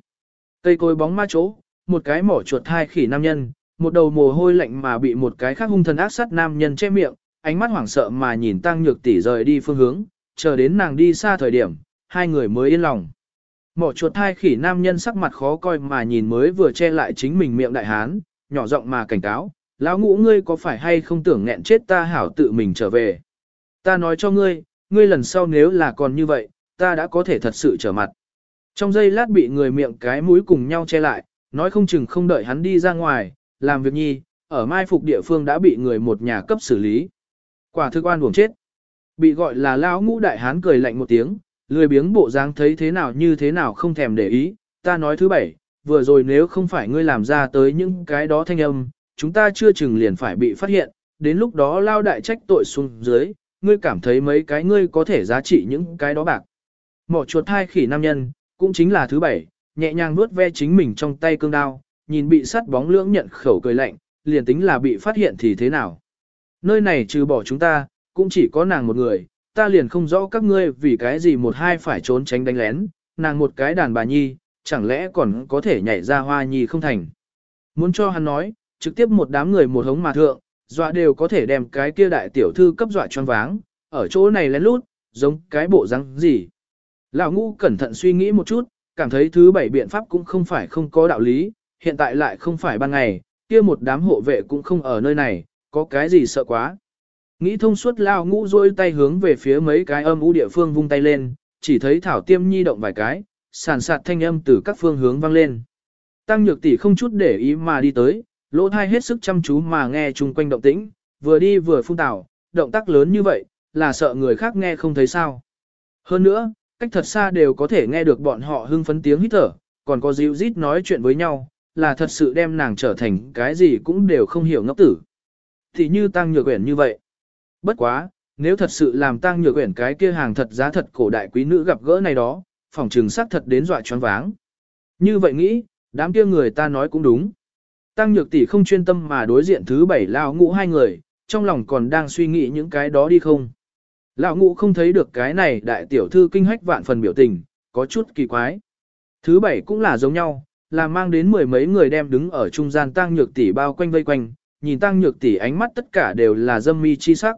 Cây cối bóng ma chỗ, một cái mỏ chuột hai khỉ nam nhân, một đầu mồ hôi lạnh mà bị một cái khác hung thần ác sát nam nhân che miệng, ánh mắt hoảng sợ mà nhìn tăng nhược tỷ rời đi phương hướng, chờ đến nàng đi xa thời điểm, hai người mới yên lòng. Mỏ chuột hai khỉ nam nhân sắc mặt khó coi mà nhìn mới vừa che lại chính mình miệng đại hán, nhỏ giọng mà cảnh cáo, lão ngũ ngươi có phải hay không tưởng nghẹn chết ta hảo tự mình trở về. Ta nói cho ngươi, ngươi lần sau nếu là còn như vậy, ta đã có thể thật sự trở mặt. Trong giây lát bị người miệng cái mũi cùng nhau che lại, nói không chừng không đợi hắn đi ra ngoài, làm việc nhi, ở mai phục địa phương đã bị người một nhà cấp xử lý. Quả thực oan buồng chết. Bị gọi là lão ngũ đại hán cười lạnh một tiếng, lười biếng bộ dáng thấy thế nào như thế nào không thèm để ý, ta nói thứ bảy, vừa rồi nếu không phải ngươi làm ra tới những cái đó thanh âm, chúng ta chưa chừng liền phải bị phát hiện, đến lúc đó lao đại trách tội xuống dưới, ngươi cảm thấy mấy cái ngươi có thể giá trị những cái đó bạc. Mỏ chuột hai khỉ nam nhân, cũng chính là thứ bảy, nhẹ nhàng nuốt ve chính mình trong tay cương đao, nhìn bị sắt bóng lưỡng nhận khẩu cười lạnh, liền tính là bị phát hiện thì thế nào. Nơi này trừ bỏ chúng ta, cũng chỉ có nàng một người, ta liền không rõ các ngươi vì cái gì một hai phải trốn tránh đánh lén, nàng một cái đàn bà nhi, chẳng lẽ còn có thể nhảy ra hoa nhi không thành. Muốn cho hắn nói, trực tiếp một đám người một hống mà thượng, dọa đều có thể đem cái kia đại tiểu thư cấp dọa choáng váng, ở chỗ này lén lút, giống cái bộ răng gì. Lão ngu cẩn thận suy nghĩ một chút, cảm thấy thứ bảy biện pháp cũng không phải không có đạo lý, hiện tại lại không phải ban ngày, kia một đám hộ vệ cũng không ở nơi này, có cái gì sợ quá. Nghĩ thông suốt lao ngũ rôi tay hướng về phía mấy cái âm u địa phương vung tay lên, chỉ thấy thảo tiêm nhi động vài cái, sàn sạt thanh âm từ các phương hướng vang lên. Tăng nhược tỷ không chút để ý mà đi tới, lỗ thai hết sức chăm chú mà nghe chung quanh động tĩnh, vừa đi vừa phun tảo, động tác lớn như vậy, là sợ người khác nghe không thấy sao. Hơn nữa, cách thật xa đều có thể nghe được bọn họ hưng phấn tiếng hít thở, còn có dịu rít nói chuyện với nhau, là thật sự đem nàng trở thành cái gì cũng đều không hiểu ngốc tử. Thì như tăng nhược quyển như vậy. Bất quá, nếu thật sự làm tăng nhược quyển cái kia hàng thật giá thật cổ đại quý nữ gặp gỡ này đó, phòng trừng xác thật đến dọa choáng váng. Như vậy nghĩ, đám kia người ta nói cũng đúng. Tăng nhược tỷ không chuyên tâm mà đối diện thứ bảy lao ngũ hai người, trong lòng còn đang suy nghĩ những cái đó đi không. Lão ngũ không thấy được cái này đại tiểu thư kinh hách vạn phần biểu tình, có chút kỳ quái. Thứ bảy cũng là giống nhau, là mang đến mười mấy người đem đứng ở trung gian tăng nhược tỷ bao quanh vây quanh, nhìn tăng nhược tỷ ánh mắt tất cả đều là dâm mi chi sắc.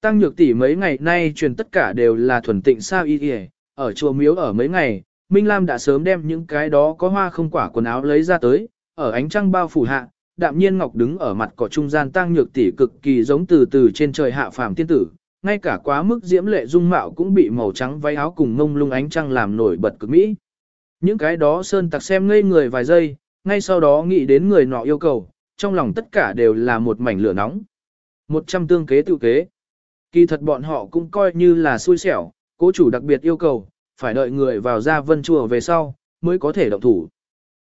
Tăng nhược tỷ mấy ngày nay truyền tất cả đều là thuần tịnh sao y y, ở chùa miếu ở mấy ngày, Minh Lam đã sớm đem những cái đó có hoa không quả quần áo lấy ra tới, ở ánh trăng bao phủ hạ, đạm nhiên ngọc đứng ở mặt cỏ trung gian tăng nhược tỷ cực kỳ giống từ từ trên trời hạ phàm tiên tử, ngay cả quá mức diễm lệ dung mạo cũng bị màu trắng váy áo cùng ngông lung ánh trăng làm nổi bật cực mỹ. Những cái đó sơn tặc xem ngây người vài giây, ngay sau đó nghĩ đến người nọ yêu cầu, trong lòng tất cả đều là một mảnh lửa nóng. Một trăm tương kế tự kế. Kỳ thật bọn họ cũng coi như là xui xẻo, cố chủ đặc biệt yêu cầu, phải đợi người vào ra vân chùa về sau, mới có thể động thủ.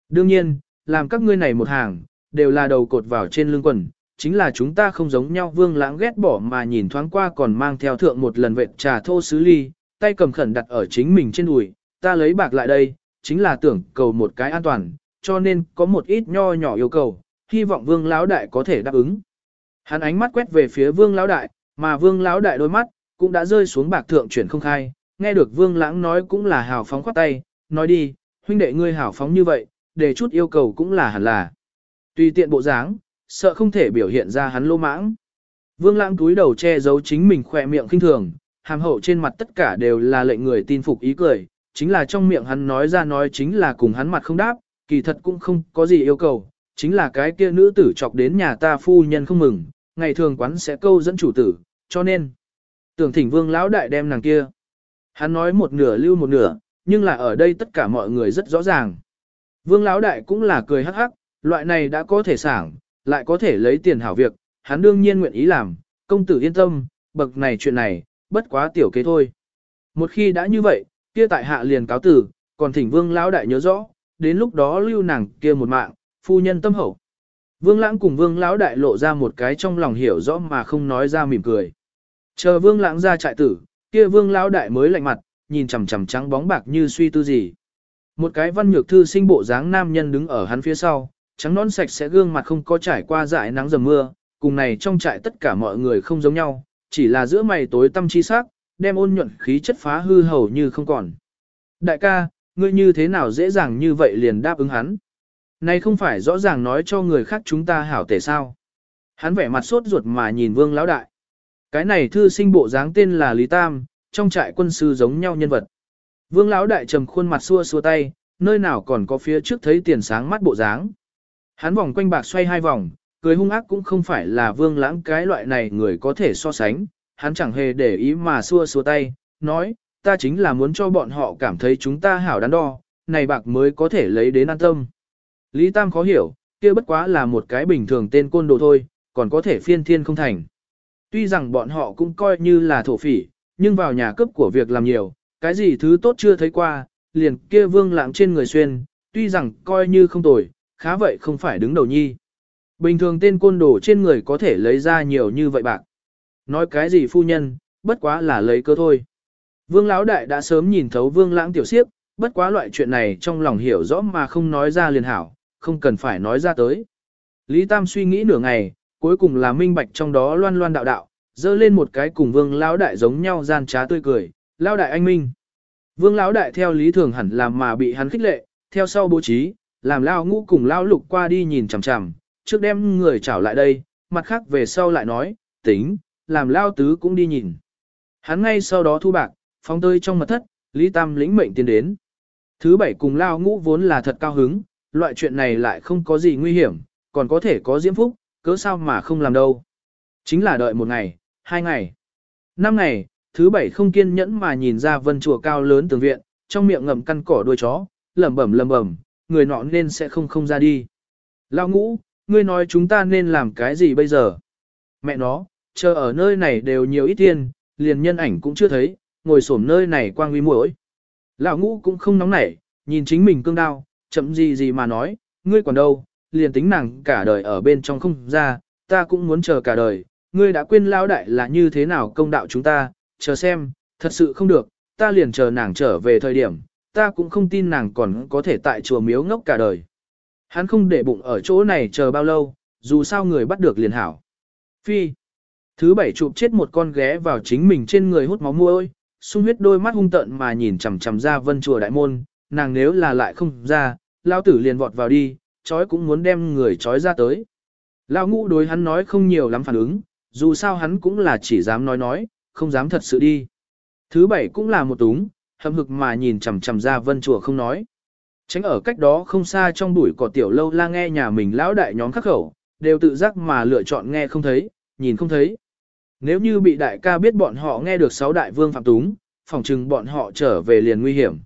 Đương nhiên, làm các ngươi này một hàng, đều là đầu cột vào trên lưng quần, chính là chúng ta không giống nhau vương lãng ghét bỏ mà nhìn thoáng qua còn mang theo thượng một lần vệt trà thô sứ ly, tay cầm khẩn đặt ở chính mình trên đùi, ta lấy bạc lại đây, chính là tưởng cầu một cái an toàn, cho nên có một ít nho nhỏ yêu cầu, hy vọng vương lão đại có thể đáp ứng. Hắn ánh mắt quét về phía vương lão đại, mà vương lão đại đôi mắt, cũng đã rơi xuống bạc thượng chuyển không khai, nghe được vương lãng nói cũng là hào phóng khoát tay, nói đi, huynh đệ ngươi hào phóng như vậy, để chút yêu cầu cũng là hẳn là. Tùy tiện bộ dáng, sợ không thể biểu hiện ra hắn lô mãng. Vương lãng túi đầu che giấu chính mình khỏe miệng khinh thường, hàm hậu trên mặt tất cả đều là lệnh người tin phục ý cười, chính là trong miệng hắn nói ra nói chính là cùng hắn mặt không đáp, kỳ thật cũng không có gì yêu cầu, chính là cái kia nữ tử chọc đến nhà ta phu nhân không mừng, ngày thường quán sẽ câu dẫn chủ tử, cho nên, tưởng thỉnh vương lão đại đem nàng kia. Hắn nói một nửa lưu một nửa, nhưng là ở đây tất cả mọi người rất rõ ràng. Vương lão đại cũng là cười hắc hắc, loại này đã có thể sảng, lại có thể lấy tiền hảo việc, hắn đương nhiên nguyện ý làm, công tử yên tâm, bậc này chuyện này, bất quá tiểu kế thôi. Một khi đã như vậy, kia tại hạ liền cáo tử, còn thỉnh vương lão đại nhớ rõ, đến lúc đó lưu nàng kia một mạng, phu nhân tâm hậu. Vương lãng cùng vương lão đại lộ ra một cái trong lòng hiểu rõ mà không nói ra mỉm cười. Chờ vương lãng ra trại tử, kia vương lão đại mới lạnh mặt, nhìn chằm chằm trắng bóng bạc như suy tư gì. Một cái văn nhược thư sinh bộ dáng nam nhân đứng ở hắn phía sau, trắng non sạch sẽ gương mặt không có trải qua dại nắng dầm mưa, cùng này trong trại tất cả mọi người không giống nhau, chỉ là giữa mày tối tâm chi sắc, đem ôn nhuận khí chất phá hư hầu như không còn. Đại ca, ngươi như thế nào dễ dàng như vậy liền đáp ứng hắn? Này không phải rõ ràng nói cho người khác chúng ta hảo tể sao? Hắn vẻ mặt sốt ruột mà nhìn vương lão đại. Cái này thư sinh bộ dáng tên là Lý Tam, trong trại quân sư giống nhau nhân vật. Vương lão đại trầm khuôn mặt xua xua tay, nơi nào còn có phía trước thấy tiền sáng mắt bộ dáng. Hắn vòng quanh bạc xoay hai vòng, cười hung ác cũng không phải là vương lãng cái loại này người có thể so sánh, hắn chẳng hề để ý mà xua xua tay, nói, ta chính là muốn cho bọn họ cảm thấy chúng ta hảo đắn đo, này bạc mới có thể lấy đến an tâm. Lý Tam khó hiểu, kia bất quá là một cái bình thường tên côn đồ thôi, còn có thể phiên thiên không thành. Tuy rằng bọn họ cũng coi như là thổ phỉ, nhưng vào nhà cấp của việc làm nhiều, cái gì thứ tốt chưa thấy qua, liền kia vương lãng trên người xuyên, tuy rằng coi như không tồi, khá vậy không phải đứng đầu nhi. Bình thường tên côn đồ trên người có thể lấy ra nhiều như vậy bạc. Nói cái gì phu nhân, bất quá là lấy cơ thôi. Vương Lão Đại đã sớm nhìn thấu Vương Lãng tiểu siếp, bất quá loại chuyện này trong lòng hiểu rõ mà không nói ra liền hảo, không cần phải nói ra tới. Lý Tam suy nghĩ nửa ngày, cuối cùng là minh bạch trong đó loan loan đạo đạo, dơ lên một cái cùng Vương Lão Đại giống nhau gian trá tươi cười, Lão Đại anh minh. Vương Lão Đại theo lý thường hẳn làm mà bị hắn khích lệ, theo sau bố trí, làm Lão Ngũ cùng Lão Lục qua đi nhìn chằm chằm, trước đem người trảo lại đây, mặt khác về sau lại nói, tính, làm Lão Tứ cũng đi nhìn. Hắn ngay sau đó thu bạc, phóng tơi trong mật thất, Lý Tam lĩnh mệnh tiến đến. Thứ bảy cùng lao ngũ vốn là thật cao hứng, loại chuyện này lại không có gì nguy hiểm, còn có thể có diễm phúc, cớ sao mà không làm đâu. Chính là đợi một ngày, hai ngày, năm ngày, thứ bảy không kiên nhẫn mà nhìn ra vân chùa cao lớn tường viện, trong miệng ngậm căn cỏ đuôi chó, lẩm bẩm lẩm bẩm, người nọ nên sẽ không không ra đi. Lao ngũ, ngươi nói chúng ta nên làm cái gì bây giờ? Mẹ nó, chờ ở nơi này đều nhiều ít tiền, liền nhân ảnh cũng chưa thấy, ngồi xổm nơi này quang uy muội. Lão ngũ cũng không nóng nảy, nhìn chính mình cương đao, chậm gì gì mà nói, ngươi còn đâu, liền tính nàng cả đời ở bên trong không ra, ta cũng muốn chờ cả đời, ngươi đã quên lão đại là như thế nào công đạo chúng ta, chờ xem, thật sự không được, ta liền chờ nàng trở về thời điểm, ta cũng không tin nàng còn có thể tại chùa miếu ngốc cả đời. Hắn không để bụng ở chỗ này chờ bao lâu, dù sao người bắt được liền hảo. Phi. Thứ bảy chụp chết một con ghé vào chính mình trên người hút máu môi, sung huyết đôi mắt hung tợn mà nhìn chằm chằm ra vân chùa đại môn, nàng nếu là lại không ra, lao tử liền vọt vào đi, chói cũng muốn đem người chói ra tới. Lao ngũ đối hắn nói không nhiều lắm phản ứng, dù sao hắn cũng là chỉ dám nói nói, không dám thật sự đi. Thứ bảy cũng là một túng, hậm hực mà nhìn chằm chằm ra vân chùa không nói. Tránh ở cách đó không xa trong bụi cỏ tiểu lâu la nghe nhà mình lão đại nhóm khắc khẩu, đều tự giác mà lựa chọn nghe không thấy, nhìn không thấy. Nếu như bị đại ca biết bọn họ nghe được sáu đại vương phạm túng, phòng chừng bọn họ trở về liền nguy hiểm.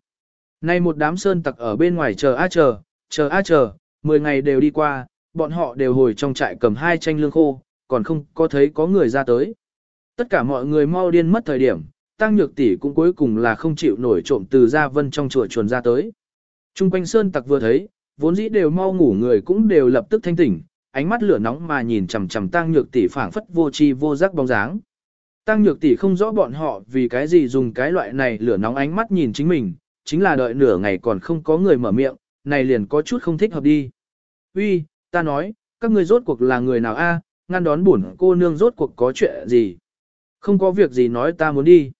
Nay một đám sơn tặc ở bên ngoài chờ a chờ, chờ a chờ, 10 ngày đều đi qua, bọn họ đều hồi trong trại cầm hai tranh lương khô, còn không có thấy có người ra tới. Tất cả mọi người mau điên mất thời điểm, tăng nhược tỷ cũng cuối cùng là không chịu nổi trộm từ gia vân trong chùa chuồn ra tới. Trung quanh sơn tặc vừa thấy, vốn dĩ đều mau ngủ người cũng đều lập tức thanh tỉnh, ánh mắt lửa nóng mà nhìn chằm chằm tăng nhược tỷ phảng phất vô chi vô giác bóng dáng. Tăng nhược tỷ không rõ bọn họ vì cái gì dùng cái loại này lửa nóng ánh mắt nhìn chính mình, chính là đợi nửa ngày còn không có người mở miệng, này liền có chút không thích hợp đi. Uy, ta nói, các ngươi rốt cuộc là người nào a? ngăn đón bổn cô nương rốt cuộc có chuyện gì? Không có việc gì nói ta muốn đi.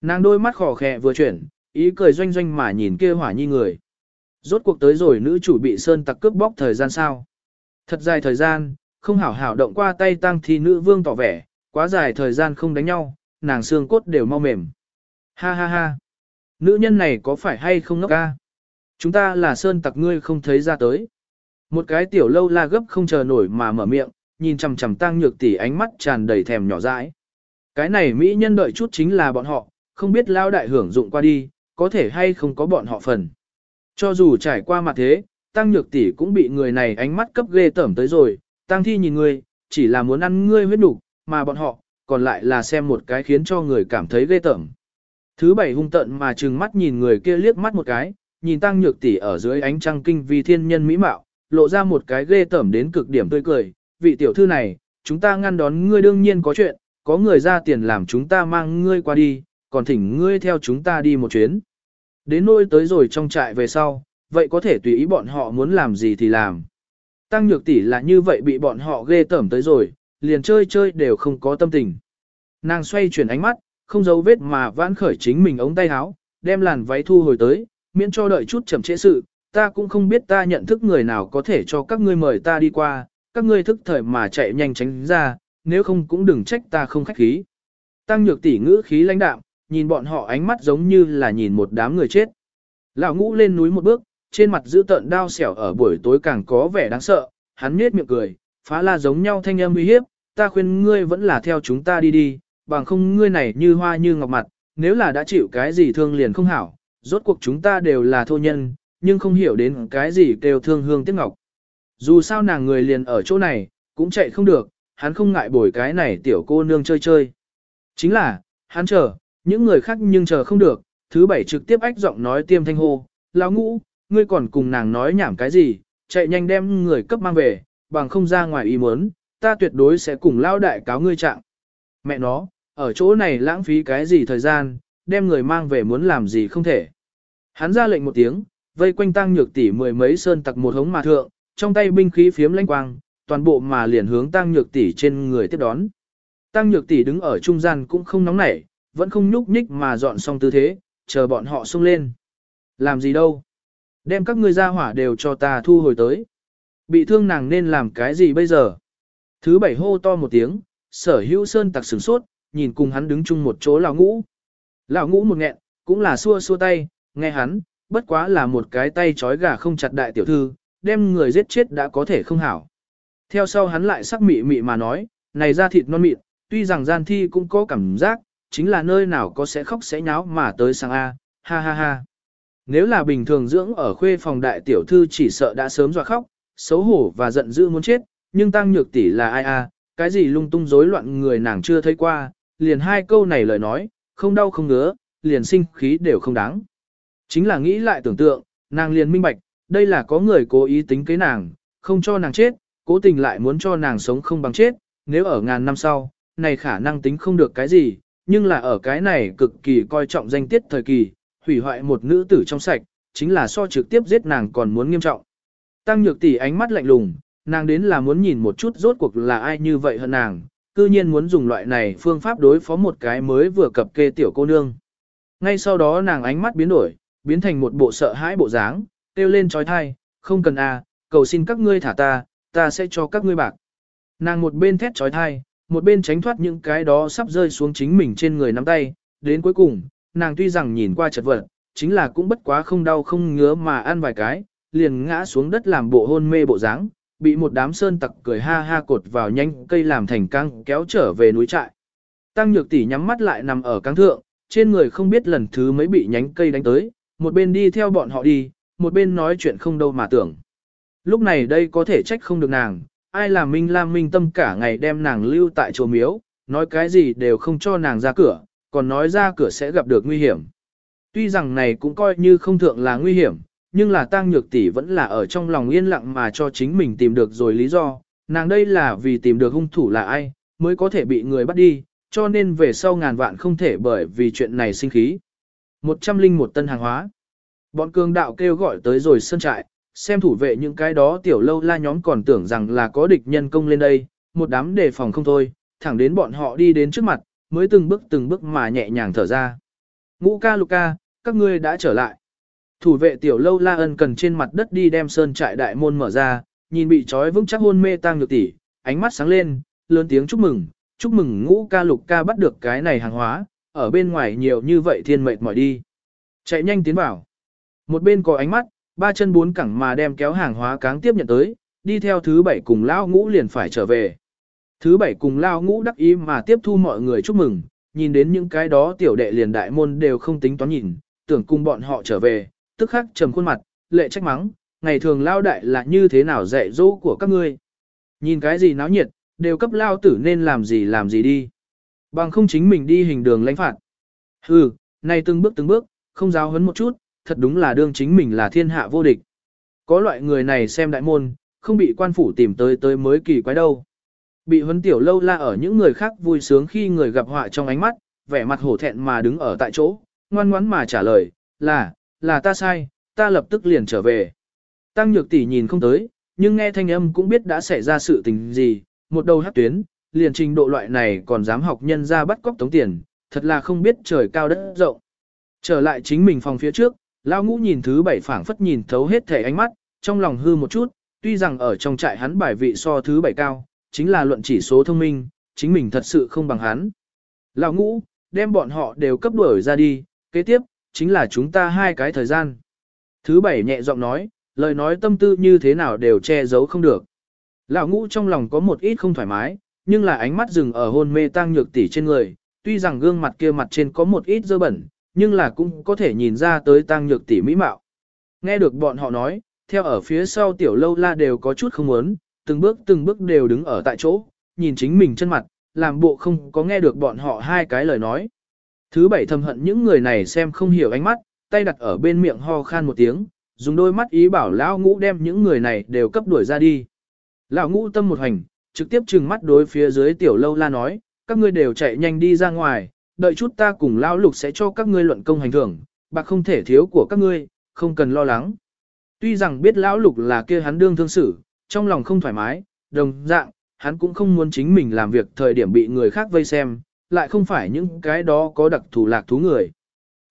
Nàng đôi mắt khỏ khẽ vừa chuyển, ý cười doanh doanh mà nhìn kia hỏa nhi người. Rốt cuộc tới rồi nữ chủ bị sơn tặc cướp bóc thời gian sao? Thật dài thời gian, không hảo hảo động qua tay tăng thì nữ vương tỏ vẻ, quá dài thời gian không đánh nhau, nàng xương cốt đều mau mềm. Ha ha ha. Nữ nhân này có phải hay không ngốc ca? Chúng ta là sơn tặc ngươi không thấy ra tới. Một cái tiểu lâu la gấp không chờ nổi mà mở miệng, nhìn chằm chằm tăng nhược tỷ ánh mắt tràn đầy thèm nhỏ dãi. Cái này mỹ nhân đợi chút chính là bọn họ, không biết lao đại hưởng dụng qua đi, có thể hay không có bọn họ phần. Cho dù trải qua mặt thế, tăng nhược tỷ cũng bị người này ánh mắt cấp ghê tởm tới rồi, tăng thi nhìn ngươi, chỉ là muốn ăn ngươi huyết đủ, mà bọn họ, còn lại là xem một cái khiến cho người cảm thấy ghê tởm. Thứ bảy hung tận mà trừng mắt nhìn người kia liếc mắt một cái, nhìn tăng nhược tỷ ở dưới ánh trăng kinh vi thiên nhân mỹ mạo, lộ ra một cái ghê tởm đến cực điểm tươi cười, vị tiểu thư này, chúng ta ngăn đón ngươi đương nhiên có chuyện, có người ra tiền làm chúng ta mang ngươi qua đi, còn thỉnh ngươi theo chúng ta đi một chuyến. Đến nơi tới rồi trong trại về sau, vậy có thể tùy ý bọn họ muốn làm gì thì làm. Tăng nhược tỷ là như vậy bị bọn họ ghê tởm tới rồi, liền chơi chơi đều không có tâm tình. Nàng xoay chuyển ánh mắt, không giấu vết mà vãn khởi chính mình ống tay áo, đem làn váy thu hồi tới, miễn cho đợi chút chậm trễ sự, ta cũng không biết ta nhận thức người nào có thể cho các ngươi mời ta đi qua, các ngươi thức thời mà chạy nhanh tránh ra, nếu không cũng đừng trách ta không khách khí. Tăng nhược tỷ ngữ khí lãnh đạm, nhìn bọn họ ánh mắt giống như là nhìn một đám người chết. Lão ngũ lên núi một bước, trên mặt giữ tợn đao xẻo ở buổi tối càng có vẻ đáng sợ, hắn nhếch miệng cười, phá la giống nhau thanh âm uy hiếp, ta khuyên ngươi vẫn là theo chúng ta đi đi, bằng không ngươi này như hoa như ngọc mặt, nếu là đã chịu cái gì thương liền không hảo, rốt cuộc chúng ta đều là thô nhân, nhưng không hiểu đến cái gì kêu thương hương tiếc ngọc. Dù sao nàng người liền ở chỗ này, cũng chạy không được, hắn không ngại bồi cái này tiểu cô nương chơi chơi. Chính là, hắn chờ, những người khác nhưng chờ không được, thứ bảy trực tiếp ách giọng nói tiêm thanh hô, lão ngũ, ngươi còn cùng nàng nói nhảm cái gì, chạy nhanh đem người cấp mang về, bằng không ra ngoài ý muốn, ta tuyệt đối sẽ cùng lao đại cáo ngươi trạng. Mẹ nó, ở chỗ này lãng phí cái gì thời gian, đem người mang về muốn làm gì không thể. Hắn ra lệnh một tiếng, vây quanh tăng nhược tỷ mười mấy sơn tặc một hống mà thượng, trong tay binh khí phiếm lanh quang, toàn bộ mà liền hướng tăng nhược tỷ trên người tiếp đón. Tăng nhược tỷ đứng ở trung gian cũng không nóng nảy, vẫn không nhúc nhích mà dọn xong tư thế, chờ bọn họ xông lên. Làm gì đâu? Đem các ngươi ra hỏa đều cho ta thu hồi tới. Bị thương nàng nên làm cái gì bây giờ? Thứ bảy hô to một tiếng, sở hữu sơn tặc sửng sốt, nhìn cùng hắn đứng chung một chỗ lão ngũ. Lão ngũ một nghẹn, cũng là xua xua tay, nghe hắn, bất quá là một cái tay trói gà không chặt đại tiểu thư, đem người giết chết đã có thể không hảo. Theo sau hắn lại sắc mị mị mà nói, này ra thịt non mịn, tuy rằng gian thi cũng có cảm giác, chính là nơi nào có sẽ khóc sẽ nháo mà tới sang A, ha ha ha. Nếu là bình thường dưỡng ở khuê phòng đại tiểu thư chỉ sợ đã sớm dọa khóc, xấu hổ và giận dữ muốn chết, nhưng tăng nhược tỷ là ai a, cái gì lung tung rối loạn người nàng chưa thấy qua, liền hai câu này lời nói, không đau không ngứa, liền sinh khí đều không đáng. Chính là nghĩ lại tưởng tượng, nàng liền minh bạch, đây là có người cố ý tính kế nàng, không cho nàng chết, cố tình lại muốn cho nàng sống không bằng chết, nếu ở ngàn năm sau, này khả năng tính không được cái gì, nhưng là ở cái này cực kỳ coi trọng danh tiết thời kỳ, hủy hoại một nữ tử trong sạch, chính là so trực tiếp giết nàng còn muốn nghiêm trọng. Tăng nhược tỷ ánh mắt lạnh lùng, nàng đến là muốn nhìn một chút rốt cuộc là ai như vậy hơn nàng, cư nhiên muốn dùng loại này phương pháp đối phó một cái mới vừa cập kê tiểu cô nương. Ngay sau đó nàng ánh mắt biến đổi, biến thành một bộ sợ hãi bộ dáng, kêu lên trói thai, không cần à, cầu xin các ngươi thả ta, ta sẽ cho các ngươi bạc. Nàng một bên thét trói thai, một bên tránh thoát những cái đó sắp rơi xuống chính mình trên người nắm tay, đến cuối cùng, nàng tuy rằng nhìn qua chật vật, chính là cũng bất quá không đau không ngứa mà ăn vài cái, liền ngã xuống đất làm bộ hôn mê bộ dáng, bị một đám sơn tặc cười ha ha cột vào nhanh cây làm thành căng kéo trở về núi trại. Tăng nhược tỷ nhắm mắt lại nằm ở căng thượng, trên người không biết lần thứ mấy bị nhánh cây đánh tới, một bên đi theo bọn họ đi, một bên nói chuyện không đâu mà tưởng. Lúc này đây có thể trách không được nàng, ai làm Minh Lam Minh Tâm cả ngày đem nàng lưu tại chùa miếu, nói cái gì đều không cho nàng ra cửa, còn nói ra cửa sẽ gặp được nguy hiểm. Tuy rằng này cũng coi như không thượng là nguy hiểm, nhưng là tăng nhược tỷ vẫn là ở trong lòng yên lặng mà cho chính mình tìm được rồi lý do, nàng đây là vì tìm được hung thủ là ai, mới có thể bị người bắt đi, cho nên về sau ngàn vạn không thể bởi vì chuyện này sinh khí. Một trăm linh một tân hàng hóa. Bọn cường đạo kêu gọi tới rồi sân trại, xem thủ vệ những cái đó tiểu lâu la nhóm còn tưởng rằng là có địch nhân công lên đây, một đám đề phòng không thôi, thẳng đến bọn họ đi đến trước mặt, mới từng bước từng bước mà nhẹ nhàng thở ra. Ngũ ca lục ca, các ngươi đã trở lại. Thủ vệ tiểu lâu la ân cần trên mặt đất đi đem sơn trại đại môn mở ra, nhìn bị trói vững chắc hôn mê tang nhược tỷ, ánh mắt sáng lên, lớn tiếng chúc mừng, chúc mừng ngũ ca lục ca bắt được cái này hàng hóa, ở bên ngoài nhiều như vậy thiên mệt mỏi đi. Chạy nhanh tiến vào. Một bên có ánh mắt, ba chân bốn cẳng mà đem kéo hàng hóa cáng tiếp nhận tới, đi theo thứ bảy cùng lao ngũ liền phải trở về. Thứ bảy cùng lao ngũ đắc ý mà tiếp thu mọi người chúc mừng, nhìn đến những cái đó tiểu đệ liền đại môn đều không tính toán nhìn, tưởng cùng bọn họ trở về, tức khắc trầm khuôn mặt, lệ trách mắng, ngày thường lao đại là như thế nào dạy dỗ của các ngươi. Nhìn cái gì náo nhiệt, đều cấp lao tử nên làm gì làm gì đi. Bằng không chính mình đi hình đường lãnh phạt. Hừ, này từng bước từng bước, không giáo hấn một chút, thật đúng là đương chính mình là thiên hạ vô địch. Có loại người này xem đại môn, không bị quan phủ tìm tới tới mới kỳ quái đâu. Bị huấn tiểu lâu la ở những người khác vui sướng khi người gặp họa trong ánh mắt, vẻ mặt hổ thẹn mà đứng ở tại chỗ, ngoan ngoãn mà trả lời, là, là ta sai, ta lập tức liền trở về. Tăng nhược tỷ nhìn không tới, nhưng nghe thanh âm cũng biết đã xảy ra sự tình gì, một đầu hát tuyến, liền trình độ loại này còn dám học nhân ra bắt cóc tống tiền, thật là không biết trời cao đất rộng. Trở lại chính mình phòng phía trước, Lao ngũ nhìn thứ bảy phảng phất nhìn thấu hết thể ánh mắt, trong lòng hư một chút, tuy rằng ở trong trại hắn bài vị so thứ bảy cao, chính là luận chỉ số thông minh, chính mình thật sự không bằng hắn. Lão ngũ, đem bọn họ đều cấp đuổi ra đi, kế tiếp, chính là chúng ta hai cái thời gian. Thứ bảy nhẹ giọng nói, lời nói tâm tư như thế nào đều che giấu không được. Lão ngũ trong lòng có một ít không thoải mái, nhưng là ánh mắt dừng ở hôn mê tang nhược tỷ trên người, tuy rằng gương mặt kia mặt trên có một ít dơ bẩn, nhưng là cũng có thể nhìn ra tới tăng nhược tỷ mỹ mạo. Nghe được bọn họ nói, theo ở phía sau tiểu lâu la đều có chút không muốn, từng bước từng bước đều đứng ở tại chỗ, nhìn chính mình chân mặt, làm bộ không có nghe được bọn họ hai cái lời nói. Thứ bảy thầm hận những người này xem không hiểu ánh mắt, tay đặt ở bên miệng ho khan một tiếng, dùng đôi mắt ý bảo lão ngũ đem những người này đều cấp đuổi ra đi. Lão ngũ tâm một hành, trực tiếp trừng mắt đối phía dưới tiểu lâu la nói, các ngươi đều chạy nhanh đi ra ngoài, đợi chút ta cùng lão lục sẽ cho các ngươi luận công hành thưởng, bạc không thể thiếu của các ngươi, không cần lo lắng. Tuy rằng biết lão lục là kia hắn đương thương xử, trong lòng không thoải mái, đồng dạng, hắn cũng không muốn chính mình làm việc thời điểm bị người khác vây xem, lại không phải những cái đó có đặc thù lạc thú người.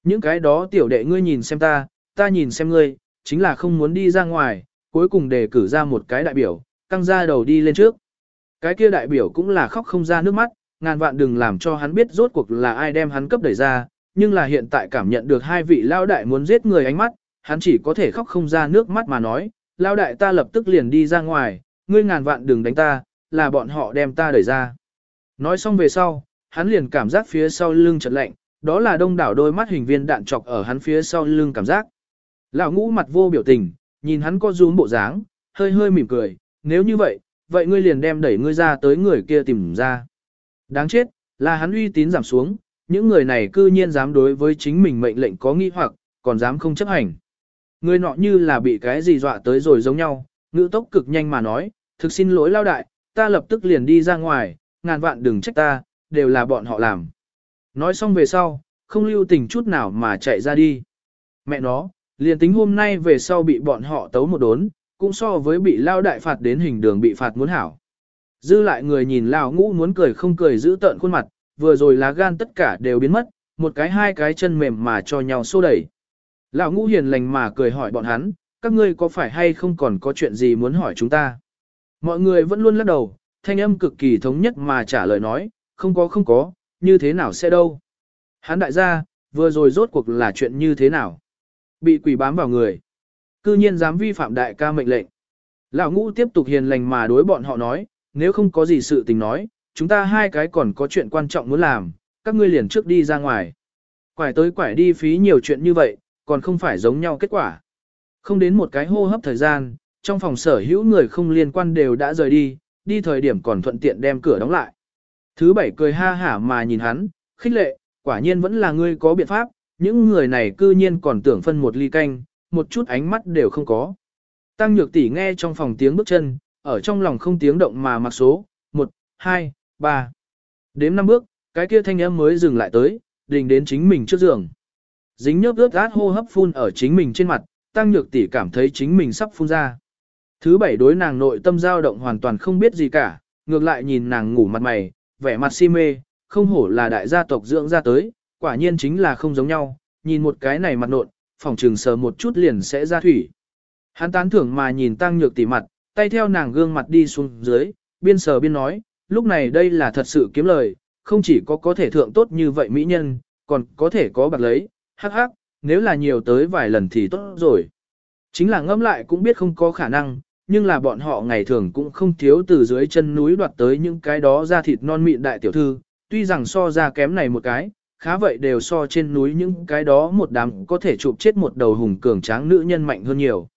Những cái đó tiểu đệ ngươi nhìn xem ta, ta nhìn xem ngươi, chính là không muốn đi ra ngoài, cuối cùng đề cử ra một cái đại biểu, căng ra đầu đi lên trước. Cái kia đại biểu cũng là khóc không ra nước mắt, ngàn vạn đừng làm cho hắn biết rốt cuộc là ai đem hắn cấp đẩy ra, nhưng là hiện tại cảm nhận được hai vị lao đại muốn giết người ánh mắt, hắn chỉ có thể khóc không ra nước mắt mà nói, lao đại ta lập tức liền đi ra ngoài, ngươi ngàn vạn đừng đánh ta, là bọn họ đem ta đẩy ra. Nói xong về sau, hắn liền cảm giác phía sau lưng chợt lạnh, đó là đông đảo đôi mắt hình viên đạn chọc ở hắn phía sau lưng cảm giác. Lão ngũ mặt vô biểu tình, nhìn hắn có rúm bộ dáng, hơi hơi mỉm cười, nếu như vậy, vậy ngươi liền đem đẩy ngươi ra tới người kia tìm ra. Đáng chết, là hắn uy tín giảm xuống, những người này cư nhiên dám đối với chính mình mệnh lệnh có nghi hoặc, còn dám không chấp hành. Người nọ như là bị cái gì dọa tới rồi giống nhau, ngữ tốc cực nhanh mà nói, thực xin lỗi lao đại, ta lập tức liền đi ra ngoài, ngàn vạn đừng trách ta, đều là bọn họ làm. Nói xong về sau, không lưu tình chút nào mà chạy ra đi. Mẹ nó, liền tính hôm nay về sau bị bọn họ tấu một đốn, cũng so với bị lao đại phạt đến hình đường bị phạt muốn hảo. Dư lại người nhìn lao ngũ muốn cười không cười giữ tợn khuôn mặt, vừa rồi lá gan tất cả đều biến mất, một cái hai cái chân mềm mà cho nhau xô đẩy. Lão ngũ hiền lành mà cười hỏi bọn hắn, các ngươi có phải hay không còn có chuyện gì muốn hỏi chúng ta? Mọi người vẫn luôn lắc đầu, thanh âm cực kỳ thống nhất mà trả lời nói, không có không có, như thế nào sẽ đâu. Hắn đại gia, vừa rồi rốt cuộc là chuyện như thế nào? Bị quỷ bám vào người. Cư nhiên dám vi phạm đại ca mệnh lệnh. Lão ngũ tiếp tục hiền lành mà đối bọn họ nói, nếu không có gì sự tình nói, chúng ta hai cái còn có chuyện quan trọng muốn làm, các ngươi liền trước đi ra ngoài. Quải tới quải đi phí nhiều chuyện như vậy, còn không phải giống nhau kết quả. Không đến một cái hô hấp thời gian, trong phòng sở hữu người không liên quan đều đã rời đi, đi thời điểm còn thuận tiện đem cửa đóng lại. Thứ bảy cười ha hả mà nhìn hắn, khích lệ, quả nhiên vẫn là ngươi có biện pháp, những người này cư nhiên còn tưởng phân một ly canh, một chút ánh mắt đều không có. Tăng nhược tỷ nghe trong phòng tiếng bước chân, ở trong lòng không tiếng động mà mặc số, 1, 2, 3. Đếm 5 bước, cái kia thanh âm mới dừng lại tới, đình đến chính mình trước giường. Dính nhớp ướt át hô hấp phun ở chính mình trên mặt, tăng nhược tỷ cảm thấy chính mình sắp phun ra. Thứ bảy đối nàng nội tâm dao động hoàn toàn không biết gì cả, ngược lại nhìn nàng ngủ mặt mày, vẻ mặt si mê, không hổ là đại gia tộc dưỡng ra tới, quả nhiên chính là không giống nhau, nhìn một cái này mặt nộn, phòng trường sờ một chút liền sẽ ra thủy. Hắn tán thưởng mà nhìn tăng nhược tỷ mặt, tay theo nàng gương mặt đi xuống dưới, biên sờ biên nói, lúc này đây là thật sự kiếm lời, không chỉ có có thể thượng tốt như vậy mỹ nhân, còn có thể có bạc lấy, hắc hắc, nếu là nhiều tới vài lần thì tốt rồi. Chính là ngẫm lại cũng biết không có khả năng, nhưng là bọn họ ngày thường cũng không thiếu từ dưới chân núi đoạt tới những cái đó ra thịt non mịn đại tiểu thư, tuy rằng so ra kém này một cái, khá vậy đều so trên núi những cái đó một đám có thể chụp chết một đầu hùng cường tráng nữ nhân mạnh hơn nhiều.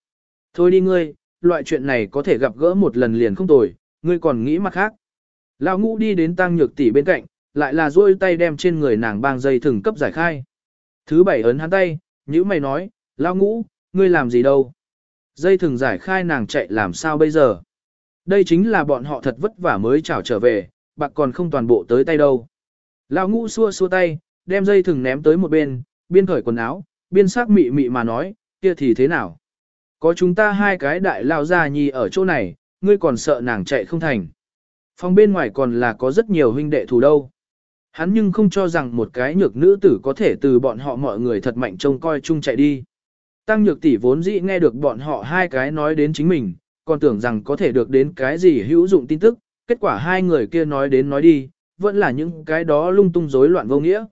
Thôi đi ngươi, loại chuyện này có thể gặp gỡ một lần liền không tồi, ngươi còn nghĩ mặt khác. Lão ngũ đi đến tăng nhược tỷ bên cạnh, lại là duỗi tay đem trên người nàng bang dây thừng cấp giải khai. Thứ bảy ấn hắn tay, nhữ mày nói, Lão ngũ, ngươi làm gì đâu? Dây thừng giải khai nàng chạy làm sao bây giờ? Đây chính là bọn họ thật vất vả mới trảo trở về, bạc còn không toàn bộ tới tay đâu. Lão ngũ xua xua tay, đem dây thừng ném tới một bên, biên khởi quần áo, biên sắc mị mị mà nói, kia thì thế nào? Có chúng ta hai cái đại lao gia nhi ở chỗ này, ngươi còn sợ nàng chạy không thành. Phòng bên ngoài còn là có rất nhiều huynh đệ thù đâu. Hắn nhưng không cho rằng một cái nhược nữ tử có thể từ bọn họ mọi người thật mạnh trông coi chung chạy đi. Tăng nhược tỷ vốn dĩ nghe được bọn họ hai cái nói đến chính mình, còn tưởng rằng có thể được đến cái gì hữu dụng tin tức, kết quả hai người kia nói đến nói đi, vẫn là những cái đó lung tung rối loạn vô nghĩa.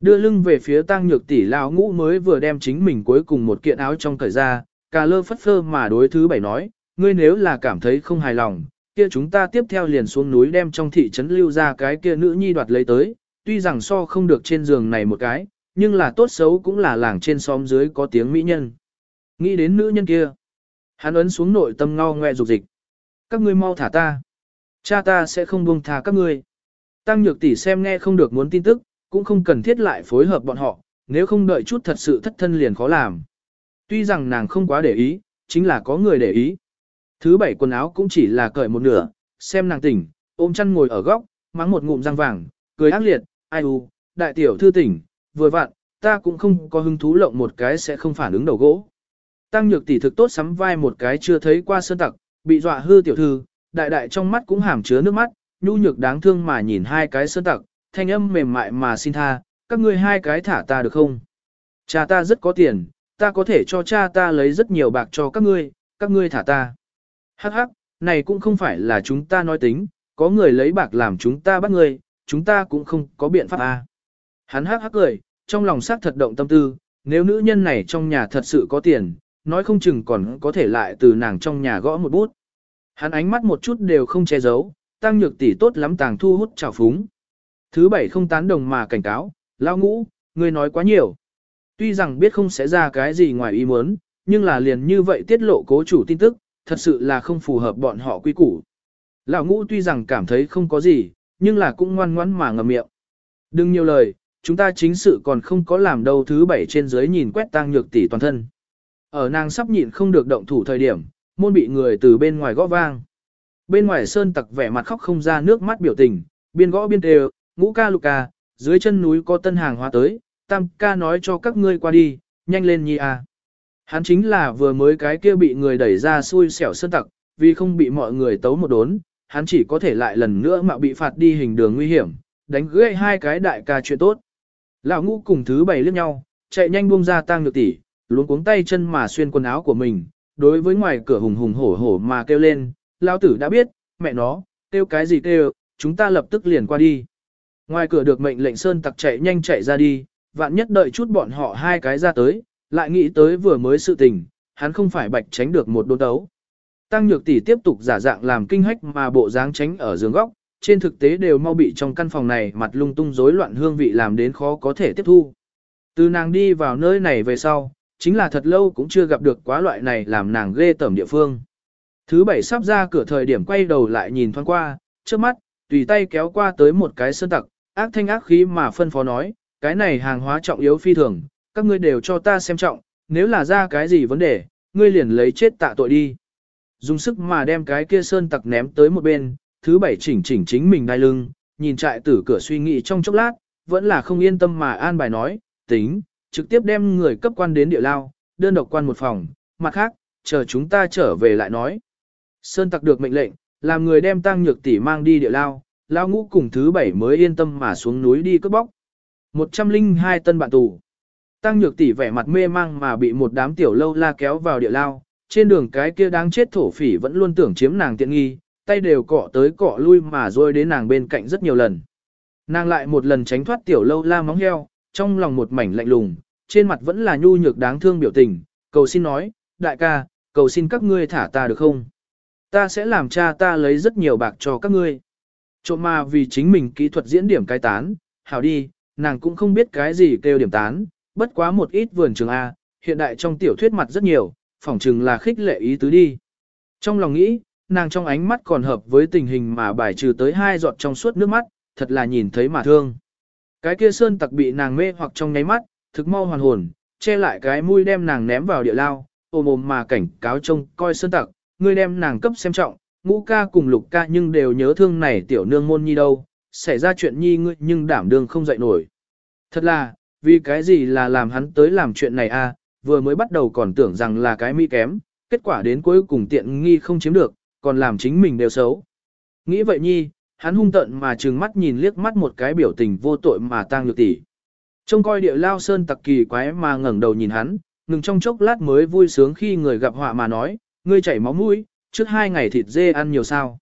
Đưa lưng về phía tăng nhược tỷ lão ngũ mới vừa đem chính mình cuối cùng một kiện áo trong cởi ra, cà lơ phất phơ mà đối thứ bảy nói, ngươi nếu là cảm thấy không hài lòng, kia chúng ta tiếp theo liền xuống núi đem trong thị trấn lưu ra cái kia nữ nhi đoạt lấy tới, tuy rằng so không được trên giường này một cái, nhưng là tốt xấu cũng là làng trên xóm dưới có tiếng mỹ nhân. Nghĩ đến nữ nhân kia, hắn ấn xuống nội tâm ngao ngoe dục dịch. Các ngươi mau thả ta. Cha ta sẽ không buông thả các ngươi. Tăng nhược tỷ xem nghe không được muốn tin tức, cũng không cần thiết lại phối hợp bọn họ, nếu không đợi chút thật sự thất thân liền khó làm. Tuy rằng nàng không quá để ý, chính là có người để ý. Thứ bảy quần áo cũng chỉ là cởi một nửa, xem nàng tỉnh, ôm chăn ngồi ở góc, mắng một ngụm răng vàng, cười ác liệt, ai u, đại tiểu thư tỉnh, vừa vặn, ta cũng không có hứng thú lộng một cái sẽ không phản ứng đầu gỗ. Tăng nhược tỷ thực tốt sắm vai một cái chưa thấy qua sơn tặc, bị dọa hư tiểu thư, đại đại trong mắt cũng hàm chứa nước mắt, nhu nhược đáng thương mà nhìn hai cái sơn tặc, thanh âm mềm mại mà xin tha, các ngươi hai cái thả ta được không? Cha ta rất có tiền, ta có thể cho cha ta lấy rất nhiều bạc cho các ngươi, các ngươi thả ta. Hắc hắc, này cũng không phải là chúng ta nói tính, có người lấy bạc làm chúng ta bắt người, chúng ta cũng không có biện pháp à. Hắn hắc hắc cười, trong lòng xác thật động tâm tư, nếu nữ nhân này trong nhà thật sự có tiền, nói không chừng còn có thể lại từ nàng trong nhà gõ một bút. Hắn ánh mắt một chút đều không che giấu, tăng nhược tỷ tốt lắm tàng thu hút trào phúng. Thứ bảy không tán đồng mà cảnh cáo, lao ngũ, ngươi nói quá nhiều. Tuy rằng biết không sẽ ra cái gì ngoài ý muốn, nhưng là liền như vậy tiết lộ cố chủ tin tức, thật sự là không phù hợp bọn họ quy củ. Lão ngũ tuy rằng cảm thấy không có gì, nhưng là cũng ngoan ngoãn mà ngậm miệng. Đừng nhiều lời, chúng ta chính sự còn không có làm đâu thứ bảy trên dưới nhìn quét tang nhược tỷ toàn thân. Ở nàng sắp nhịn không được động thủ thời điểm, môn bị người từ bên ngoài gõ vang. Bên ngoài sơn tặc vẻ mặt khóc không ra nước mắt biểu tình, biên gõ biên đều, ngũ ca lục ca, dưới chân núi có tân hàng hóa tới, tam ca nói cho các ngươi qua đi, nhanh lên nhi à Hắn chính là vừa mới cái kia bị người đẩy ra xui xẻo sơn tặc, vì không bị mọi người tấu một đốn, hắn chỉ có thể lại lần nữa mà bị phạt đi hình đường nguy hiểm, đánh gãy hai cái đại ca chuyện tốt. Lão ngũ cùng thứ bảy liếc nhau, chạy nhanh buông ra tang nhược tỷ, luống cuống tay chân mà xuyên quần áo của mình, đối với ngoài cửa hùng hùng hổ hổ mà kêu lên, lão tử đã biết, mẹ nó, kêu cái gì kêu, chúng ta lập tức liền qua đi. Ngoài cửa được mệnh lệnh sơn tặc chạy nhanh chạy ra đi, vạn nhất đợi chút bọn họ hai cái ra tới, lại nghĩ tới vừa mới sự tình, hắn không phải bạch tránh được một đôn đấu. Tăng nhược tỷ tiếp tục giả dạng làm kinh hách mà bộ dáng tránh ở giường góc, trên thực tế đều mau bị trong căn phòng này mặt lung tung rối loạn hương vị làm đến khó có thể tiếp thu. Từ nàng đi vào nơi này về sau, chính là thật lâu cũng chưa gặp được quá loại này làm nàng ghê tởm địa phương. Thứ bảy sắp ra cửa thời điểm quay đầu lại nhìn thoáng qua, trước mắt, tùy tay kéo qua tới một cái sơn tặc, ác thanh ác khí mà phân phó nói, cái này hàng hóa trọng yếu phi thường, các ngươi đều cho ta xem trọng, nếu là ra cái gì vấn đề, ngươi liền lấy chết tạ tội đi. Dùng sức mà đem cái kia sơn tặc ném tới một bên, thứ bảy chỉnh chỉnh chính mình đai lưng, nhìn trại tử cửa suy nghĩ trong chốc lát, vẫn là không yên tâm mà an bài nói, tính, trực tiếp đem người cấp quan đến địa lao, đơn độc quan một phòng, mặt khác, chờ chúng ta trở về lại nói. Sơn tặc được mệnh lệnh, làm người đem tăng nhược tỷ mang đi địa lao, lao ngũ cùng thứ bảy mới yên tâm mà xuống núi đi cướp bóc. 102 tân bạn tù. Tăng nhược tỷ vẻ mặt mê mang mà bị một đám tiểu lâu la kéo vào địa lao, trên đường cái kia đáng chết thổ phỉ vẫn luôn tưởng chiếm nàng tiện nghi, tay đều cọ tới cọ lui mà rồi đến nàng bên cạnh rất nhiều lần. Nàng lại một lần tránh thoát tiểu lâu la móng heo, trong lòng một mảnh lạnh lùng, trên mặt vẫn là nhu nhược đáng thương biểu tình, cầu xin nói, đại ca, cầu xin các ngươi thả ta được không? Ta sẽ làm cha ta lấy rất nhiều bạc cho các ngươi. Trộm mà vì chính mình kỹ thuật diễn điểm cái tán, hảo đi, nàng cũng không biết cái gì kêu điểm tán, bất quá một ít vườn trường A, hiện đại trong tiểu thuyết mặt rất nhiều, phỏng chừng là khích lệ ý tứ đi. Trong lòng nghĩ, nàng trong ánh mắt còn hợp với tình hình mà bài trừ tới hai giọt trong suốt nước mắt, thật là nhìn thấy mà thương. Cái kia sơn tặc bị nàng mê hoặc trong nháy mắt, thực mau hoàn hồn, che lại cái mũi đem nàng ném vào địa lao, ôm ôm mà cảnh cáo trông coi sơn tặc, ngươi đem nàng cấp xem trọng, ngũ ca cùng lục ca nhưng đều nhớ thương này tiểu nương môn nhi đâu, xảy ra chuyện nhi ngươi nhưng đảm đương không dậy nổi. Thật là, vì cái gì là làm hắn tới làm chuyện này a? À, vừa mới bắt đầu còn tưởng rằng là cái mỹ kém, kết quả đến cuối cùng tiện nghi không chiếm được, còn làm chính mình đều xấu. Nghĩ vậy nhi, hắn hung tận mà trừng mắt nhìn liếc mắt một cái biểu tình vô tội mà tang nhược tỷ. Trông coi địa lao sơn tặc kỳ quái mà ngẩng đầu nhìn hắn, ngừng trong chốc lát mới vui sướng khi người gặp họa mà nói, ngươi chảy máu mũi, trước hai ngày thịt dê ăn nhiều sao.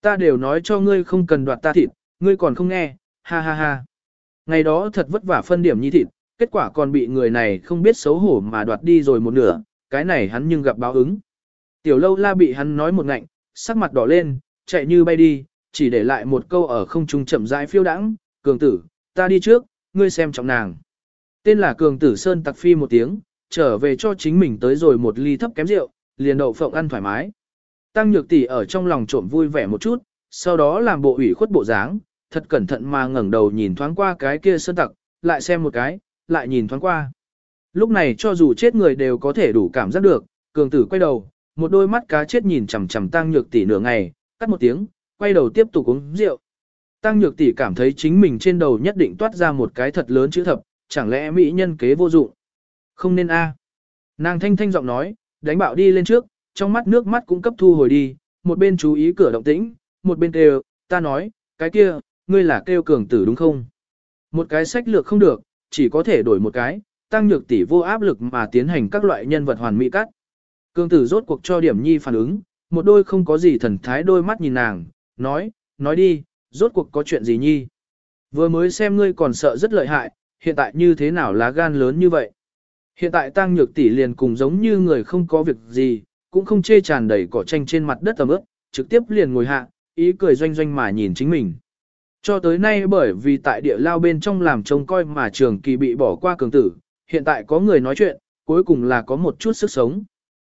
Ta đều nói cho ngươi không cần đoạt ta thịt, ngươi còn không nghe, ha ha ha. Ngày đó thật vất vả phân điểm nhi thịt, kết quả còn bị người này không biết xấu hổ mà đoạt đi rồi một nửa, cái này hắn nhưng gặp báo ứng. Tiểu lâu la bị hắn nói một ngạnh, sắc mặt đỏ lên, chạy như bay đi, chỉ để lại một câu ở không trung chậm rãi phiêu đãng, cường tử, ta đi trước, ngươi xem trọng nàng. Tên là cường tử Sơn tặc phi một tiếng, trở về cho chính mình tới rồi một ly thấp kém rượu, liền đậu phộng ăn thoải mái. Tăng nhược tỷ ở trong lòng trộm vui vẻ một chút, sau đó làm bộ ủy khuất bộ dáng, thật cẩn thận mà ngẩng đầu nhìn thoáng qua cái kia Sơn tặc, lại xem một cái, lại nhìn thoáng qua. Lúc này cho dù chết người đều có thể đủ cảm giác được, cường tử quay đầu, một đôi mắt cá chết nhìn chằm chằm tăng nhược tỷ nửa ngày, cắt một tiếng, quay đầu tiếp tục uống rượu. Tăng nhược tỷ cảm thấy chính mình trên đầu nhất định toát ra một cái thật lớn chữ thập, chẳng lẽ mỹ nhân kế vô dụng? Không nên a. Nàng thanh thanh giọng nói, đánh bạo đi lên trước, trong mắt nước mắt cũng cấp thu hồi đi, một bên chú ý cửa động tĩnh, một bên đều, ta nói, cái kia, ngươi là kêu cường tử đúng không? Một cái sách lược không được, chỉ có thể đổi một cái, tăng nhược tỷ vô áp lực mà tiến hành các loại nhân vật hoàn mỹ cắt. Cường tử rốt cuộc cho điểm nhi phản ứng, một đôi không có gì thần thái đôi mắt nhìn nàng, nói, nói đi, rốt cuộc có chuyện gì nhi. Vừa mới xem ngươi còn sợ rất lợi hại, hiện tại như thế nào lá gan lớn như vậy. Hiện tại tăng nhược tỷ liền cùng giống như người không có việc gì, cũng không chê tràn đầy cỏ tranh trên mặt đất tầm ướp, trực tiếp liền ngồi hạ, ý cười doanh doanh mà nhìn chính mình. Cho tới nay bởi vì tại địa lao bên trong làm trông coi mà trường kỳ bị bỏ qua cường tử, hiện tại có người nói chuyện, cuối cùng là có một chút sức sống.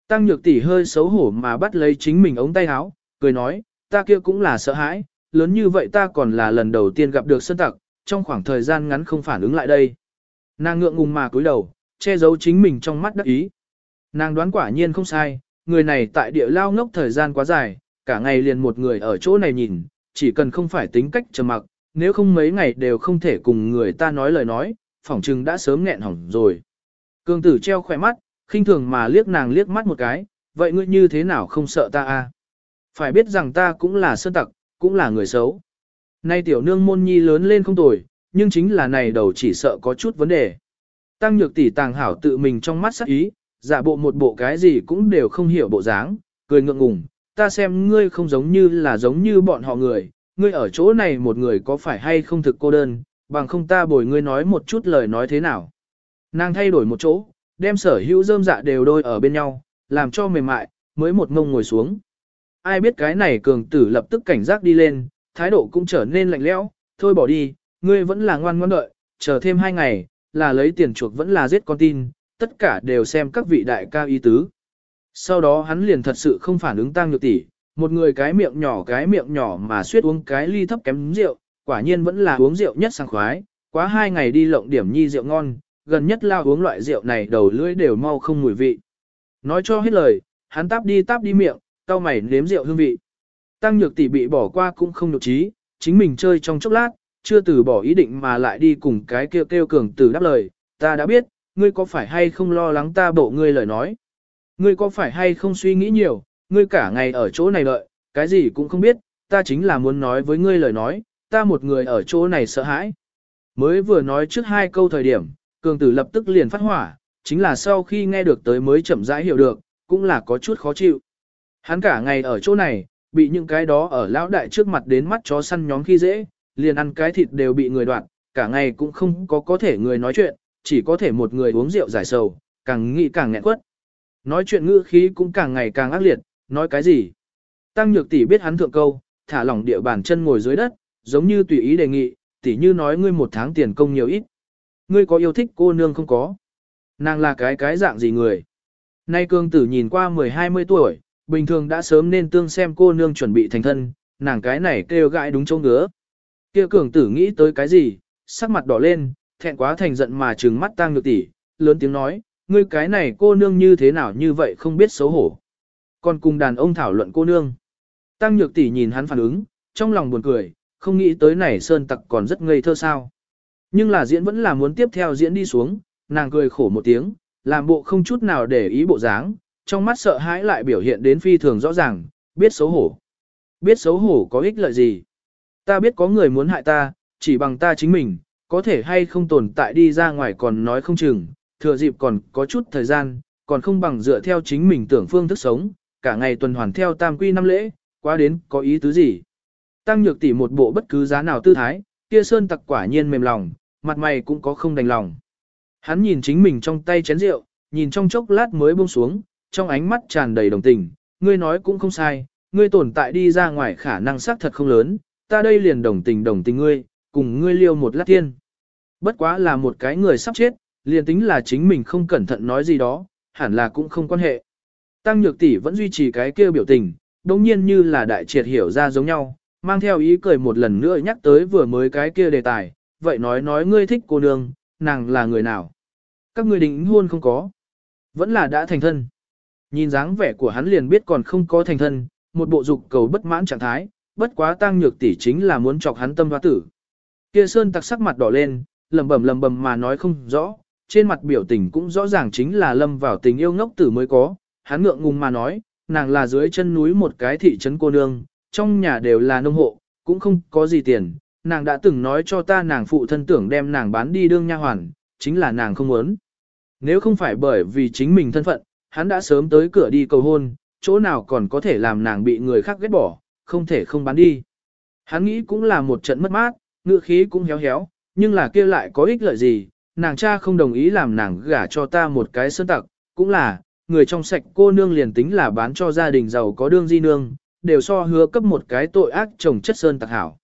Tăng nhược tỷ hơi xấu hổ mà bắt lấy chính mình ống tay áo, cười nói, ta kia cũng là sợ hãi, lớn như vậy ta còn là lần đầu tiên gặp được sơn tặc, trong khoảng thời gian ngắn không phản ứng lại đây. Nàng ngượng ngùng mà cúi đầu, che giấu chính mình trong mắt đắc ý. Nàng đoán quả nhiên không sai, người này tại địa lao ngốc thời gian quá dài, cả ngày liền một người ở chỗ này nhìn, chỉ cần không phải tính cách trầm mặc, nếu không mấy ngày đều không thể cùng người ta nói lời nói, phỏng chừng đã sớm nghẹn hỏng rồi. Cương tử treo khỏe mắt, khinh thường mà liếc nàng liếc mắt một cái, vậy ngươi như thế nào không sợ ta a? Phải biết rằng ta cũng là sơn tặc, cũng là người xấu. Nay tiểu nương môn nhi lớn lên không tồi, nhưng chính là này đầu chỉ sợ có chút vấn đề. Tăng nhược tỷ tàng hảo tự mình trong mắt sắc ý, giả bộ một bộ cái gì cũng đều không hiểu bộ dáng, cười ngượng ngùng, ta xem ngươi không giống như là giống như bọn họ người, ngươi ở chỗ này một người có phải hay không thực cô đơn, bằng không ta bồi ngươi nói một chút lời nói thế nào. Nàng thay đổi một chỗ, đem sở hữu rơm dạ đều đôi ở bên nhau, làm cho mềm mại, mới một ngông ngồi xuống. Ai biết cái này cường tử lập tức cảnh giác đi lên, thái độ cũng trở nên lạnh lẽo, thôi bỏ đi, ngươi vẫn là ngoan ngoãn đợi, chờ thêm hai ngày, là lấy tiền chuộc vẫn là giết con tin, tất cả đều xem các vị đại ca y tứ. Sau đó hắn liền thật sự không phản ứng tăng nhược tỷ, một người cái miệng nhỏ cái miệng nhỏ mà suýt uống cái ly thấp kém rượu, quả nhiên vẫn là uống rượu nhất sang khoái, quá hai ngày đi lộng điểm nhi rượu ngon, gần nhất lao uống loại rượu này đầu lưỡi đều mau không mùi vị. Nói cho hết lời, hắn táp đi táp đi miệng, cau mày nếm rượu hương vị. Tăng nhược tỷ bị bỏ qua cũng không nhục trí, chính mình chơi trong chốc lát, chưa từ bỏ ý định mà lại đi cùng cái kêu kêu cường tử đáp lời, ta đã biết, ngươi có phải hay không lo lắng ta bộ ngươi lời nói. Ngươi có phải hay không suy nghĩ nhiều, ngươi cả ngày ở chỗ này đợi, cái gì cũng không biết, ta chính là muốn nói với ngươi lời nói, ta một người ở chỗ này sợ hãi. Mới vừa nói trước hai câu thời điểm, cường tử lập tức liền phát hỏa, chính là sau khi nghe được tới mới chậm rãi hiểu được, cũng là có chút khó chịu. Hắn cả ngày ở chỗ này, bị những cái đó ở lão đại trước mặt đến mắt chó săn nhóm khi dễ, liền ăn cái thịt đều bị người đoạn, cả ngày cũng không có có thể người nói chuyện, chỉ có thể một người uống rượu giải sầu, càng nghĩ càng nghẹn quất. Nói chuyện ngữ khí cũng càng ngày càng ác liệt, nói cái gì. Tăng nhược tỷ biết hắn thượng câu, thả lỏng địa bàn chân ngồi dưới đất, giống như tùy ý đề nghị, tỷ như nói ngươi một tháng tiền công nhiều ít. Ngươi có yêu thích cô nương không có? Nàng là cái cái dạng gì người? Nay cương tử nhìn qua 10-20 tuổi, bình thường đã sớm nên tương xem cô nương chuẩn bị thành thân, nàng cái này kêu gãi đúng chỗ ngứa. Kia cường tử nghĩ tới cái gì, sắc mặt đỏ lên, thẹn quá thành giận mà trừng mắt tang nhược tỷ, lớn tiếng nói, ngươi cái này cô nương như thế nào như vậy không biết xấu hổ. Còn cùng đàn ông thảo luận cô nương. Tăng nhược tỷ nhìn hắn phản ứng, trong lòng buồn cười, không nghĩ tới này sơn tặc còn rất ngây thơ sao. Nhưng là diễn vẫn là muốn tiếp theo diễn đi xuống, nàng cười khổ một tiếng, làm bộ không chút nào để ý bộ dáng, trong mắt sợ hãi lại biểu hiện đến phi thường rõ ràng, biết xấu hổ. Biết xấu hổ có ích lợi gì? Ta biết có người muốn hại ta, chỉ bằng ta chính mình, có thể hay không tồn tại đi ra ngoài còn nói không chừng, thừa dịp còn có chút thời gian, còn không bằng dựa theo chính mình tưởng phương thức sống, cả ngày tuần hoàn theo tam quy năm lễ, quá đến có ý tứ gì. Tăng nhược tỷ một bộ bất cứ giá nào tư thái, kia sơn tặc quả nhiên mềm lòng, mặt mày cũng có không đành lòng. Hắn nhìn chính mình trong tay chén rượu, nhìn trong chốc lát mới buông xuống, trong ánh mắt tràn đầy đồng tình, ngươi nói cũng không sai, ngươi tồn tại đi ra ngoài khả năng xác thật không lớn, ta đây liền đồng tình đồng tình ngươi, cùng ngươi liêu một lát tiên. Bất quá là một cái người sắp chết, liền tính là chính mình không cẩn thận nói gì đó, hẳn là cũng không quan hệ. Tăng nhược tỷ vẫn duy trì cái kia biểu tình, đồng nhiên như là đại triệt hiểu ra giống nhau, mang theo ý cười một lần nữa nhắc tới vừa mới cái kia đề tài, vậy nói nói ngươi thích cô nương, nàng là người nào? Các ngươi định hôn không có? Vẫn là đã thành thân. Nhìn dáng vẻ của hắn liền biết còn không có thành thân, một bộ dục cầu bất mãn trạng thái, bất quá tăng nhược tỷ chính là muốn chọc hắn tâm hoa tử. Kia Sơn tặc sắc mặt đỏ lên, lầm bầm lầm bầm mà nói không rõ, trên mặt biểu tình cũng rõ ràng chính là lâm vào tình yêu ngốc tử mới có, hắn ngượng ngùng mà nói, nàng là dưới chân núi một cái thị trấn cô nương, trong nhà đều là nông hộ, cũng không có gì tiền, nàng đã từng nói cho ta nàng phụ thân tưởng đem nàng bán đi đương nha hoàn, chính là nàng không muốn. Nếu không phải bởi vì chính mình thân phận, hắn đã sớm tới cửa đi cầu hôn, chỗ nào còn có thể làm nàng bị người khác ghét bỏ, không thể không bán đi. Hắn nghĩ cũng là một trận mất mát, ngựa khí cũng héo héo, nhưng là kia lại có ích lợi gì, nàng cha không đồng ý làm nàng gả cho ta một cái sơn tặc, cũng là, người trong sạch cô nương liền tính là bán cho gia đình giàu có đương di nương, đều so hứa cấp một cái tội ác chồng chất sơn tặc hảo.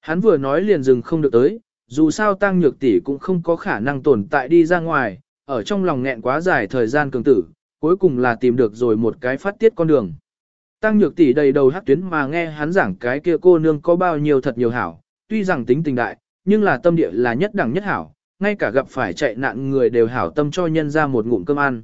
Hắn vừa nói liền dừng không được tới, dù sao tăng nhược tỷ cũng không có khả năng tồn tại đi ra ngoài, ở trong lòng nghẹn quá dài thời gian cường tử, cuối cùng là tìm được rồi một cái phát tiết con đường. Tăng nhược tỷ đầy đầu hắc tuyến mà nghe hắn giảng cái kia cô nương có bao nhiêu thật nhiều hảo, tuy rằng tính tình đại, nhưng là tâm địa là nhất đẳng nhất hảo, ngay cả gặp phải chạy nạn người đều hảo tâm cho nhân ra một ngụm cơm ăn.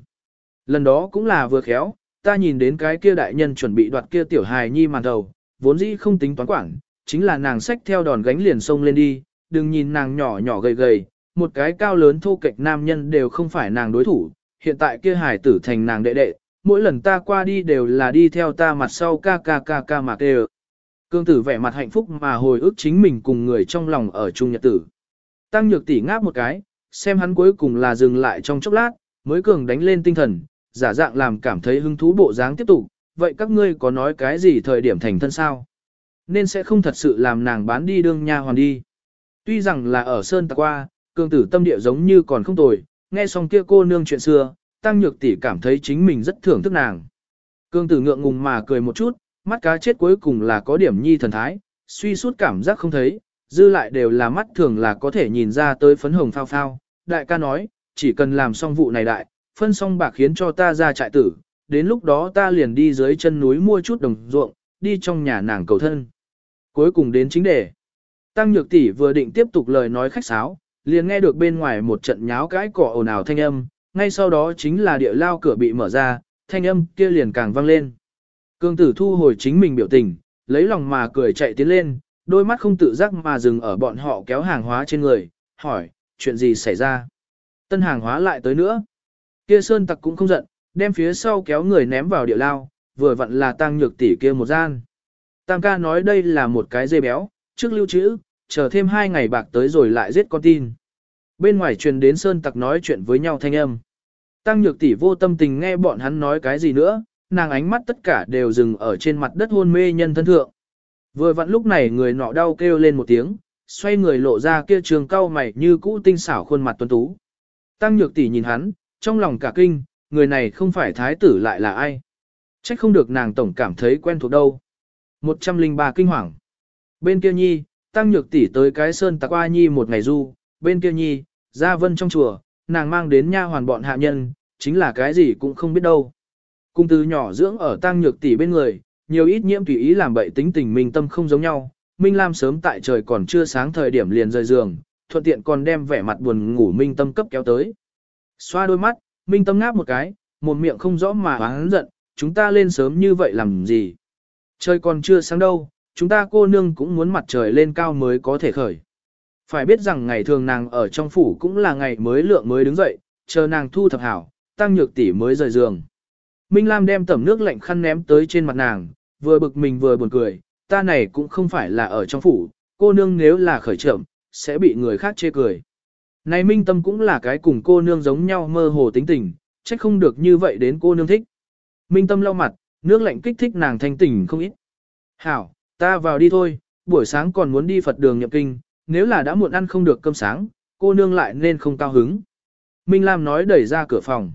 Lần đó cũng là vừa khéo, ta nhìn đến cái kia đại nhân chuẩn bị đoạt kia tiểu hài nhi màn đầu, vốn dĩ không tính toán quản, chính là nàng xách theo đòn gánh liền sông lên đi, đừng nhìn nàng nhỏ nhỏ gầy gầy, một cái cao lớn thô kệch nam nhân đều không phải nàng đối thủ, hiện tại kia hài tử thành nàng đệ đệ, mỗi lần ta qua đi đều là đi theo ta mặt sau ca ca ca ca mà kêu. Cương tử vẻ mặt hạnh phúc mà hồi ức chính mình cùng người trong lòng ở chung nhật tử. Tăng nhược tỷ ngáp một cái, xem hắn cuối cùng là dừng lại trong chốc lát, mới cường đánh lên tinh thần, giả dạng làm cảm thấy hứng thú bộ dáng tiếp tục, vậy các ngươi có nói cái gì thời điểm thành thân sao? Nên sẽ không thật sự làm nàng bán đi đương nha hoàn đi. Tuy rằng là ở Sơn Tạc qua, cường tử tâm địa giống như còn không tồi, nghe xong kia cô nương chuyện xưa, tăng nhược tỷ cảm thấy chính mình rất thưởng thức nàng. Cương tử ngượng ngùng mà cười một chút, mắt cá chết cuối cùng là có điểm nhi thần thái, suy suốt cảm giác không thấy, dư lại đều là mắt thường là có thể nhìn ra tới phấn hồng phao phao. Đại ca nói, chỉ cần làm xong vụ này đại, phân xong bạc khiến cho ta ra trại tử, đến lúc đó ta liền đi dưới chân núi mua chút đồng ruộng, đi trong nhà nàng cầu thân. Cuối cùng đến chính đề. Tăng Nhược tỷ vừa định tiếp tục lời nói khách sáo, liền nghe được bên ngoài một trận nháo cãi cỏ ồn ào thanh âm, ngay sau đó chính là địa lao cửa bị mở ra, thanh âm kia liền càng vang lên. Cương tử thu hồi chính mình biểu tình, lấy lòng mà cười chạy tiến lên, đôi mắt không tự giác mà dừng ở bọn họ kéo hàng hóa trên người, hỏi, chuyện gì xảy ra? Tân hàng hóa lại tới nữa. Kia sơn tặc cũng không giận, đem phía sau kéo người ném vào địa lao, vừa vặn là tăng nhược tỷ kia một gian. Tam ca nói đây là một cái dây béo, trước lưu trữ, chờ thêm hai ngày bạc tới rồi lại giết con tin. Bên ngoài truyền đến sơn tặc nói chuyện với nhau thanh âm. Tăng nhược tỷ vô tâm tình nghe bọn hắn nói cái gì nữa, nàng ánh mắt tất cả đều dừng ở trên mặt đất hôn mê nhân thân thượng. Vừa vặn lúc này người nọ đau kêu lên một tiếng, xoay người lộ ra kia trường cao mày như cũ tinh xảo khuôn mặt tuấn tú. Tăng nhược tỷ nhìn hắn, trong lòng cả kinh, người này không phải thái tử lại là ai. Trách không được nàng tổng cảm thấy quen thuộc đâu. 103 kinh hoàng. Bên kia nhi, tăng nhược tỷ tới cái sơn tạc qua nhi một ngày du, bên kia nhi, ra vân trong chùa, nàng mang đến nha hoàn bọn hạ nhân, chính là cái gì cũng không biết đâu. Cung từ nhỏ dưỡng ở tăng nhược tỷ bên người, nhiều ít nhiễm tùy ý làm bậy tính tình minh tâm không giống nhau. Minh Lam sớm tại trời còn chưa sáng thời điểm liền rời giường, thuận tiện còn đem vẻ mặt buồn ngủ Minh Tâm cấp kéo tới. Xoa đôi mắt, Minh Tâm ngáp một cái, một miệng không rõ mà hắn giận, chúng ta lên sớm như vậy làm gì? Trời còn chưa sáng đâu, chúng ta cô nương cũng muốn mặt trời lên cao mới có thể khởi. Phải biết rằng ngày thường nàng ở trong phủ cũng là ngày mới lượng mới đứng dậy, chờ nàng thu thập hảo, tăng nhược tỷ mới rời giường. Minh Lam đem tẩm nước lạnh khăn ném tới trên mặt nàng, vừa bực mình vừa buồn cười, ta này cũng không phải là ở trong phủ, cô nương nếu là khởi trộm, sẽ bị người khác chê cười. Này Minh Tâm cũng là cái cùng cô nương giống nhau mơ hồ tính tình, trách không được như vậy đến cô nương thích. Minh Tâm lau mặt, nước lạnh kích thích nàng thanh tỉnh không ít. Hảo, ta vào đi thôi, buổi sáng còn muốn đi Phật đường nhập kinh, nếu là đã muộn ăn không được cơm sáng, cô nương lại nên không cao hứng. Minh Lam nói đẩy ra cửa phòng.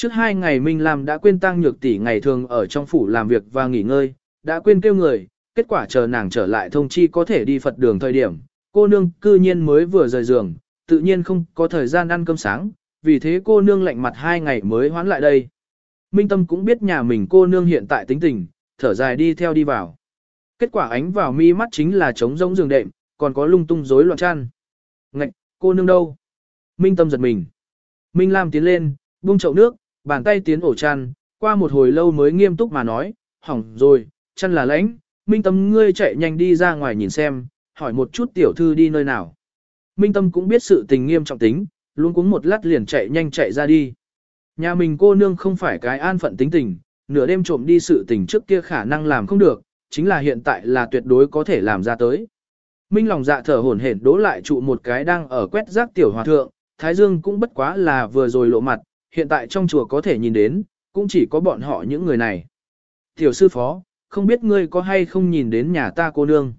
Trước hai ngày Minh Lam đã quên tăng nhược tỷ ngày thường ở trong phủ làm việc và nghỉ ngơi, đã quên kêu người, kết quả chờ nàng trở lại thông chi có thể đi Phật đường thời điểm, cô nương cư nhiên mới vừa rời giường, tự nhiên không có thời gian ăn cơm sáng, vì thế cô nương lạnh mặt hai ngày mới hoán lại đây. Minh Tâm cũng biết nhà mình cô nương hiện tại tính tình, thở dài đi theo đi vào. Kết quả ánh vào mi mắt chính là trống rỗng giường đệm, còn có lung tung rối loạn chăn. Ngạch, cô nương đâu? Minh Tâm giật mình. Minh Lam tiến lên, buông chậu nước, bàn tay tiến ổ chăn, qua một hồi lâu mới nghiêm túc mà nói, hỏng rồi, chăn là lãnh, Minh Tâm ngươi chạy nhanh đi ra ngoài nhìn xem, hỏi một chút tiểu thư đi nơi nào. Minh Tâm cũng biết sự tình nghiêm trọng tính, luôn cuống một lát liền chạy nhanh chạy ra đi. Nhà mình cô nương không phải cái an phận tính tình, nửa đêm trộm đi sự tình trước kia khả năng làm không được, chính là hiện tại là tuyệt đối có thể làm ra tới. Minh lòng dạ thở hổn hển đố lại trụ một cái đang ở quét rác tiểu hòa thượng, Thái Dương cũng bất quá là vừa rồi lộ mặt, hiện tại trong chùa có thể nhìn đến, cũng chỉ có bọn họ những người này. Tiểu sư phó, không biết ngươi có hay không nhìn đến nhà ta cô nương.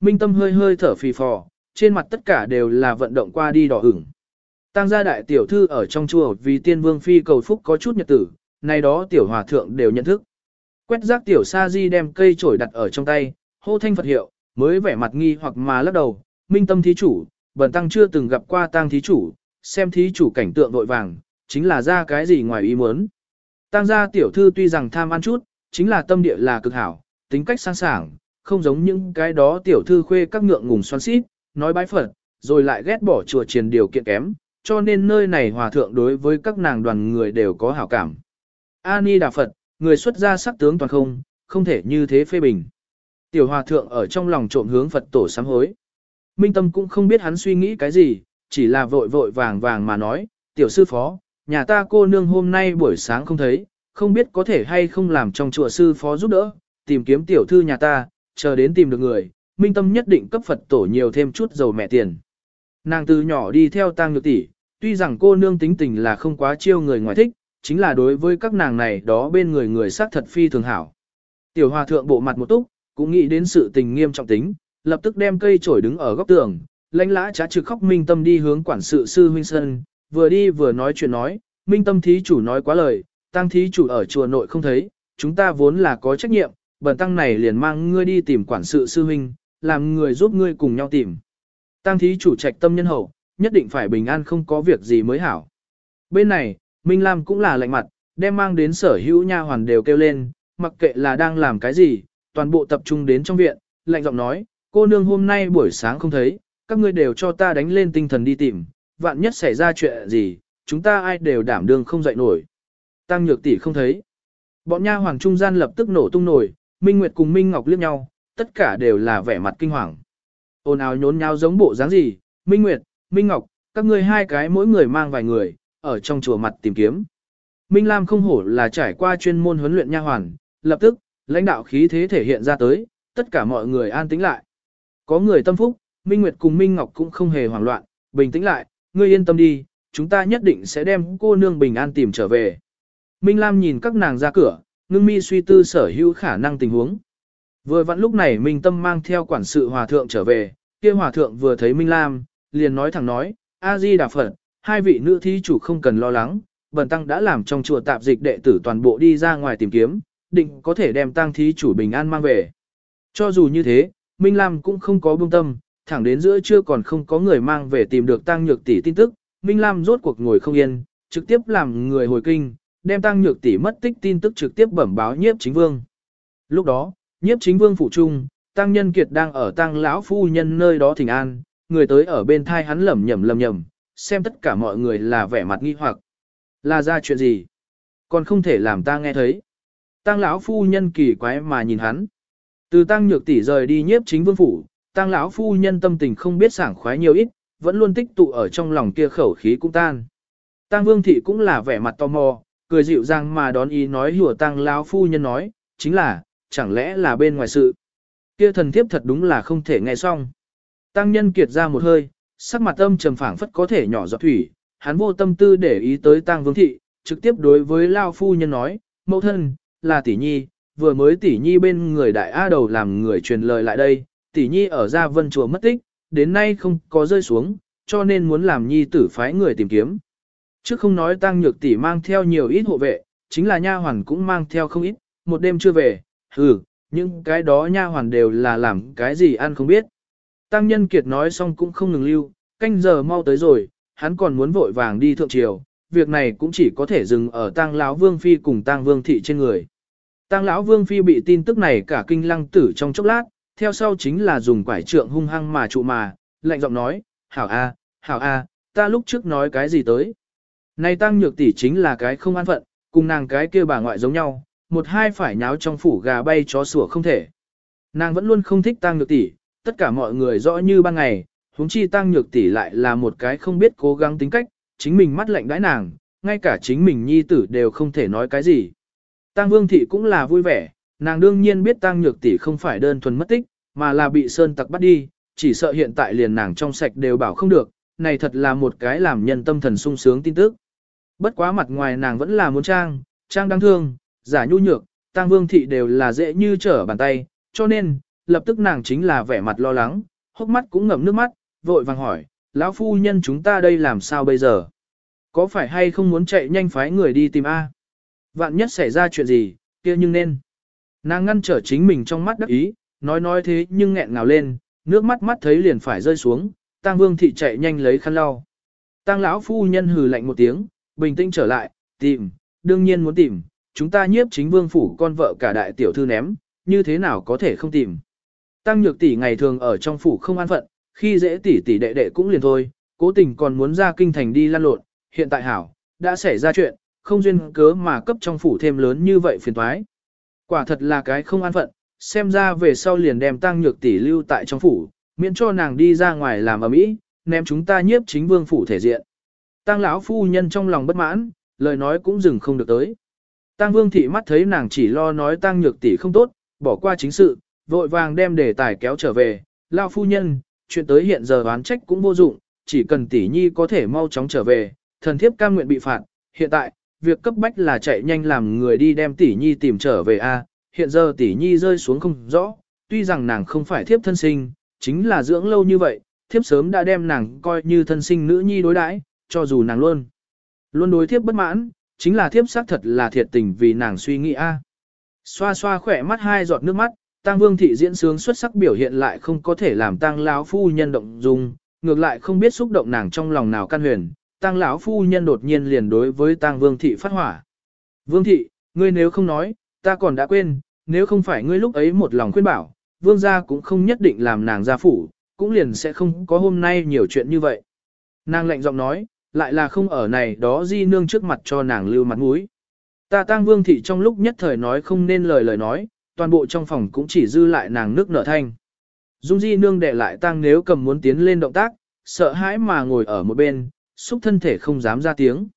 Minh tâm hơi hơi thở phì phò, trên mặt tất cả đều là vận động qua đi đỏ ửng. Tăng gia đại tiểu thư ở trong chùa vì tiên vương phi cầu phúc có chút nhật tử, nay đó tiểu hòa thượng đều nhận thức. Quét rác tiểu sa di đem cây chổi đặt ở trong tay, hô thanh Phật hiệu, mới vẻ mặt nghi hoặc mà lắc đầu, minh tâm thí chủ, bần tăng chưa từng gặp qua tăng thí chủ, xem thí chủ cảnh tượng vội vàng, chính là ra cái gì ngoài ý muốn. Tăng gia tiểu thư tuy rằng tham ăn chút, chính là tâm địa là cực hảo, tính cách sang sảng, không giống những cái đó tiểu thư khuê các ngượng ngùng xoắn xít, nói bái Phật, rồi lại ghét bỏ chùa triền điều kiện kém, cho nên nơi này hòa thượng đối với các nàng đoàn người đều có hảo cảm. A-ni Đà Phật, người xuất gia sắc tướng toàn không, không thể như thế phê bình. Tiểu hòa thượng ở trong lòng trộm hướng Phật tổ sám hối. Minh Tâm cũng không biết hắn suy nghĩ cái gì, chỉ là vội vội vàng vàng mà nói, tiểu sư phó, nhà ta cô nương hôm nay buổi sáng không thấy, không biết có thể hay không làm trong chùa sư phó giúp đỡ, tìm kiếm tiểu thư nhà ta, chờ đến tìm được người, Minh Tâm nhất định cấp Phật tổ nhiều thêm chút dầu mẹ tiền. Nàng từ nhỏ đi theo tang nhược tỷ, tuy rằng cô nương tính tình là không quá chiêu người ngoài thích, chính là đối với các nàng này đó bên người người sát thật phi thường hảo. Tiểu hòa thượng bộ mặt một túc, cũng nghĩ đến sự tình nghiêm trọng tính, lập tức đem cây chổi đứng ở góc tường, lãnh lã trá trực khóc minh tâm đi hướng quản sự sư huynh sơn, vừa đi vừa nói chuyện nói, minh tâm thí chủ nói quá lời, tăng thí chủ ở chùa nội không thấy, chúng ta vốn là có trách nhiệm, bần tăng này liền mang ngươi đi tìm quản sự sư huynh, làm người giúp ngươi cùng nhau tìm. Tăng thí chủ trạch tâm nhân hậu, nhất định phải bình an không có việc gì mới hảo. Bên này, Minh Lam cũng là lạnh mặt, đem mang đến sở hữu nha hoàn đều kêu lên, mặc kệ là đang làm cái gì, toàn bộ tập trung đến trong viện, lạnh giọng nói, cô nương hôm nay buổi sáng không thấy, các ngươi đều cho ta đánh lên tinh thần đi tìm, vạn nhất xảy ra chuyện gì, chúng ta ai đều đảm đương không dậy nổi. Tăng nhược tỷ không thấy. Bọn nha hoàng trung gian lập tức nổ tung nổi, Minh Nguyệt cùng Minh Ngọc liếc nhau, tất cả đều là vẻ mặt kinh hoàng. Ôn áo nhốn nháo giống bộ dáng gì, Minh Nguyệt, Minh Ngọc, các ngươi hai cái mỗi người mang vài người, ở trong chùa mặt tìm kiếm. Minh Lam không hổ là trải qua chuyên môn huấn luyện nha hoàn, lập tức, lãnh đạo khí thế thể hiện ra tới, tất cả mọi người an tĩnh lại. Có người tâm phúc, Minh Nguyệt cùng Minh Ngọc cũng không hề hoảng loạn, bình tĩnh lại, ngươi yên tâm đi, chúng ta nhất định sẽ đem cô nương bình an tìm trở về. Minh Lam nhìn các nàng ra cửa, ngưng mi suy tư sở hữu khả năng tình huống. Vừa vặn lúc này Minh Tâm mang theo quản sự hòa thượng trở về, kia hòa thượng vừa thấy Minh Lam, liền nói thẳng nói, A-di Đà Phật, hai vị nữ thí chủ không cần lo lắng, bần tăng đã làm trong chùa tạp dịch đệ tử toàn bộ đi ra ngoài tìm kiếm, định có thể đem tăng thí chủ bình an mang về. Cho dù như thế, Minh Lam cũng không có buông tâm, thẳng đến giữa trưa còn không có người mang về tìm được tăng nhược tỷ tin tức, Minh Lam rốt cuộc ngồi không yên, trực tiếp làm người hồi kinh, đem tăng nhược tỷ mất tích tin tức trực tiếp bẩm báo nhiếp chính vương. Lúc đó, nhiếp chính vương phủ trung, tăng nhân kiệt đang ở tăng lão phu nhân nơi đó thỉnh an, người tới ở bên thai hắn lẩm nhẩm lẩm nhẩm, xem tất cả mọi người là vẻ mặt nghi hoặc. Là ra chuyện gì? Còn không thể làm ta nghe thấy. Tăng lão phu nhân kỳ quái mà nhìn hắn. Từ tăng nhược tỷ rời đi nhiếp chính vương phủ, tăng lão phu nhân tâm tình không biết sảng khoái nhiều ít, vẫn luôn tích tụ ở trong lòng kia khẩu khí cũng tan. Tăng vương thị cũng là vẻ mặt tò mò, cười dịu dàng mà đón ý nói hùa tăng lão phu nhân nói, chính là, chẳng lẽ là bên ngoài sự. Kia thần thiếp thật đúng là không thể nghe xong. Tăng nhân kiệt ra một hơi, sắc mặt âm trầm phảng phất có thể nhỏ giọt thủy, hắn vô tâm tư để ý tới tăng vương thị, trực tiếp đối với lao phu nhân nói, mẫu thân, là tỷ nhi, vừa mới tỷ nhi bên người đại A đầu làm người truyền lời lại đây, tỷ nhi ở gia vân chùa mất tích, đến nay không có rơi xuống, cho nên muốn làm nhi tử phái người tìm kiếm. Chứ không nói tăng nhược tỷ mang theo nhiều ít hộ vệ, chính là nha hoàn cũng mang theo không ít, một đêm chưa về, hừ, những cái đó nha hoàn đều là làm cái gì ăn không biết. Tăng nhân kiệt nói xong cũng không ngừng lưu, canh giờ mau tới rồi, hắn còn muốn vội vàng đi thượng triều, việc này cũng chỉ có thể dừng ở tăng lão vương phi cùng tăng vương thị trên người. Tăng lão vương phi bị tin tức này cả kinh lăng tử trong chốc lát, theo sau chính là dùng quải trượng hung hăng mà trụ mà, lạnh giọng nói, hảo a, hảo a, ta lúc trước nói cái gì tới. Này tăng nhược tỷ chính là cái không an phận, cùng nàng cái kia bà ngoại giống nhau, một hai phải nháo trong phủ gà bay chó sủa không thể. Nàng vẫn luôn không thích tăng nhược tỷ, tất cả mọi người rõ như ban ngày, huống chi tăng nhược tỷ lại là một cái không biết cố gắng tính cách, chính mình mắt lạnh đãi nàng, ngay cả chính mình nhi tử đều không thể nói cái gì. Tăng Vương thị cũng là vui vẻ, nàng đương nhiên biết Tăng Nhược tỷ không phải đơn thuần mất tích, mà là bị sơn tặc bắt đi, chỉ sợ hiện tại liền nàng trong sạch đều bảo không được, này thật là một cái làm nhân tâm thần sung sướng tin tức. Bất quá mặt ngoài nàng vẫn là muốn trang, trang đáng thương, giả nhu nhược, Tăng Vương thị đều là dễ như trở bàn tay, cho nên, lập tức nàng chính là vẻ mặt lo lắng, hốc mắt cũng ngậm nước mắt, vội vàng hỏi, lão phu nhân chúng ta đây làm sao bây giờ? Có phải hay không muốn chạy nhanh phái người đi tìm A? Vạn nhất xảy ra chuyện gì, kia nhưng nên. Nàng ngăn trở chính mình trong mắt đắc ý, nói nói thế nhưng nghẹn ngào lên, nước mắt mắt thấy liền phải rơi xuống, Tang Vương thị chạy nhanh lấy khăn lau. Tang lão phu nhân hừ lạnh một tiếng, bình tĩnh trở lại, tìm, đương nhiên muốn tìm, chúng ta nhiếp chính vương phủ con vợ cả đại tiểu thư ném, như thế nào có thể không tìm. Tăng nhược tỷ ngày thường ở trong phủ không an phận, khi dễ tỷ tỷ đệ đệ cũng liền thôi, cố tình còn muốn ra kinh thành đi lăn lộn, hiện tại hảo, đã xảy ra chuyện, không duyên cớ mà cấp trong phủ thêm lớn như vậy phiền toái. Quả thật là cái không an phận, xem ra về sau liền đem tăng nhược tỷ lưu tại trong phủ, miễn cho nàng đi ra ngoài làm ở mỹ, ném chúng ta nhiếp chính vương phủ thể diện. Tăng lão phu nhân trong lòng bất mãn, lời nói cũng dừng không được tới. Tăng vương thị mắt thấy nàng chỉ lo nói tăng nhược tỷ không tốt, bỏ qua chính sự, vội vàng đem đề tài kéo trở về, lão phu nhân, chuyện tới hiện giờ oán trách cũng vô dụng, chỉ cần tỷ nhi có thể mau chóng trở về, thần thiếp cam nguyện bị phạt, hiện tại, việc cấp bách là chạy nhanh làm người đi đem tỷ nhi tìm trở về a. hiện giờ tỷ nhi rơi xuống không rõ, tuy rằng nàng không phải thiếp thân sinh, chính là dưỡng lâu như vậy, thiếp sớm đã đem nàng coi như thân sinh nữ nhi đối đãi, cho dù nàng luôn luôn đối thiếp bất mãn, chính là thiếp xác thật là thiệt tình vì nàng suy nghĩ a. Xoa xoa khỏe mắt hai giọt nước mắt, Tăng Vương thị diễn sướng xuất sắc biểu hiện lại không có thể làm Tăng lão phu nhân động dung, ngược lại không biết xúc động nàng trong lòng nào căn huyền, Tang lão phu nhân đột nhiên liền đối với Tang Vương thị phát hỏa. "Vương thị, ngươi nếu không nói, ta còn đã quên, nếu không phải ngươi lúc ấy một lòng khuyên bảo, vương gia cũng không nhất định làm nàng gia phủ, cũng liền sẽ không có hôm nay nhiều chuyện như vậy." Nàng lạnh giọng nói, lại là không ở này đó di nương trước mặt cho nàng lưu mặt mũi. Ta Tang Vương thị trong lúc nhất thời nói không nên lời lời nói, toàn bộ trong phòng cũng chỉ dư lại nàng nước nở thanh. Dung di nương để lại Tang nếu cầm muốn tiến lên động tác, sợ hãi mà ngồi ở một bên, xúc thân thể không dám ra tiếng.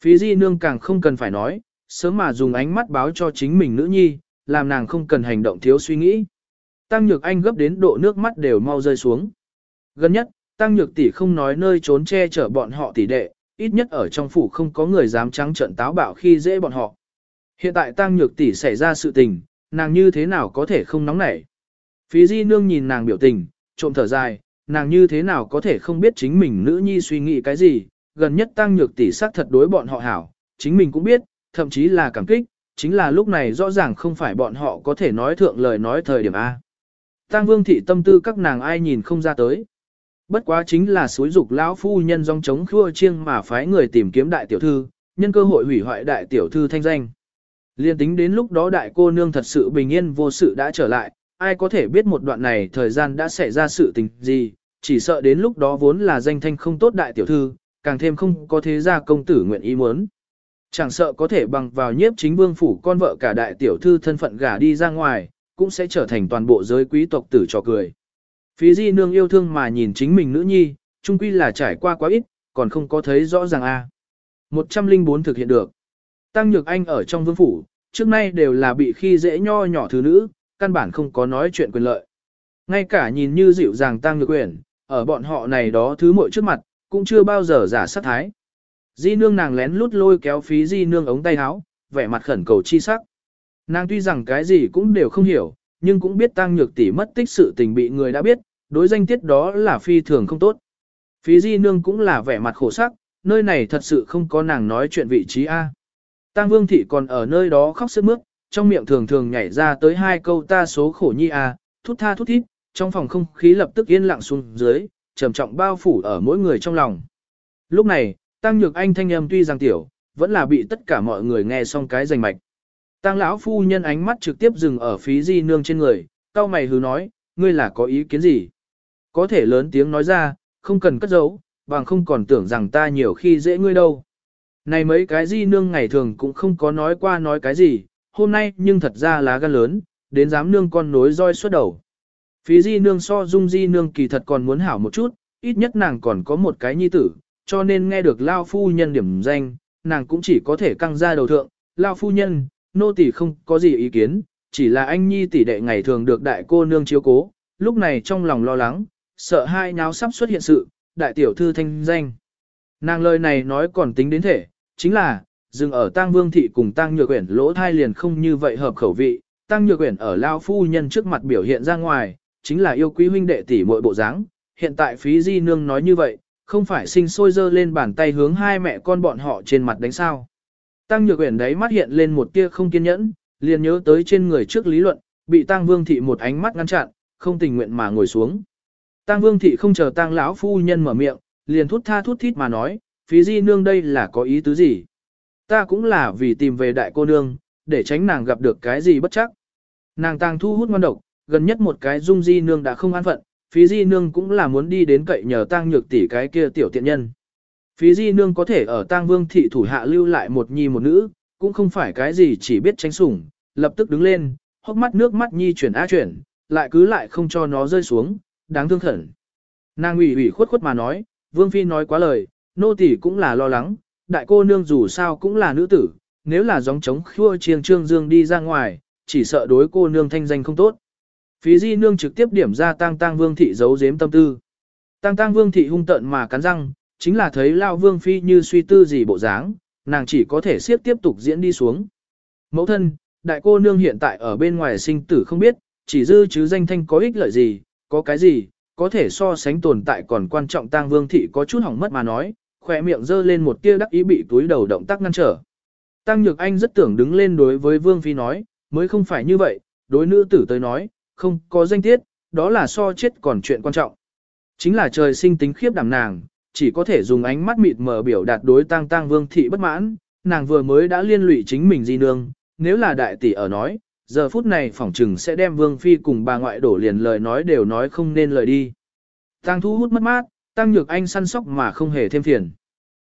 Phí di nương càng không cần phải nói, sớm mà dùng ánh mắt báo cho chính mình nữ nhi, làm nàng không cần hành động thiếu suy nghĩ. Tăng nhược anh gấp đến độ nước mắt đều mau rơi xuống. Gần nhất, tăng nhược tỷ không nói nơi trốn che chở bọn họ tỷ đệ, ít nhất ở trong phủ không có người dám trắng trợn táo bạo khi dễ bọn họ. Hiện tại tăng nhược tỷ xảy ra sự tình, nàng như thế nào có thể không nóng nảy. Phí di nương nhìn nàng biểu tình, trộm thở dài, nàng như thế nào có thể không biết chính mình nữ nhi suy nghĩ cái gì, gần nhất tăng nhược tỷ sắc thật đối bọn họ hảo, chính mình cũng biết, thậm chí là cảm kích, chính là lúc này rõ ràng không phải bọn họ có thể nói thượng lời nói thời điểm A. Tăng vương thị tâm tư các nàng ai nhìn không ra tới. Bất quá chính là suối dục lão phu nhân dòng chống khua chiêng mà phái người tìm kiếm đại tiểu thư, nhân cơ hội hủy hoại đại tiểu thư thanh danh. Liên tính đến lúc đó đại cô nương thật sự bình yên vô sự đã trở lại, ai có thể biết một đoạn này thời gian đã xảy ra sự tình gì, chỉ sợ đến lúc đó vốn là danh thanh không tốt đại tiểu thư, càng thêm không có thế gia công tử nguyện ý muốn. Chẳng sợ có thể bằng vào nhiếp chính vương phủ con vợ cả đại tiểu thư thân phận gả đi ra ngoài, cũng sẽ trở thành toàn bộ giới quý tộc tử trò cười. Phí di nương yêu thương mà nhìn chính mình nữ nhi, chung quy là trải qua quá ít, còn không có thấy rõ ràng a. À. 104 thực hiện được. Tăng Nhược Anh ở trong vương phủ, trước nay đều là bị khi dễ nho nhỏ thứ nữ, căn bản không có nói chuyện quyền lợi. Ngay cả nhìn như dịu dàng Tăng Nhược quyền, ở bọn họ này đó thứ muội trước mặt, cũng chưa bao giờ giả sát thái. Di nương nàng lén lút lôi kéo phí di nương ống tay áo, vẻ mặt khẩn cầu chi sắc. Nàng tuy rằng cái gì cũng đều không hiểu, nhưng cũng biết tăng nhược tỷ mất tích sự tình bị người đã biết, đối danh tiết đó là phi thường không tốt. Phí di nương cũng là vẻ mặt khổ sắc, nơi này thật sự không có nàng nói chuyện vị trí A. Tăng vương thị còn ở nơi đó khóc sức mướt, trong miệng thường thường nhảy ra tới hai câu ta số khổ nhi A, thút tha thút thít, trong phòng không khí lập tức yên lặng xuống dưới, trầm trọng bao phủ ở mỗi người trong lòng. Lúc này, Tăng Nhược Anh thanh âm tuy rằng tiểu, vẫn là bị tất cả mọi người nghe xong cái rành mạch. Tăng lão phu nhân ánh mắt trực tiếp dừng ở phí di nương trên người, cao mày hứ nói, ngươi là có ý kiến gì? Có thể lớn tiếng nói ra, không cần cất giấu, bằng không còn tưởng rằng ta nhiều khi dễ ngươi đâu. Này mấy cái di nương ngày thường cũng không có nói qua nói cái gì, hôm nay nhưng thật ra lá gan lớn, đến dám nương con nối roi suốt đầu. Phí di nương so dung di nương kỳ thật còn muốn hảo một chút, ít nhất nàng còn có một cái nhi tử, cho nên nghe được lao phu nhân điểm danh, nàng cũng chỉ có thể căng ra đầu thượng, lao phu nhân, nô tỷ không có gì ý kiến, chỉ là anh nhi tỷ đệ ngày thường được đại cô nương chiếu cố, lúc này trong lòng lo lắng, sợ hai nháo sắp xuất hiện sự, đại tiểu thư thanh danh. Nàng lời này nói còn tính đến thể, chính là, dừng ở tang vương thị cùng tang nhược quyển lỗ thai liền không như vậy hợp khẩu vị, tang nhược quyển ở lao phu nhân trước mặt biểu hiện ra ngoài, chính là yêu quý huynh đệ tỷ muội bộ dáng. hiện tại phí di nương nói như vậy, không phải sinh sôi dơ lên bàn tay hướng hai mẹ con bọn họ trên mặt đánh sao. Tăng Nhược Uyển đấy mắt hiện lên một tia không kiên nhẫn, liền nhớ tới trên người trước lý luận, bị Tăng Vương thị một ánh mắt ngăn chặn, không tình nguyện mà ngồi xuống. Tăng Vương thị không chờ Tăng lão phu nhân mở miệng, liền thút tha thút thít mà nói, phí di nương đây là có ý tứ gì? Ta cũng là vì tìm về đại cô nương, để tránh nàng gặp được cái gì bất chắc. Nàng tang thu hút ngon độc, gần nhất một cái dung di nương đã không an phận, phí di nương cũng là muốn đi đến cậy nhờ tang nhược tỷ cái kia tiểu tiện nhân. Phí di nương có thể ở tang vương thị thủ hạ lưu lại một nhi một nữ, cũng không phải cái gì chỉ biết tránh sủng, lập tức đứng lên, hốc mắt nước mắt nhi chuyển á chuyển, lại cứ lại không cho nó rơi xuống, đáng thương khẩn. Nàng ủy ủy khuất khuất mà nói, vương phi nói quá lời, nô tỳ cũng là lo lắng, đại cô nương dù sao cũng là nữ tử, nếu là gióng trống khua chiêng trương dương đi ra ngoài, chỉ sợ đối cô nương thanh danh không tốt. Phí di nương trực tiếp điểm ra tang tang vương thị giấu giếm tâm tư. Tang tang vương thị hung tợn mà cắn răng, chính là thấy lao vương phi như suy tư gì bộ dáng, nàng chỉ có thể siết tiếp tục diễn đi xuống. Mẫu thân, đại cô nương hiện tại ở bên ngoài sinh tử không biết, chỉ dư chứ danh thanh có ích lợi gì, có cái gì, có thể so sánh tồn tại còn quan trọng tang vương thị có chút hỏng mất mà nói, khỏe miệng giơ lên một tia đắc ý bị túi đầu động tác ngăn trở. Tăng Nhược Anh rất tưởng đứng lên đối với Vương Phi nói, mới không phải như vậy, đối nữ tử tới nói, không có danh tiết, đó là so chết còn chuyện quan trọng. Chính là trời sinh tính khiếp đảm nàng, chỉ có thể dùng ánh mắt mịt mờ biểu đạt đối tăng tăng vương thị bất mãn, nàng vừa mới đã liên lụy chính mình di nương, nếu là đại tỷ ở nói, giờ phút này phỏng trừng sẽ đem vương phi cùng bà ngoại đổ liền lời nói đều nói không nên lời đi. Tăng thu hút mất mát, tăng nhược anh săn sóc mà không hề thêm phiền.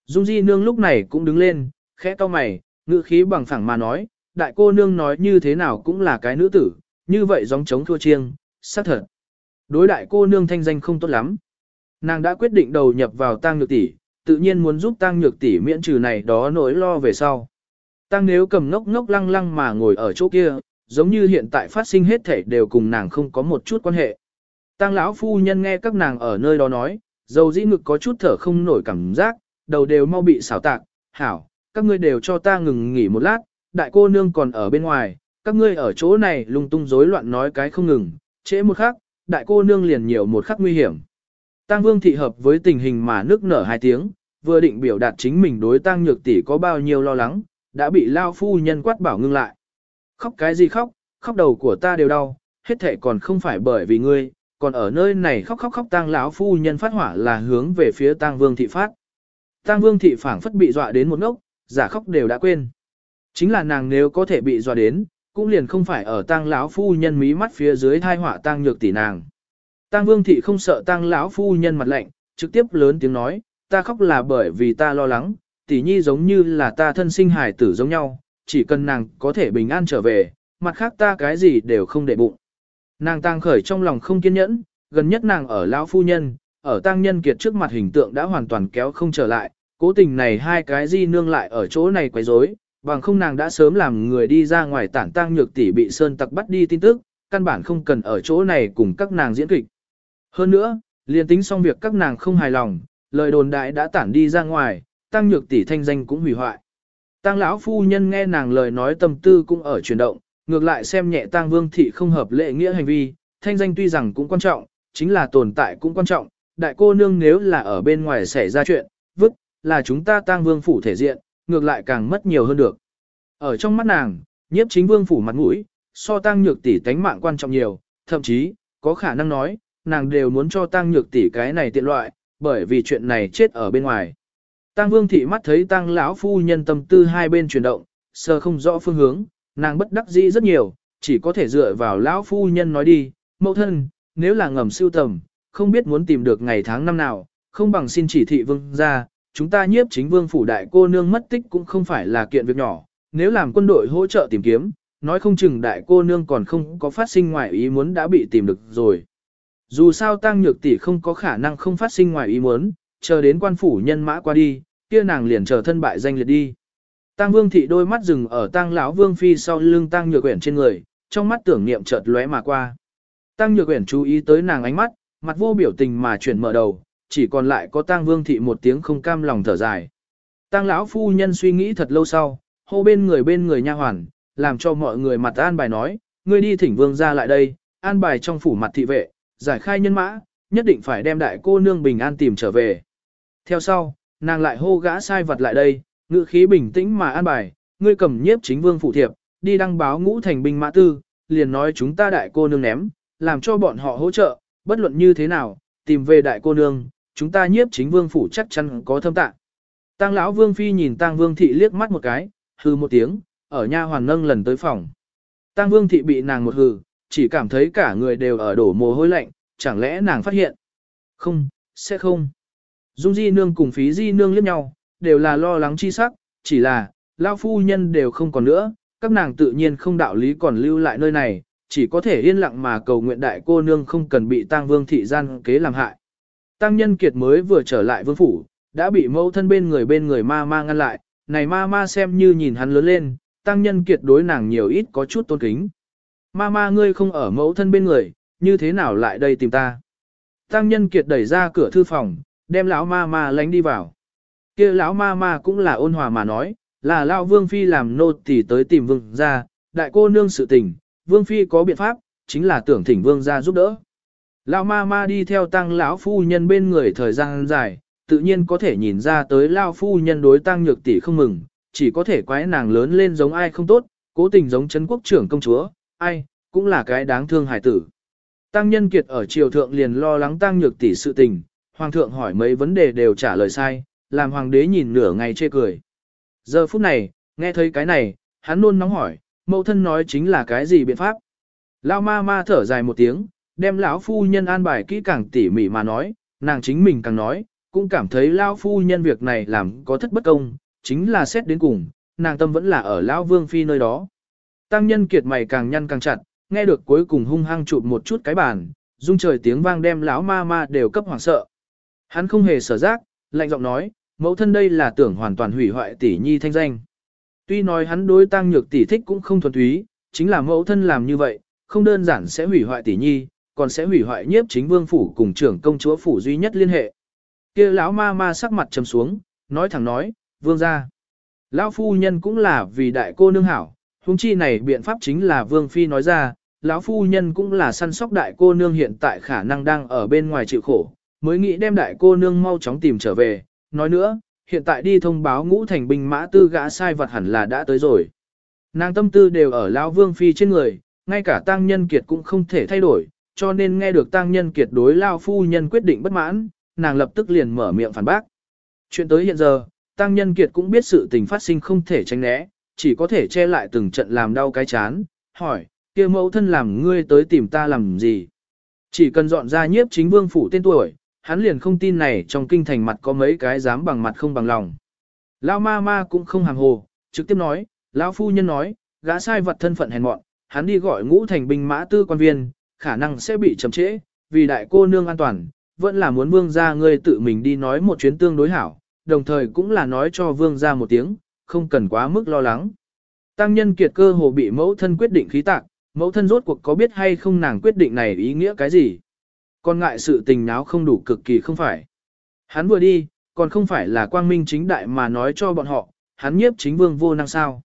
Dung di nương lúc này cũng đứng lên, khẽ cau mày, ngữ khí bằng phẳng mà nói, đại cô nương nói như thế nào cũng là cái nữ tử, như vậy giống chống thua chiêng, xác thật. Đối đại cô nương thanh danh không tốt lắm. Nàng đã quyết định đầu nhập vào Tăng nhược tỷ, tự nhiên muốn giúp Tăng nhược tỷ miễn trừ này đó nỗi lo về sau. Tăng nếu cầm ngốc ngốc lăng lăng mà ngồi ở chỗ kia, giống như hiện tại phát sinh hết thể đều cùng nàng không có một chút quan hệ. Tăng lão phu nhân nghe các nàng ở nơi đó nói, dầu dĩ ngực có chút thở không nổi cảm giác, đầu đều mau bị xảo tạc, hảo, các ngươi đều cho ta ngừng nghỉ một lát, đại cô nương còn ở bên ngoài, các ngươi ở chỗ này lung tung rối loạn nói cái không ngừng, trễ một khắc, đại cô nương liền nhiều một khắc nguy hiểm. Tăng Vương thị hợp với tình hình mà nước nở hai tiếng, vừa định biểu đạt chính mình đối Tăng Nhược tỷ có bao nhiêu lo lắng, đã bị lao phu nhân quát bảo ngưng lại. Khóc cái gì khóc, khóc đầu của ta đều đau, hết thể còn không phải bởi vì ngươi, còn ở nơi này khóc khóc khóc tang lão phu nhân phát hỏa là hướng về phía tang Vương thị phát. tang Vương thị phảng phất bị dọa đến một ngốc, giả khóc đều đã quên. Chính là nàng nếu có thể bị dọa đến, cũng liền không phải ở tang lão phu nhân mí mắt phía dưới thai hỏa tang Nhược tỷ nàng. Tang Vương thị không sợ Tang lão phu nhân mặt lạnh, trực tiếp lớn tiếng nói, ta khóc là bởi vì ta lo lắng, tỷ nhi giống như là ta thân sinh hài tử giống nhau, chỉ cần nàng có thể bình an trở về, mặt khác ta cái gì đều không để bụng. Nàng tang khởi trong lòng không kiên nhẫn, gần nhất nàng ở lão phu nhân, ở tang nhân kiệt trước mặt hình tượng đã hoàn toàn kéo không trở lại, cố tình này hai cái di nương lại ở chỗ này quấy rối, bằng không nàng đã sớm làm người đi ra ngoài tản tang nhược tỷ bị sơn tặc bắt đi tin tức, căn bản không cần ở chỗ này cùng các nàng diễn kịch. Hơn nữa, liền tính xong việc các nàng không hài lòng, lời đồn đại đã tản đi ra ngoài, tăng nhược tỷ thanh danh cũng hủy hoại. Tăng lão phu nhân nghe nàng lời nói tâm tư cũng ở chuyển động, ngược lại xem nhẹ tăng vương thị không hợp lệ nghĩa hành vi, thanh danh tuy rằng cũng quan trọng, chính là tồn tại cũng quan trọng, đại cô nương nếu là ở bên ngoài xảy ra chuyện, vứt, là chúng ta tăng vương phủ thể diện, ngược lại càng mất nhiều hơn được. Ở trong mắt nàng, nhiếp chính vương phủ mặt mũi, so tăng nhược tỷ tánh mạng quan trọng nhiều, thậm chí, có khả năng nói, nàng đều muốn cho tăng nhược tỷ cái này tiện loại, bởi vì chuyện này chết ở bên ngoài. Tăng Vương thị mắt thấy Tăng lão phu nhân tâm tư hai bên chuyển động, sơ không rõ phương hướng, nàng bất đắc dĩ rất nhiều, chỉ có thể dựa vào lão phu nhân nói đi, mẫu thân, nếu là ngầm siêu tầm, không biết muốn tìm được ngày tháng năm nào, không bằng xin chỉ thị vương ra, chúng ta nhiếp chính vương phủ đại cô nương mất tích cũng không phải là kiện việc nhỏ, nếu làm quân đội hỗ trợ tìm kiếm, nói không chừng đại cô nương còn không có phát sinh ngoài ý muốn đã bị tìm được rồi. Dù sao tăng nhược tỷ không có khả năng không phát sinh ngoài ý muốn, chờ đến quan phủ nhân mã qua đi, kia nàng liền chờ thân bại danh liệt đi. Tang Vương thị đôi mắt dừng ở tang lão Vương phi sau lưng Tang Nhược Uyển trên người, trong mắt tưởng niệm chợt lóe mà qua. Tang Nhược Uyển chú ý tới nàng ánh mắt, mặt vô biểu tình mà chuyển mở đầu, chỉ còn lại có Tang Vương thị một tiếng không cam lòng thở dài. Tang lão phu nhân suy nghĩ thật lâu sau, hô bên người bên người nha hoàn, làm cho mọi người mặt an bài nói, ngươi đi thỉnh vương ra lại đây, an bài trong phủ mặt thị vệ, giải khai nhân mã, nhất định phải đem đại cô nương bình an tìm trở về. Theo sau, nàng lại hô gã sai vật lại đây, ngữ khí bình tĩnh mà an bài, ngươi cầm nhiếp chính vương phụ thiệp, đi đăng báo ngũ thành binh mã tư, liền nói chúng ta đại cô nương ném, làm cho bọn họ hỗ trợ, bất luận như thế nào, tìm về đại cô nương, chúng ta nhiếp chính vương phủ chắc chắn có thâm tạng. Tăng lão vương phi nhìn tăng vương thị liếc mắt một cái, hư một tiếng, ở nha hoàn nâng lần tới phòng. Tăng vương thị bị nàng một hừ, chỉ cảm thấy cả người đều ở đổ mồ hôi lạnh, chẳng lẽ nàng phát hiện? Không, sẽ không. Dung Di Nương cùng Phí Di Nương liếc nhau, đều là lo lắng chi sắc, chỉ là, lao phu nhân đều không còn nữa, các nàng tự nhiên không đạo lý còn lưu lại nơi này, chỉ có thể yên lặng mà cầu nguyện đại cô nương không cần bị tang vương thị gian kế làm hại. Tăng nhân kiệt mới vừa trở lại vương phủ, đã bị mẫu thân bên người bên người ma ma ngăn lại, này ma ma xem như nhìn hắn lớn lên, tăng nhân kiệt đối nàng nhiều ít có chút tôn kính. Ma ma ngươi không ở mẫu thân bên người, như thế nào lại đây tìm ta? Tăng nhân kiệt đẩy ra cửa thư phòng, đem lão ma ma lánh đi vào kia lão ma ma cũng là ôn hòa mà nói, là lão vương phi làm nô tỳ tới tìm vương gia đại cô nương sự tình, vương phi có biện pháp, chính là tưởng thỉnh vương gia giúp đỡ. Lão ma ma đi theo tăng lão phu nhân bên người thời gian dài, tự nhiên có thể nhìn ra tới lão phu nhân đối tăng nhược tỷ không mừng, chỉ có thể quái nàng lớn lên giống ai không tốt, cố tình giống chấn quốc trưởng công chúa, ai, cũng là cái đáng thương hải tử. Tăng nhân kiệt ở triều thượng liền lo lắng tăng nhược tỷ sự tình, hoàng thượng hỏi mấy vấn đề đều trả lời sai, làm hoàng đế nhìn nửa ngày chê cười. Giờ phút này, nghe thấy cái này, hắn nôn nóng hỏi, mẫu thân nói chính là cái gì biện pháp. Lao ma ma thở dài một tiếng, đem lão phu nhân an bài kỹ càng tỉ mỉ mà nói, nàng chính mình càng nói, cũng cảm thấy lão phu nhân việc này làm có thất bất công, chính là xét đến cùng, nàng tâm vẫn là ở lão vương phi nơi đó. Tăng nhân kiệt mày càng nhăn càng chặt, nghe được cuối cùng hung hăng chụp một chút cái bàn, rung trời tiếng vang đem lão ma ma đều cấp hoảng sợ. Hắn không hề sở giác, lạnh giọng nói, mẫu thân đây là tưởng hoàn toàn hủy hoại tỷ nhi thanh danh. Tuy nói hắn đối tăng nhược tỷ thích cũng không thuần túy, chính là mẫu thân làm như vậy, không đơn giản sẽ hủy hoại tỷ nhi, còn sẽ hủy hoại nhiếp chính vương phủ cùng trưởng công chúa phủ duy nhất liên hệ. Kia lão ma ma sắc mặt trầm xuống, nói thẳng nói, vương gia. Lão phu nhân cũng là vì đại cô nương hảo, huống chi này biện pháp chính là vương phi nói ra, lão phu nhân cũng là săn sóc đại cô nương hiện tại khả năng đang ở bên ngoài chịu khổ, mới nghĩ đem đại cô nương mau chóng tìm trở về. Nói nữa, hiện tại đi thông báo ngũ thành binh mã tư gã sai vật hẳn là đã tới rồi. Nàng tâm tư đều ở lão vương phi trên người, ngay cả tăng nhân kiệt cũng không thể thay đổi, cho nên nghe được tăng nhân kiệt đối lao phu nhân quyết định bất mãn, nàng lập tức liền mở miệng phản bác. Chuyện tới hiện giờ, tăng nhân kiệt cũng biết sự tình phát sinh không thể tránh né, chỉ có thể che lại từng trận làm đau cái chán, hỏi, kia mẫu thân làm ngươi tới tìm ta làm gì? Chỉ cần dọn ra nhiếp chính vương phủ tên tuổi, hắn liền không tin này trong kinh thành mặt có mấy cái dám bằng mặt không bằng lòng. Lão ma ma cũng không hàng hồ, trực tiếp nói, lão phu nhân nói, gã sai vật thân phận hèn mọn, hắn đi gọi ngũ thành binh mã tư quan viên, khả năng sẽ bị chậm trễ, vì đại cô nương an toàn, vẫn là muốn vương gia ngươi tự mình đi nói một chuyến tương đối hảo, đồng thời cũng là nói cho vương gia một tiếng, không cần quá mức lo lắng. Tăng nhân kiệt cơ hồ bị mẫu thân quyết định khí tạc, mẫu thân rốt cuộc có biết hay không nàng quyết định này ý nghĩa cái gì. Còn ngại sự tình náo không đủ cực kỳ không phải. Hắn vừa đi, còn không phải là quang minh chính đại mà nói cho bọn họ, hắn nhiếp chính vương vô năng sao.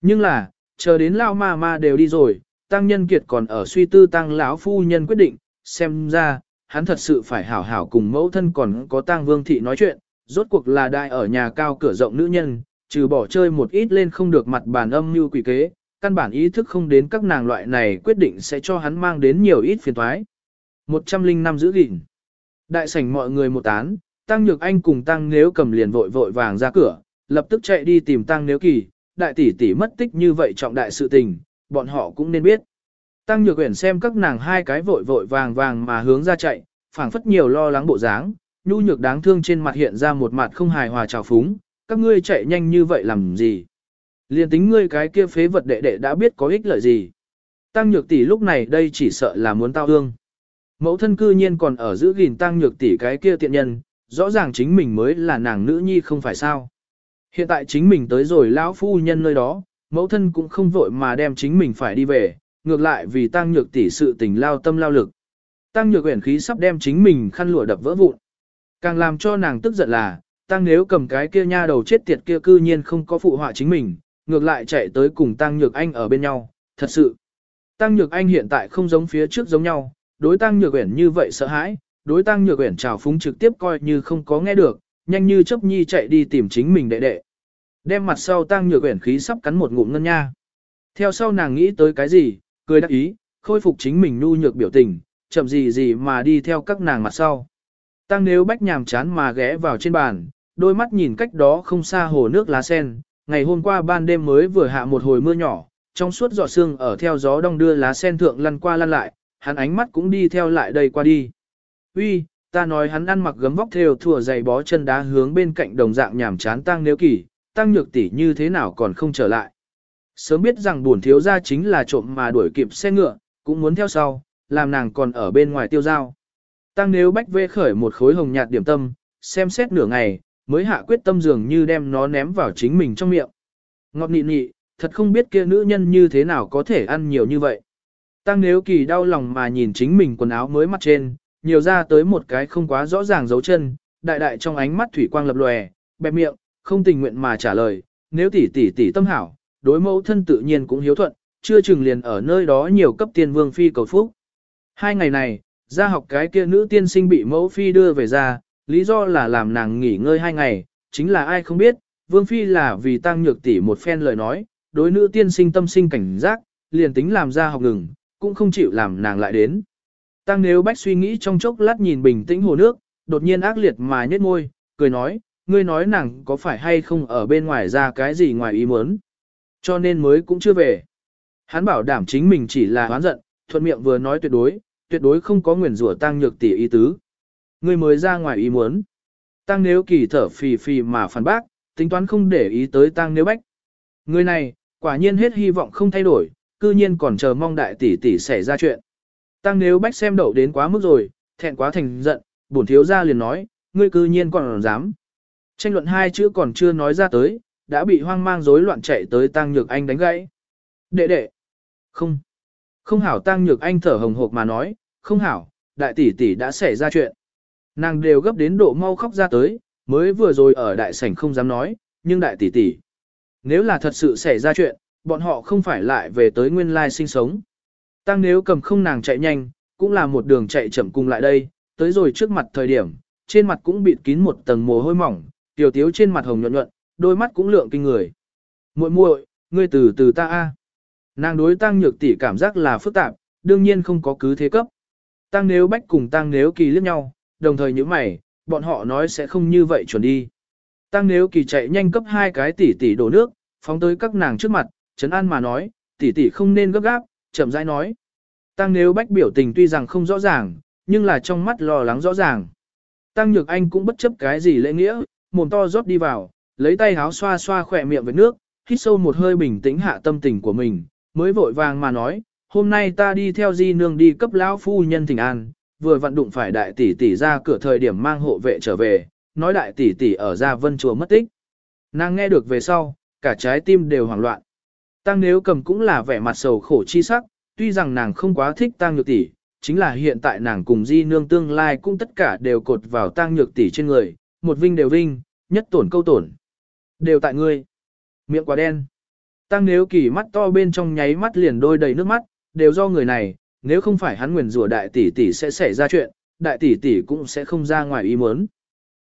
Nhưng là, chờ đến lao ma ma đều đi rồi, tăng nhân kiệt còn ở suy tư tăng lão phu nhân quyết định, xem ra, hắn thật sự phải hảo hảo cùng mẫu thân còn có tăng vương thị nói chuyện, rốt cuộc là đại ở nhà cao cửa rộng nữ nhân, trừ bỏ chơi một ít lên không được mặt bàn âm như quỷ kế, căn bản ý thức không đến các nàng loại này quyết định sẽ cho hắn mang đến nhiều ít phiền toái. 105 giữ gìn. Đại sảnh mọi người một tán, Tăng Nhược Anh cùng Tăng Nếu cầm liền vội vội vàng ra cửa, lập tức chạy đi tìm Tăng Nếu Kỳ, đại tỷ tỷ mất tích như vậy trọng đại sự tình, bọn họ cũng nên biết. Tăng Nhược Uyển xem các nàng hai cái vội vội vàng vàng mà hướng ra chạy, phảng phất nhiều lo lắng bộ dáng, nhu nhược đáng thương trên mặt hiện ra một mặt không hài hòa trào phúng, các ngươi chạy nhanh như vậy làm gì? Liên tính ngươi cái kia phế vật đệ đệ đã biết có ích lợi gì. Tăng Nhược tỷ lúc này đây chỉ sợ là muốn tao ương. Mẫu thân cư nhiên còn ở giữ gìn Tăng Nhược tỷ cái kia tiện nhân, rõ ràng chính mình mới là nàng nữ nhi không phải sao? Hiện tại chính mình tới rồi lão phu nhân nơi đó, mẫu thân cũng không vội mà đem chính mình phải đi về, ngược lại vì tăng nhược tỷ sự tình lao tâm lao lực. Tăng nhược uyển khí sắp đem chính mình khăn lụa đập vỡ vụn. Càng làm cho nàng tức giận là, tăng nếu cầm cái kia nha đầu chết tiệt kia cư nhiên không có phụ họa chính mình, ngược lại chạy tới cùng tăng nhược anh ở bên nhau, thật sự. Tăng nhược anh hiện tại không giống phía trước giống nhau, đối tăng nhược uyển như vậy sợ hãi, đối tăng nhược uyển trào phúng trực tiếp coi như không có nghe được, nhanh như chớp nhi chạy đi tìm chính mình đệ đệ. Đem mặt sau tăng nhược uyển khí sắp cắn một ngụm ngân nha. Theo sau nàng nghĩ tới cái gì, cười đắc ý, khôi phục chính mình nu nhược biểu tình, chậm gì gì mà đi theo các nàng mặt sau. Tăng nếu bách nhàm chán mà ghé vào trên bàn, đôi mắt nhìn cách đó không xa hồ nước lá sen, ngày hôm qua ban đêm mới vừa hạ một hồi mưa nhỏ, trong suốt giọt sương ở theo gió đông đưa lá sen thượng lăn qua lăn lại, hắn ánh mắt cũng đi theo lại đây qua đi. Uy, ta nói hắn ăn mặc gấm vóc theo thùa giày bó chân đá hướng bên cạnh đồng dạng nhảm chán tăng nếu kỳ, tăng nhược tỷ như thế nào còn không trở lại. Sớm biết rằng buồn thiếu gia chính là trộm mà đuổi kịp xe ngựa, cũng muốn theo sau, làm nàng còn ở bên ngoài tiêu giao. Tăng nếu bách vê khởi một khối hồng nhạt điểm tâm, xem xét nửa ngày, mới hạ quyết tâm dường như đem nó ném vào chính mình trong miệng. Ngọt nị nị, thật không biết kia nữ nhân như thế nào có thể ăn nhiều như vậy. Tăng nếu kỳ đau lòng mà nhìn chính mình quần áo mới mắt trên, nhiều ra tới một cái không quá rõ ràng dấu chân, đại đại trong ánh mắt thủy quang lập lòe, bẹp miệng, không tình nguyện mà trả lời, nếu tỷ tỷ tỷ tâm hảo, đối mẫu thân tự nhiên cũng hiếu thuận, chưa chừng liền ở nơi đó nhiều cấp tiên vương phi cầu phúc. Hai ngày này, ra học cái kia nữ tiên sinh bị mẫu phi đưa về ra, lý do là làm nàng nghỉ ngơi hai ngày, chính là ai không biết, vương phi là vì tăng nhược tỷ một phen lời nói, đối nữ tiên sinh tâm sinh cảnh giác, liền tính làm ra học ngừng, cũng không chịu làm nàng lại đến. Tăng nếu bách suy nghĩ trong chốc lát nhìn bình tĩnh hồ nước, đột nhiên ác liệt mà nhếch môi, cười nói, ngươi nói nàng có phải hay không ở bên ngoài ra cái gì ngoài ý muốn. Cho nên mới cũng chưa về. Hắn bảo đảm chính mình chỉ là hoán giận, thuận miệng vừa nói tuyệt đối, tuyệt đối không có nguyền rủa tăng nhược tỷ ý tứ. Ngươi mới ra ngoài ý muốn. Tăng nếu kỳ thở phì phì mà phản bác, tính toán không để ý tới tăng nếu bách. Người này, quả nhiên hết hy vọng không thay đổi, cư nhiên còn chờ mong đại tỷ tỷ xảy ra chuyện. Tăng nếu bách xem đậu đến quá mức rồi, thẹn quá thành giận, bổn thiếu gia liền nói, ngươi cư nhiên còn dám. Tranh luận hai chữ còn chưa nói ra tới, đã bị hoang mang rối loạn chạy tới Tăng Nhược Anh đánh gãy. Đệ đệ. Không. Không hảo Tăng Nhược Anh thở hồng hộc mà nói, không hảo, đại tỷ tỷ đã xảy ra chuyện. Nàng đều gấp đến độ mau khóc ra tới, mới vừa rồi ở đại sảnh không dám nói, nhưng đại tỷ tỷ. Nếu là thật sự xảy ra chuyện, bọn họ không phải lại về tới nguyên lai sinh sống. Tăng nếu cầm không nàng chạy nhanh, cũng là một đường chạy chậm cùng lại đây, tới rồi trước mặt thời điểm, trên mặt cũng bịt kín một tầng mồ hôi mỏng, tiểu tiếu trên mặt hồng nhuận nhuận, đôi mắt cũng lượng kinh người. muội muội, ngươi từ từ ta a. Nàng đối tăng nhược tỷ cảm giác là phức tạp, đương nhiên không có cứ thế cấp. Tăng nếu bách cùng tăng nếu kỳ liếc nhau, đồng thời như mày, bọn họ nói sẽ không như vậy chuẩn đi. Tăng nếu kỳ chạy nhanh cấp hai cái tỷ tỷ đổ nước, phóng tới các nàng trước mặt, Trấn An mà nói, tỷ tỷ không nên gấp gáp, chậm rãi nói. Tăng nếu bách biểu tình tuy rằng không rõ ràng, nhưng là trong mắt lo lắng rõ ràng. Tăng nhược anh cũng bất chấp cái gì lễ nghĩa, mồm to rót đi vào, lấy tay háo xoa xoa khỏe miệng với nước, hít sâu một hơi bình tĩnh hạ tâm tình của mình, mới vội vàng mà nói, hôm nay ta đi theo di nương đi cấp lão phu nhân thỉnh an, vừa vận đụng phải đại tỷ tỷ ra cửa thời điểm mang hộ vệ trở về, nói đại tỷ tỷ ở gia vân chùa mất tích. Nàng nghe được về sau, cả trái tim đều hoảng loạn. Tăng nếu cầm cũng là vẻ mặt sầu khổ chi sắc, tuy rằng nàng không quá thích tăng nhược tỷ, chính là hiện tại nàng cùng di nương tương lai cũng tất cả đều cột vào tăng nhược tỷ trên người, một vinh đều vinh, nhất tổn câu tổn. Đều tại ngươi. Miệng quá đen. Tăng nếu kỳ mắt to bên trong nháy mắt liền đôi đầy nước mắt, đều do người này, nếu không phải hắn nguyền rủa đại tỷ tỷ sẽ xảy ra chuyện, đại tỷ tỷ cũng sẽ không ra ngoài ý muốn.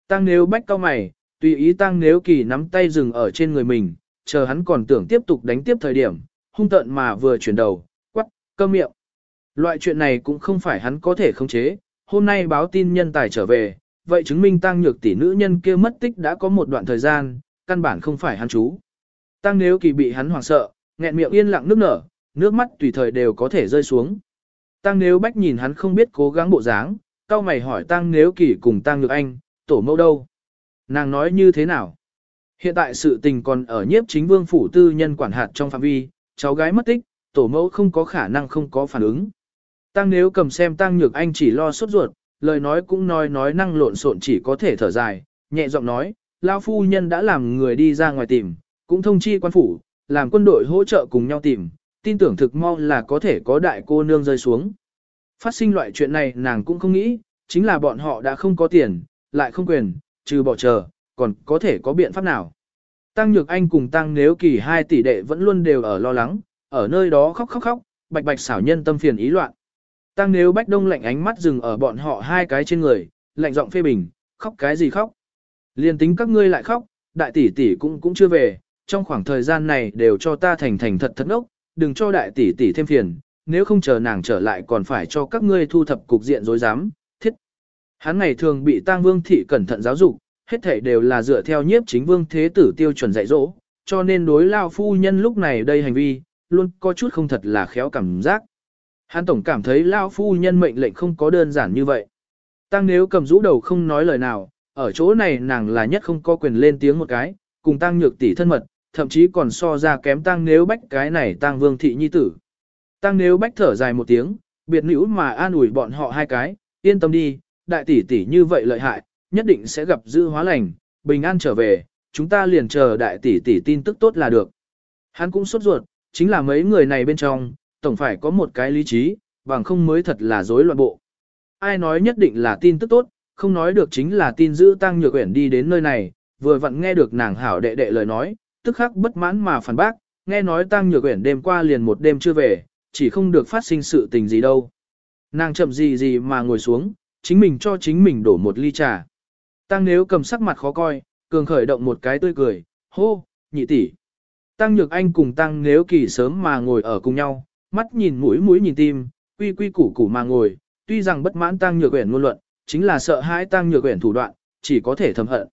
Tăng nếu bách cao mày, tùy ý tăng nếu kỳ nắm tay dừng ở trên người mình, chờ hắn còn tưởng tiếp tục đánh tiếp thời điểm, hung tợn mà vừa chuyển đầu, quắc, cơm miệng. Loại chuyện này cũng không phải hắn có thể khống chế, hôm nay báo tin nhân tài trở về, vậy chứng minh tăng nhược tỷ nữ nhân kia mất tích đã có một đoạn thời gian, căn bản không phải hắn chú. Tăng nếu kỳ bị hắn hoảng sợ, nghẹn miệng yên lặng nước nở, nước mắt tùy thời đều có thể rơi xuống. Tăng nếu bách nhìn hắn không biết cố gắng bộ dáng, cao mày hỏi tăng nếu kỳ cùng tăng nhược anh, tổ mẫu đâu? Nàng nói như thế nào? Hiện tại sự tình còn ở nhiếp chính vương phủ tư nhân quản hạt trong phạm vi, cháu gái mất tích, tổ mẫu không có khả năng không có phản ứng. Tăng nếu cầm xem tăng nhược anh chỉ lo sốt ruột, lời nói cũng nói nói năng lộn xộn chỉ có thể thở dài, nhẹ giọng nói, lao phu nhân đã làm người đi ra ngoài tìm, cũng thông chi quan phủ, làm quân đội hỗ trợ cùng nhau tìm, tin tưởng thực mau là có thể có đại cô nương rơi xuống. Phát sinh loại chuyện này nàng cũng không nghĩ, chính là bọn họ đã không có tiền, lại không quyền, trừ bỏ chờ, còn có thể có biện pháp nào. Tăng Nhược Anh cùng Tăng Nếu Kỳ hai tỷ đệ vẫn luôn đều ở lo lắng, ở nơi đó khóc khóc khóc, bạch bạch xảo nhân tâm phiền ý loạn. Tăng Nếu Bách Đông lạnh ánh mắt dừng ở bọn họ hai cái trên người, lạnh giọng phê bình, khóc cái gì khóc. Liên tính các ngươi lại khóc, đại tỷ tỷ cũng cũng chưa về, trong khoảng thời gian này đều cho ta thành thành thật thật ngốc, đừng cho đại tỷ tỷ thêm phiền, nếu không chờ nàng trở lại còn phải cho các ngươi thu thập cục diện rối rắm, thiết. Hắn ngày thường bị Tăng Vương thị cẩn thận giáo dục, hết thảy đều là dựa theo nhiếp chính vương thế tử tiêu chuẩn dạy dỗ, cho nên đối lao phu nhân lúc này đây hành vi, luôn có chút không thật là khéo cảm giác. Hắn tổng cảm thấy lao phu nhân mệnh lệnh không có đơn giản như vậy. Tăng nếu cầm rũ đầu không nói lời nào, ở chỗ này nàng là nhất không có quyền lên tiếng một cái, cùng tăng nhược tỷ thân mật, thậm chí còn so ra kém tăng nếu bách cái này tăng vương thị nhi tử. Tăng nếu bách thở dài một tiếng, biệt nữ mà an ủi bọn họ hai cái, yên tâm đi, đại tỷ tỷ như vậy lợi hại, nhất định sẽ gặp dư hóa lành, bình an trở về, chúng ta liền chờ đại tỷ tỷ tin tức tốt là được. Hắn cũng sốt ruột, chính là mấy người này bên trong, tổng phải có một cái lý trí, bằng không mới thật là rối loạn bộ. Ai nói nhất định là tin tức tốt, không nói được chính là tin giữ tăng nhược quyển đi đến nơi này, vừa vặn nghe được nàng hảo đệ đệ lời nói, tức khắc bất mãn mà phản bác, nghe nói tăng nhược quyển đêm qua liền một đêm chưa về, chỉ không được phát sinh sự tình gì đâu. Nàng chậm gì gì mà ngồi xuống, chính mình cho chính mình đổ một ly trà. Tăng nếu cầm sắc mặt khó coi, cường khởi động một cái tươi cười, hô, nhị tỷ. Tăng Nhược Anh cùng Tăng Nếu Kỳ sớm mà ngồi ở cùng nhau, mắt nhìn mũi mũi nhìn tim, quy quy củ củ mà ngồi, tuy rằng bất mãn Tăng Nhược Uyển ngôn luận, chính là sợ hãi Tăng Nhược Uyển thủ đoạn, chỉ có thể thầm hận.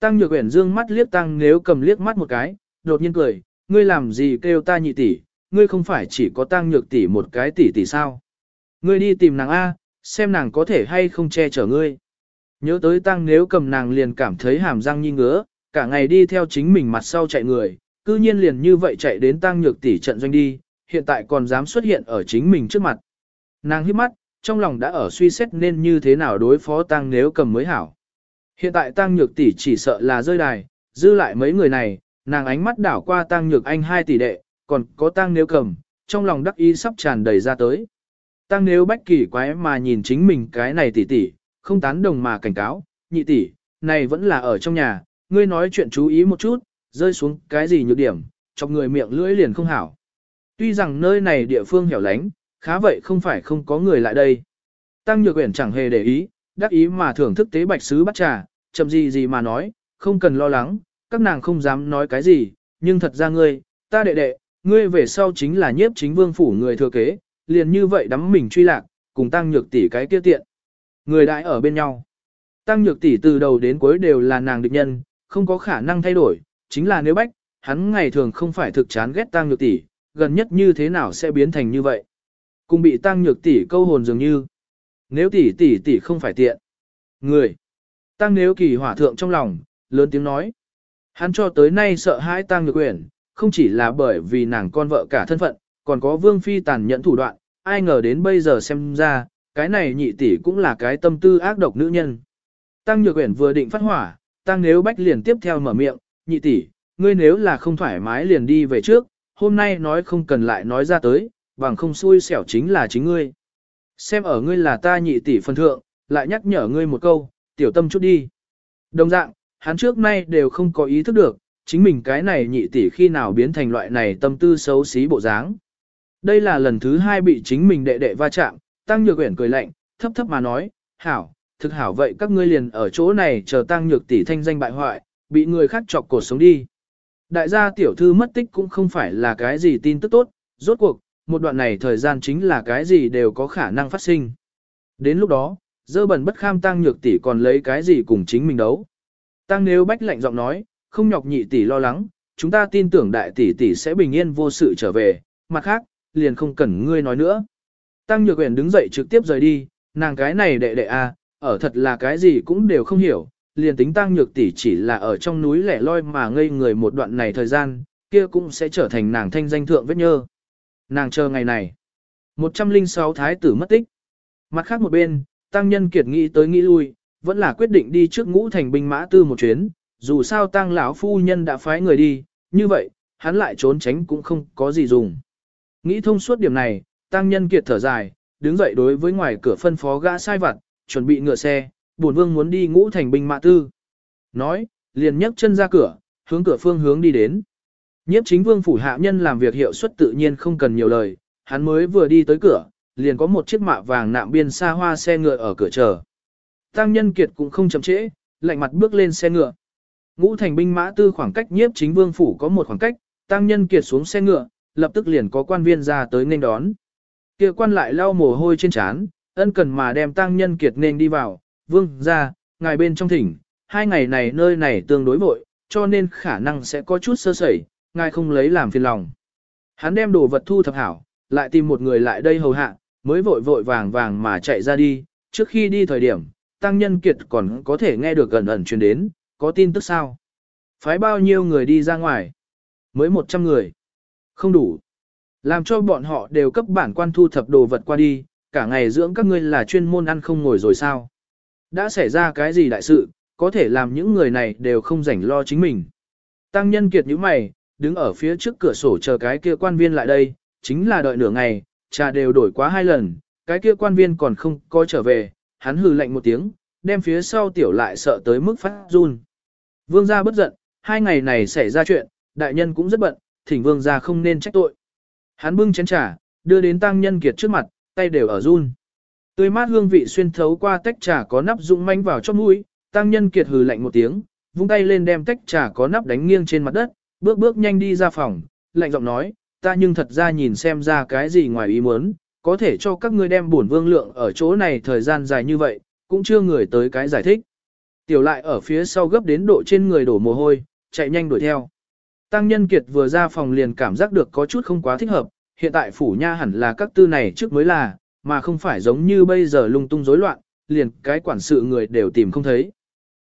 Tăng Nhược Uyển dương mắt liếc Tăng Nếu cầm liếc mắt một cái, đột nhiên cười, ngươi làm gì kêu ta nhị tỷ, ngươi không phải chỉ có Tăng Nhược tỷ một cái tỷ tỷ sao? Ngươi đi tìm nàng a, xem nàng có thể hay không che chở ngươi. Nhớ tới Tăng Nếu cầm nàng liền cảm thấy hàm răng nhi ngứa, cả ngày đi theo chính mình mặt sau chạy người, cư nhiên liền như vậy chạy đến tăng nhược tỷ trận doanh đi, hiện tại còn dám xuất hiện ở chính mình trước mặt. Nàng hít mắt, trong lòng đã ở suy xét nên như thế nào đối phó tăng nếu cầm mới hảo. Hiện tại tăng nhược tỷ chỉ sợ là rơi đài, dư lại mấy người này, nàng ánh mắt đảo qua tăng nhược anh hai tỷ đệ, còn có tăng nếu cầm, trong lòng đắc ý sắp tràn đầy ra tới. Tăng nếu bách kỳ quái mà nhìn chính mình cái này tỷ tỷ, không tán đồng mà cảnh cáo, nhị tỷ, này vẫn là ở trong nhà, ngươi nói chuyện chú ý một chút, rơi xuống cái gì nhược điểm, chọc người miệng lưỡi liền không hảo. Tuy rằng nơi này địa phương hẻo lánh, khá vậy không phải không có người lại đây. Tăng Nhược Uyển chẳng hề để ý, đắc ý mà thưởng thức tế bạch sứ bắt trà, chậm gì gì mà nói, không cần lo lắng, các nàng không dám nói cái gì, nhưng thật ra ngươi, ta đệ đệ, ngươi về sau chính là nhiếp chính vương phủ người thừa kế, liền như vậy đắm mình truy lạc, cùng Tăng Nhược tỷ cái kia tiện. Người đại ở bên nhau. Tăng Nhược tỷ từ đầu đến cuối đều là nàng địch nhân, không có khả năng thay đổi, chính là nếu bách, hắn ngày thường không phải thực chán ghét tăng nhược tỷ, gần nhất như thế nào sẽ biến thành như vậy. Cùng bị tăng nhược tỷ câu hồn dường như. Nếu tỷ tỷ tỷ không phải tiện. Người. Tăng nếu kỳ hỏa thượng trong lòng, lớn tiếng nói. Hắn cho tới nay sợ hãi tăng nhược quyển, không chỉ là bởi vì nàng con vợ cả thân phận, còn có vương phi tàn nhẫn thủ đoạn, ai ngờ đến bây giờ xem ra, cái này nhị tỷ cũng là cái tâm tư ác độc nữ nhân. Tăng nhược uyển vừa định phát hỏa, tăng nếu bách liền tiếp theo mở miệng, nhị tỷ, ngươi nếu là không thoải mái liền đi về trước, hôm nay nói không cần lại nói ra tới, bằng không xui xẻo chính là chính ngươi. Xem ở ngươi là ta nhị tỷ phân thượng, lại nhắc nhở ngươi một câu, tiểu tâm chút đi. Đồng dạng, hắn trước nay đều không có ý thức được, chính mình cái này nhị tỷ khi nào biến thành loại này tâm tư xấu xí bộ dáng. Đây là lần thứ hai bị chính mình đệ đệ va chạm, Tăng Nhược Uyển cười lạnh, thấp thấp mà nói, hảo, thực hảo vậy các ngươi liền ở chỗ này chờ Tăng Nhược tỷ thanh danh bại hoại, bị người khác chọc cổ sống đi. Đại gia tiểu thư mất tích cũng không phải là cái gì tin tức tốt, rốt cuộc, một đoạn này thời gian chính là cái gì đều có khả năng phát sinh. Đến lúc đó, dơ bẩn bất kham tăng nhược tỷ còn lấy cái gì cùng chính mình đấu. Tăng nếu bách lạnh giọng nói, không nhọc nhị tỷ lo lắng, chúng ta tin tưởng đại tỷ tỷ sẽ bình yên vô sự trở về, mặt khác, liền không cần ngươi nói nữa. Tăng nhược uyển đứng dậy trực tiếp rời đi, nàng cái này đệ đệ a, à, ở thật là cái gì cũng đều không hiểu, liền tính tăng nhược tỷ chỉ là ở trong núi lẻ loi mà ngây người một đoạn này thời gian, kia cũng sẽ trở thành nàng thanh danh thượng vết nhơ. Nàng chờ ngày này. 106 thái tử mất tích. Mặt khác một bên, tăng nhân kiệt nghĩ tới nghĩ lui, vẫn là quyết định đi trước ngũ thành binh mã tư một chuyến, dù sao tăng lão phu nhân đã phái người đi, như vậy, hắn lại trốn tránh cũng không có gì dùng. Nghĩ thông suốt điểm này, tăng nhân kiệt thở dài, đứng dậy đối với ngoài cửa phân phó gã sai vặt, chuẩn bị ngựa xe, bổn vương muốn đi ngũ thành binh mã tư. Nói, liền nhấc chân ra cửa, hướng cửa phương hướng đi đến. Nhiếp chính vương phủ hạ nhân làm việc hiệu suất tự nhiên không cần nhiều lời, hắn mới vừa đi tới cửa, liền có một chiếc mạ vàng nạm biên xa hoa xe ngựa ở cửa chờ. Tăng nhân kiệt cũng không chậm trễ, lạnh mặt bước lên xe ngựa. Ngũ thành binh mã tư khoảng cách nhiếp chính vương phủ có một khoảng cách, tăng nhân kiệt xuống xe ngựa, lập tức liền có quan viên ra tới nên đón. Kia quan lại lau mồ hôi trên trán, ân cần mà đem tăng nhân kiệt nên đi vào, vương ra, ngài bên trong thỉnh, hai ngày này nơi này tương đối vội, cho nên khả năng sẽ có chút sơ sẩy, ngài không lấy làm phiền lòng. Hắn đem đồ vật thu thập hảo, lại tìm một người lại đây hầu hạ, mới vội vội vàng vàng mà chạy ra đi, trước khi đi thời điểm, tăng nhân kiệt còn có thể nghe được gần ẩn truyền đến, có tin tức sao? Phái bao nhiêu người đi ra ngoài? Mới 100 người. Không đủ. Làm cho bọn họ đều cấp bản quan thu thập đồ vật qua đi, cả ngày dưỡng các ngươi là chuyên môn ăn không ngồi rồi sao? Đã xảy ra cái gì đại sự, có thể làm những người này đều không rảnh lo chính mình. Tăng nhân kiệt như mày, đứng ở phía trước cửa sổ chờ cái kia quan viên lại đây, chính là đợi nửa ngày, trà đều đổi quá hai lần, cái kia quan viên còn không có trở về, hắn hừ lạnh một tiếng, đem phía sau tiểu lại sợ tới mức phát run. Vương gia bất giận, hai ngày này xảy ra chuyện, đại nhân cũng rất bận, thỉnh vương gia không nên trách tội. Hắn bưng chén trà, đưa đến tăng nhân kiệt trước mặt, tay đều ở run. Tươi mát hương vị xuyên thấu qua tách trà có nắp rụng manh vào trong mũi, tăng nhân kiệt hừ lạnh một tiếng, vung tay lên đem tách trà có nắp đánh nghiêng trên mặt đất, bước bước nhanh đi ra phòng, lạnh giọng nói, ta nhưng thật ra nhìn xem ra cái gì ngoài ý muốn, có thể cho các ngươi đem bổn vương lượng ở chỗ này thời gian dài như vậy, cũng chưa người tới cái giải thích. Tiểu lại ở phía sau gấp đến độ trên người đổ mồ hôi, chạy nhanh đuổi theo. Tăng nhân kiệt vừa ra phòng liền cảm giác được có chút không quá thích hợp, hiện tại phủ nha hẳn là các tư này trước mới là, mà không phải giống như bây giờ lung tung rối loạn, liền cái quản sự người đều tìm không thấy.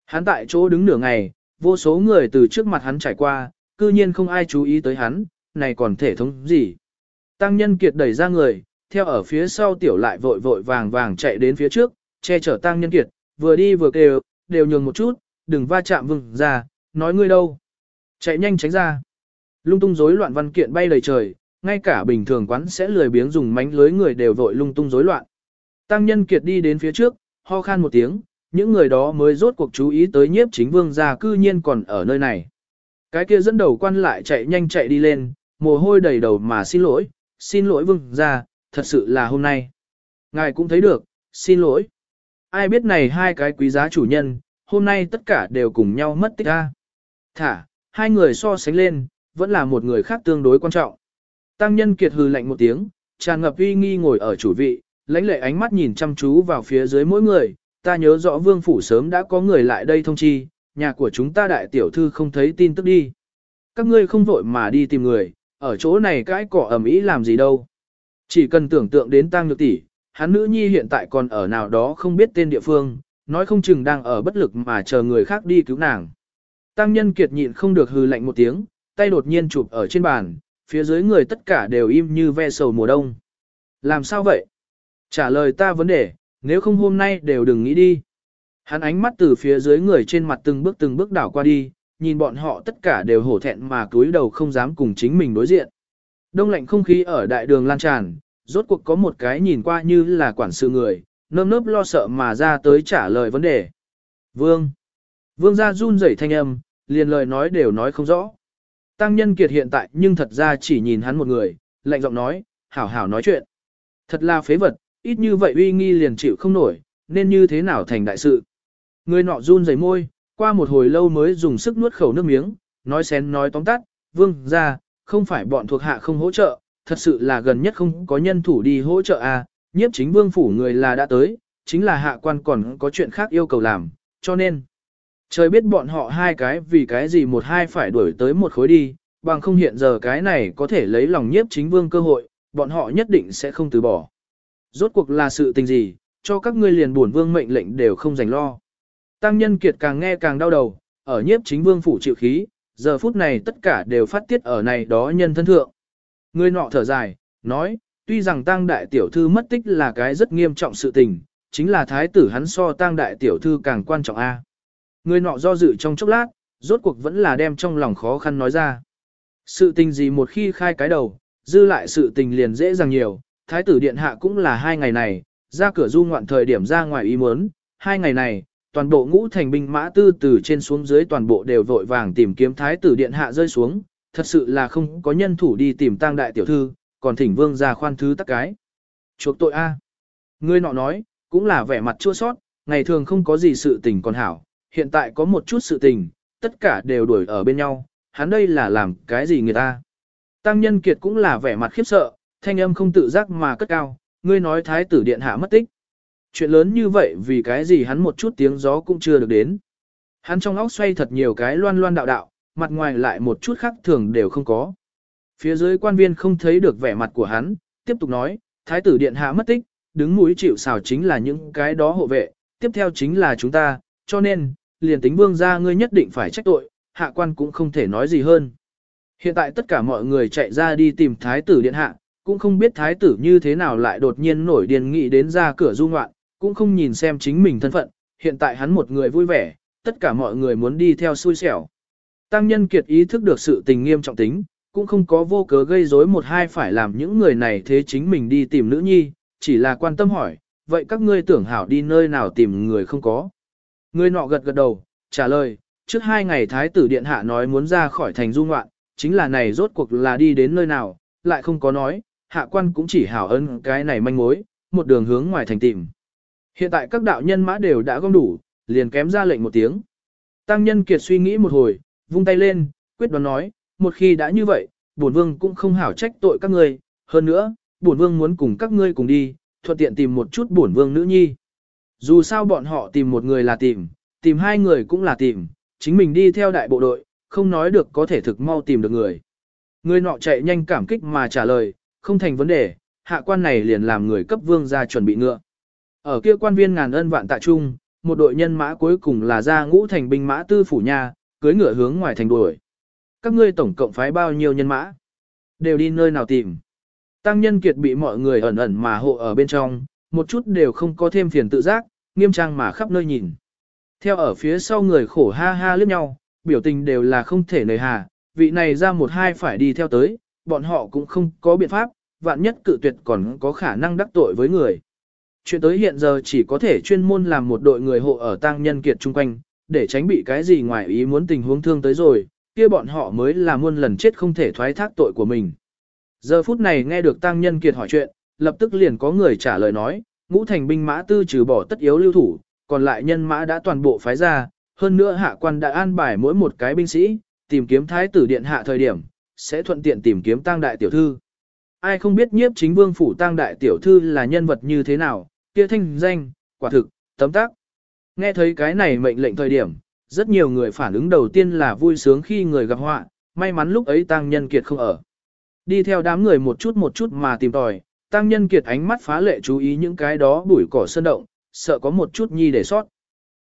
Hắn tại chỗ đứng nửa ngày, vô số người từ trước mặt hắn trải qua, cư nhiên không ai chú ý tới hắn, này còn thể thống gì. Tăng nhân kiệt đẩy ra người, theo ở phía sau tiểu lại vội vội vàng vàng chạy đến phía trước, che chở tăng nhân kiệt, vừa đi vừa kêu, đều nhường một chút, đừng va chạm vừng ra, nói ngươi đâu. Chạy nhanh tránh ra. Lung tung rối loạn văn kiện bay đầy trời, ngay cả bình thường quán sẽ lười biếng dùng mánh lưới người đều vội lung tung rối loạn. Tăng nhân kiệt đi đến phía trước, ho khan một tiếng, những người đó mới rốt cuộc chú ý tới nhiếp chính vương gia cư nhiên còn ở nơi này. Cái kia dẫn đầu quan lại chạy nhanh chạy đi lên, mồ hôi đầy đầu mà xin lỗi, xin lỗi vương gia, thật sự là hôm nay. Ngài cũng thấy được, xin lỗi. Ai biết này hai cái quý giá chủ nhân, hôm nay tất cả đều cùng nhau mất tích ra. Thả, hai người so sánh lên, vẫn là một người khác tương đối quan trọng. Tăng nhân kiệt hừ lạnh một tiếng, tràn ngập uy nghi ngồi ở chủ vị, lãnh lệ ánh mắt nhìn chăm chú vào phía dưới mỗi người, ta nhớ rõ vương phủ sớm đã có người lại đây thông chi, nhà của chúng ta đại tiểu thư không thấy tin tức đi. Các ngươi không vội mà đi tìm người, ở chỗ này cái cỏ ẩm ý làm gì đâu. Chỉ cần tưởng tượng đến tăng nhược tỷ, hắn nữ nhi hiện tại còn ở nào đó không biết tên địa phương, nói không chừng đang ở bất lực mà chờ người khác đi cứu nàng. Tăng nhân kiệt nhịn không được hừ lạnh một tiếng, tay đột nhiên chụp ở trên bàn, phía dưới người tất cả đều im như ve sầu mùa đông. Làm sao vậy? Trả lời ta vấn đề, nếu không hôm nay đều đừng nghĩ đi. Hắn ánh mắt từ phía dưới người trên mặt từng bước từng bước đảo qua đi, nhìn bọn họ tất cả đều hổ thẹn mà cúi đầu không dám cùng chính mình đối diện. Đông lạnh không khí ở đại đường lan tràn, rốt cuộc có một cái nhìn qua như là quản sự người, nơm nớp lo sợ mà ra tới trả lời vấn đề. Vương. Vương ra run rẩy thanh âm, liền lời nói đều nói không rõ. Tăng nhân kiệt hiện tại nhưng thật ra chỉ nhìn hắn một người, lạnh giọng nói, hảo hảo nói chuyện. Thật là phế vật, ít như vậy uy nghi liền chịu không nổi, nên như thế nào thành đại sự. Người nọ run rẩy môi, qua một hồi lâu mới dùng sức nuốt khẩu nước miếng, nói xén nói tóm tắt, vương ra, không phải bọn thuộc hạ không hỗ trợ, thật sự là gần nhất không có nhân thủ đi hỗ trợ à, nhiếp chính vương phủ người là đã tới, chính là hạ quan còn có chuyện khác yêu cầu làm, cho nên. Trời biết bọn họ hai cái vì cái gì một hai phải đuổi tới một khối đi, bằng không hiện giờ cái này có thể lấy lòng nhiếp chính vương cơ hội, bọn họ nhất định sẽ không từ bỏ. Rốt cuộc là sự tình gì, cho các ngươi liền buồn vương mệnh lệnh đều không dành lo. Tăng nhân kiệt càng nghe càng đau đầu, ở nhiếp chính vương phủ chịu khí, giờ phút này tất cả đều phát tiết ở này đó nhân thân thượng. Người nọ thở dài, nói, tuy rằng tăng đại tiểu thư mất tích là cái rất nghiêm trọng sự tình, chính là thái tử hắn so tăng đại tiểu thư càng quan trọng a. Người nọ do dự trong chốc lát, rốt cuộc vẫn là đem trong lòng khó khăn nói ra. Sự tình gì một khi khai cái đầu, dư lại sự tình liền dễ dàng nhiều, thái tử điện hạ cũng là hai ngày này, ra cửa du ngoạn thời điểm ra ngoài ý muốn, hai ngày này, toàn bộ ngũ thành binh mã tư từ trên xuống dưới toàn bộ đều vội vàng tìm kiếm thái tử điện hạ rơi xuống, thật sự là không có nhân thủ đi tìm tang đại tiểu thư, còn thỉnh vương ra khoan thứ tắc cái. Chuộc tội A. Người nọ nói, cũng là vẻ mặt chua sót, ngày thường không có gì sự tình còn hảo, hiện tại có một chút sự tình, tất cả đều đuổi ở bên nhau, hắn đây là làm cái gì người ta. Tăng nhân kiệt cũng là vẻ mặt khiếp sợ, thanh âm không tự giác mà cất cao, ngươi nói thái tử điện hạ mất tích. Chuyện lớn như vậy vì cái gì hắn một chút tiếng gió cũng chưa được đến. Hắn trong óc xoay thật nhiều cái loan loan đạo đạo, mặt ngoài lại một chút khác thường đều không có. Phía dưới quan viên không thấy được vẻ mặt của hắn, tiếp tục nói, thái tử điện hạ mất tích, đứng mũi chịu xào chính là những cái đó hộ vệ, tiếp theo chính là chúng ta, cho nên, liền tính vương gia ngươi nhất định phải trách tội, hạ quan cũng không thể nói gì hơn. Hiện tại tất cả mọi người chạy ra đi tìm thái tử điện hạ, cũng không biết thái tử như thế nào lại đột nhiên nổi điên nghị đến ra cửa du ngoạn, cũng không nhìn xem chính mình thân phận, hiện tại hắn một người vui vẻ, tất cả mọi người muốn đi theo xui xẻo. Tăng nhân kiệt ý thức được sự tình nghiêm trọng tính, cũng không có vô cớ gây rối một hai phải làm những người này thế chính mình đi tìm nữ nhi, chỉ là quan tâm hỏi, vậy các ngươi tưởng hảo đi nơi nào tìm người không có. Người nọ gật gật đầu, trả lời, trước hai ngày thái tử điện hạ nói muốn ra khỏi thành du ngoạn, chính là này rốt cuộc là đi đến nơi nào, lại không có nói, hạ quan cũng chỉ hảo ơn cái này manh mối, một đường hướng ngoài thành tìm. Hiện tại các đạo nhân mã đều đã gom đủ, liền kém ra lệnh một tiếng. Tăng nhân kiệt suy nghĩ một hồi, vung tay lên, quyết đoán nói, một khi đã như vậy, bổn vương cũng không hảo trách tội các ngươi, hơn nữa, bổn vương muốn cùng các ngươi cùng đi, thuận tiện tìm một chút bổn vương nữ nhi. Dù sao bọn họ tìm một người là tìm, tìm hai người cũng là tìm, chính mình đi theo đại bộ đội, không nói được có thể thực mau tìm được người. Người nọ chạy nhanh cảm kích mà trả lời, không thành vấn đề, hạ quan này liền làm người cấp vương ra chuẩn bị ngựa. Ở kia quan viên ngàn ân vạn tạ trung, một đội nhân mã cuối cùng là ra ngũ thành binh mã tư phủ nha, cưới ngựa hướng ngoài thành đuổi. Các ngươi tổng cộng phái bao nhiêu nhân mã? Đều đi nơi nào tìm? Tăng nhân kiệt bị mọi người ẩn ẩn mà hộ ở bên trong, một chút đều không có thêm phiền tự giác, nghiêm trang mà khắp nơi nhìn. Theo ở phía sau người khổ ha ha liếc nhau, biểu tình đều là không thể nời hà, vị này ra một hai phải đi theo tới, bọn họ cũng không có biện pháp, vạn nhất cự tuyệt còn có khả năng đắc tội với người. Chuyện tới hiện giờ chỉ có thể chuyên môn làm một đội người hộ ở tăng nhân kiệt chung quanh, để tránh bị cái gì ngoài ý muốn tình huống thương tới rồi, kia bọn họ mới là muôn lần chết không thể thoái thác tội của mình. Giờ phút này nghe được tăng nhân kiệt hỏi chuyện, lập tức liền có người trả lời nói, ngũ thành binh mã tư trừ bỏ tất yếu lưu thủ, còn lại nhân mã đã toàn bộ phái ra, hơn nữa hạ quan đã an bài mỗi một cái binh sĩ, tìm kiếm thái tử điện hạ thời điểm, sẽ thuận tiện tìm kiếm tăng đại tiểu thư. Ai không biết nhiếp chính vương phủ tăng đại tiểu thư là nhân vật như thế nào, kia thanh danh, quả thực, tấm tác. Nghe thấy cái này mệnh lệnh thời điểm, rất nhiều người phản ứng đầu tiên là vui sướng khi người gặp họa, may mắn lúc ấy tăng nhân kiệt không ở. Đi theo đám người một chút một chút mà tìm tòi, tăng nhân kiệt ánh mắt phá lệ chú ý những cái đó bụi cỏ sơn động, sợ có một chút nhi để sót.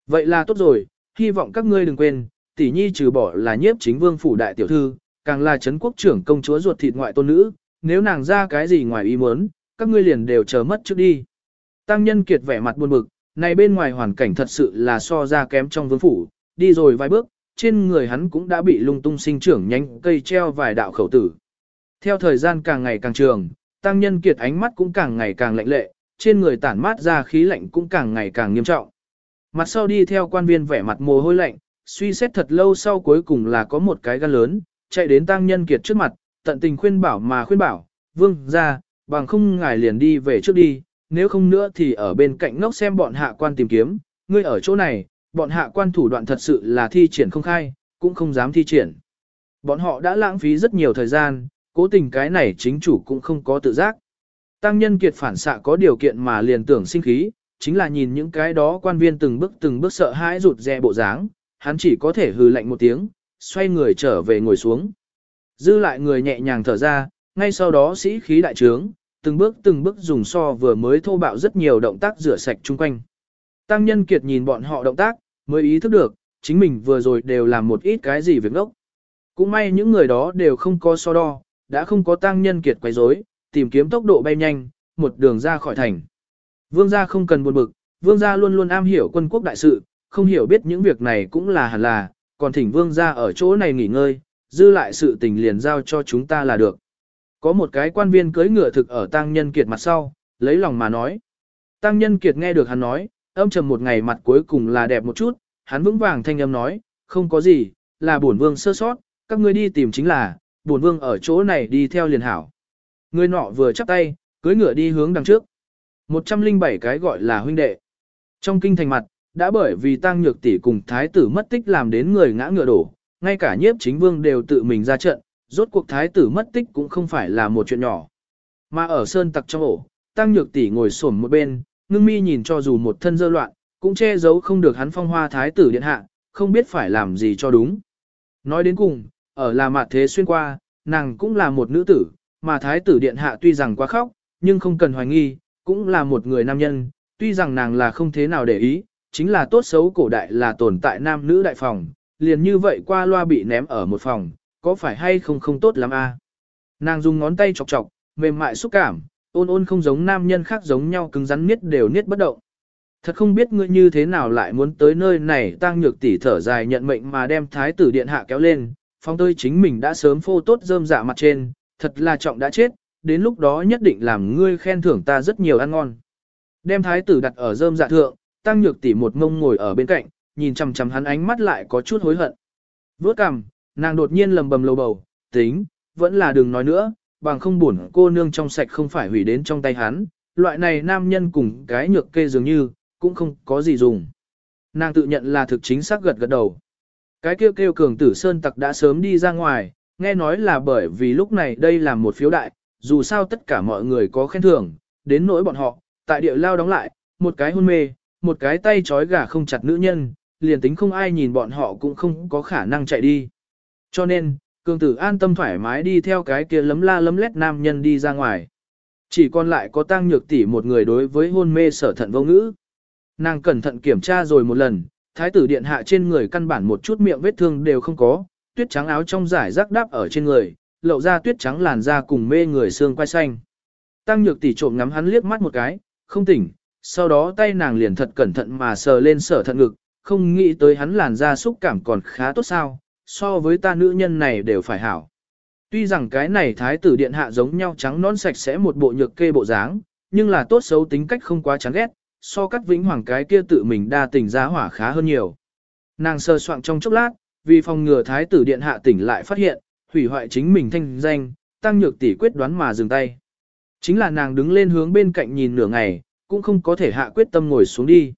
Vậy là tốt rồi, hy vọng các ngươi đừng quên, tỷ nhi trừ bỏ là nhiếp chính vương phủ đại tiểu thư, càng là chấn quốc trưởng công chúa ruột thịt ngoại tôn nữ, nếu nàng ra cái gì ngoài ý muốn, các ngươi liền đều chờ mất trước đi. Tăng nhân kiệt vẻ mặt buồn bực, này bên ngoài hoàn cảnh thật sự là so ra kém trong vương phủ, đi rồi vài bước, trên người hắn cũng đã bị lung tung sinh trưởng nhánh cây treo vài đạo khẩu tử. Theo thời gian càng ngày càng trường, tăng nhân kiệt ánh mắt cũng càng ngày càng lạnh lệ, trên người tản mát ra khí lạnh cũng càng ngày càng nghiêm trọng. Mặt sau đi theo quan viên vẻ mặt mồ hôi lạnh, suy xét thật lâu sau cuối cùng là có một cái gan lớn, chạy đến tăng nhân kiệt trước mặt, tận tình khuyên bảo mà khuyên bảo, vương ra, bằng không ngài liền đi về trước đi, nếu không nữa thì ở bên cạnh ngốc xem bọn hạ quan tìm kiếm, ngươi ở chỗ này, bọn hạ quan thủ đoạn thật sự là thi triển không khai, cũng không dám thi triển. Bọn họ đã lãng phí rất nhiều thời gian, cố tình cái này chính chủ cũng không có tự giác. Tăng nhân kiệt phản xạ có điều kiện mà liền tưởng sinh khí, chính là nhìn những cái đó quan viên từng bước từng bước sợ hãi rụt rè bộ dáng, hắn chỉ có thể hừ lạnh một tiếng, xoay người trở về ngồi xuống. Dư lại người nhẹ nhàng thở ra, ngay sau đó sĩ khí đại trướng, từng bước từng bước dùng so vừa mới thô bạo rất nhiều động tác rửa sạch chung quanh. Tăng nhân kiệt nhìn bọn họ động tác, mới ý thức được, chính mình vừa rồi đều làm một ít cái gì việc ngốc. Cũng may những người đó đều không có so đo, đã không có tăng nhân kiệt quấy rối, tìm kiếm tốc độ bay nhanh, một đường ra khỏi thành. Vương gia không cần buồn bực, vương gia luôn luôn am hiểu quân quốc đại sự, không hiểu biết những việc này cũng là hẳn là, còn thỉnh vương gia ở chỗ này nghỉ ngơi, dư lại sự tình liền giao cho chúng ta là được. Có một cái quan viên cưỡi ngựa thực ở tăng nhân kiệt mặt sau, lấy lòng mà nói. Tăng nhân kiệt nghe được hắn nói, âm trầm một ngày mặt cuối cùng là đẹp một chút, hắn vững vàng thanh âm nói, không có gì, là bổn vương sơ sót, các ngươi đi tìm chính là, bổn vương ở chỗ này đi theo liền hảo. Người nọ vừa chắp tay, cưới ngựa đi hướng đằng trước. 107 cái gọi là huynh đệ. Trong kinh thành mặt, đã bởi vì tăng nhược tỷ cùng thái tử mất tích làm đến người ngã ngựa đổ, ngay cả nhiếp chính vương đều tự mình ra trận, rốt cuộc thái tử mất tích cũng không phải là một chuyện nhỏ. Mà ở sơn tặc trong ổ, tăng nhược tỷ ngồi xổm một bên, ngưng mi nhìn cho dù một thân dơ loạn, cũng che giấu không được hắn phong hoa thái tử điện hạ, không biết phải làm gì cho đúng. Nói đến cùng, ở là mặt thế xuyên qua, nàng cũng là một nữ tử, mà thái tử điện hạ tuy rằng quá khóc, nhưng không cần hoài nghi, cũng là một người nam nhân, tuy rằng nàng là không thế nào để ý, chính là tốt xấu cổ đại là tồn tại nam nữ đại phòng, liền như vậy qua loa bị ném ở một phòng, có phải hay không không tốt lắm a? Nàng dùng ngón tay chọc chọc, mềm mại xúc cảm, ôn ôn không giống nam nhân khác giống nhau cứng rắn miết đều niết bất động. Thật không biết ngươi như thế nào lại muốn tới nơi này tăng nhược tỷ thở dài nhận mệnh mà đem thái tử điện hạ kéo lên, phong tơi chính mình đã sớm phô tốt rơm dạ mặt trên, thật là trọng đã chết, đến lúc đó nhất định làm ngươi khen thưởng ta rất nhiều ăn ngon. Đem thái tử đặt ở rơm dạ thượng, tăng nhược tỷ một mông ngồi ở bên cạnh, nhìn chằm chằm hắn ánh mắt lại có chút hối hận. vớt cằm, nàng đột nhiên lầm bầm lầu bầu, tính, vẫn là đừng nói nữa, bằng không buồn cô nương trong sạch không phải hủy đến trong tay hắn, loại này nam nhân cùng cái nhược kê dường như, cũng không có gì dùng. Nàng tự nhận là thực chính xác gật gật đầu. Cái kêu kêu cường tử sơn tặc đã sớm đi ra ngoài, nghe nói là bởi vì lúc này đây là một phiếu đại, dù sao tất cả mọi người có khen thưởng, đến nỗi bọn họ, tại địa lao đóng lại, một cái hôn mê, một cái tay trói gà không chặt nữ nhân, liền tính không ai nhìn bọn họ cũng không có khả năng chạy đi. Cho nên, cường tử an tâm thoải mái đi theo cái kia lấm la lấm lét nam nhân đi ra ngoài. Chỉ còn lại có tăng nhược tỷ một người đối với hôn mê sở thận vô ngữ. Nàng cẩn thận kiểm tra rồi một lần, thái tử điện hạ trên người căn bản một chút miệng vết thương đều không có, tuyết trắng áo trong giải rác đắp ở trên người, lộ ra tuyết trắng làn da cùng mê người xương quai xanh. Tăng nhược tỷ trộm ngắm hắn liếc mắt một cái, không tỉnh, sau đó tay nàng liền thật cẩn thận mà sờ lên sở thận ngực, không nghĩ tới hắn làn da xúc cảm còn khá tốt sao, so với ta nữ nhân này đều phải hảo. Tuy rằng cái này thái tử điện hạ giống nhau trắng non sạch sẽ một bộ nhược kê bộ dáng, nhưng là tốt xấu tính cách không quá chán ghét, so các vĩnh hoàng cái kia tự mình đa tình giá hỏa khá hơn nhiều. Nàng sơ soạn trong chốc lát, vì phòng ngừa thái tử điện hạ tỉnh lại phát hiện, hủy hoại chính mình thanh danh, tăng nhược tỷ quyết đoán mà dừng tay. Chính là nàng đứng lên hướng bên cạnh nhìn nửa ngày, cũng không có thể hạ quyết tâm ngồi xuống đi.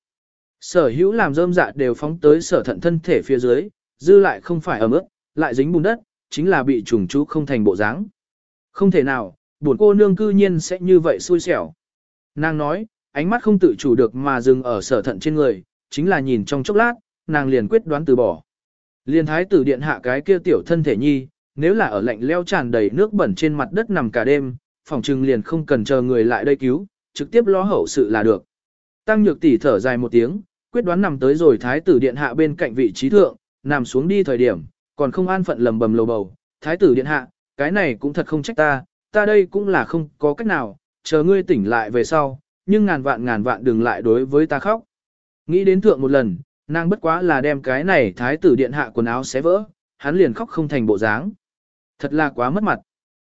Sở hữu làm rơm dạ đều phóng tới sở thận thân thể phía dưới, dư lại không phải ẩm ướt, lại dính bùn đất, chính là bị trùng chú không thành bộ dáng. Không thể nào, buồn cô nương cư nhiên sẽ như vậy xui xẻo. Nàng nói, ánh mắt không tự chủ được mà dừng ở sở thận trên người, chính là nhìn trong chốc lát, nàng liền quyết đoán từ bỏ. Liên thái tử điện hạ cái kia tiểu thân thể nhi, nếu là ở lạnh leo tràn đầy nước bẩn trên mặt đất nằm cả đêm, phòng trừng liền không cần chờ người lại đây cứu, trực tiếp lo hậu sự là được. Tăng nhược tỷ thở dài một tiếng, quyết đoán nằm tới rồi thái tử điện hạ bên cạnh vị trí thượng, nằm xuống đi thời điểm, còn không an phận lầm bầm lầu bầu, thái tử điện hạ, cái này cũng thật không trách ta, ta đây cũng là không có cách nào, chờ ngươi tỉnh lại về sau, nhưng ngàn vạn ngàn vạn đừng lại đối với ta khóc. Nghĩ đến thượng một lần, nàng bất quá là đem cái này thái tử điện hạ quần áo xé vỡ, hắn liền khóc không thành bộ dáng. Thật là quá mất mặt.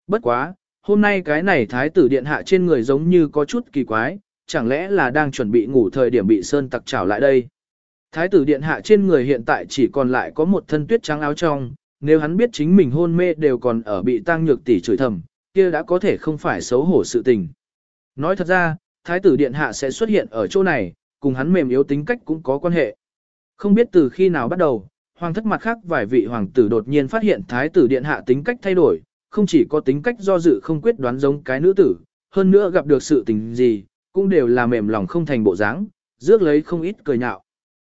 Bất quá, hôm nay cái này thái tử điện hạ trên người giống như có chút kỳ quái, chẳng lẽ là đang chuẩn bị ngủ thời điểm bị sơn tặc trảo lại đây. Thái tử điện hạ trên người hiện tại chỉ còn lại có một thân tuyết trắng áo trong, nếu hắn biết chính mình hôn mê đều còn ở bị tang nhược tỷ chửi thầm, kia đã có thể không phải xấu hổ sự tình. Nói thật ra, thái tử điện hạ sẽ xuất hiện ở chỗ này, cùng hắn mềm yếu tính cách cũng có quan hệ. Không biết từ khi nào bắt đầu, hoàng thất mặt khác vài vị hoàng tử đột nhiên phát hiện thái tử điện hạ tính cách thay đổi, không chỉ có tính cách do dự không quyết đoán giống cái nữ tử, hơn nữa gặp được sự tình gì, cũng đều là mềm lòng không thành bộ dáng, rước lấy không ít cười nhạo.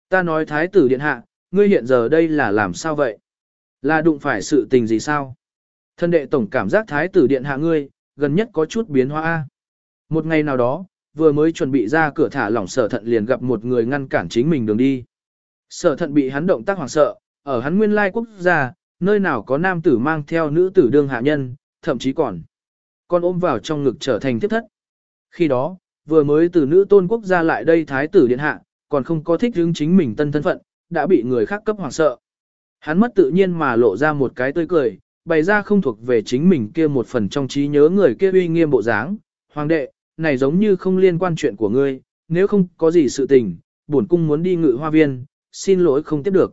Ta nói thái tử điện hạ, ngươi hiện giờ đây là làm sao vậy? Là đụng phải sự tình gì sao? Thân đệ tổng cảm giác thái tử điện hạ ngươi, gần nhất có chút biến hóa. Một ngày nào đó, vừa mới chuẩn bị ra cửa thả lỏng sở thận liền gặp một người ngăn cản chính mình đường đi. Sở thận bị hắn động tác hoảng sợ, ở hắn nguyên lai quốc gia, nơi nào có nam tử mang theo nữ tử đương hạ nhân, thậm chí còn con ôm vào trong ngực trở thành tiếp thất. Khi đó, vừa mới từ nữ tôn quốc gia lại đây thái tử điện hạ, còn không có thích hướng chính mình tân thân phận, đã bị người khác cấp hoảng sợ. Hắn mất tự nhiên mà lộ ra một cái tươi cười, bày ra không thuộc về chính mình kia một phần trong trí nhớ người kia uy nghiêm bộ dáng. Hoàng đệ, này giống như không liên quan chuyện của ngươi, nếu không có gì sự tình, bổn cung muốn đi ngự hoa viên, xin lỗi không tiếp được.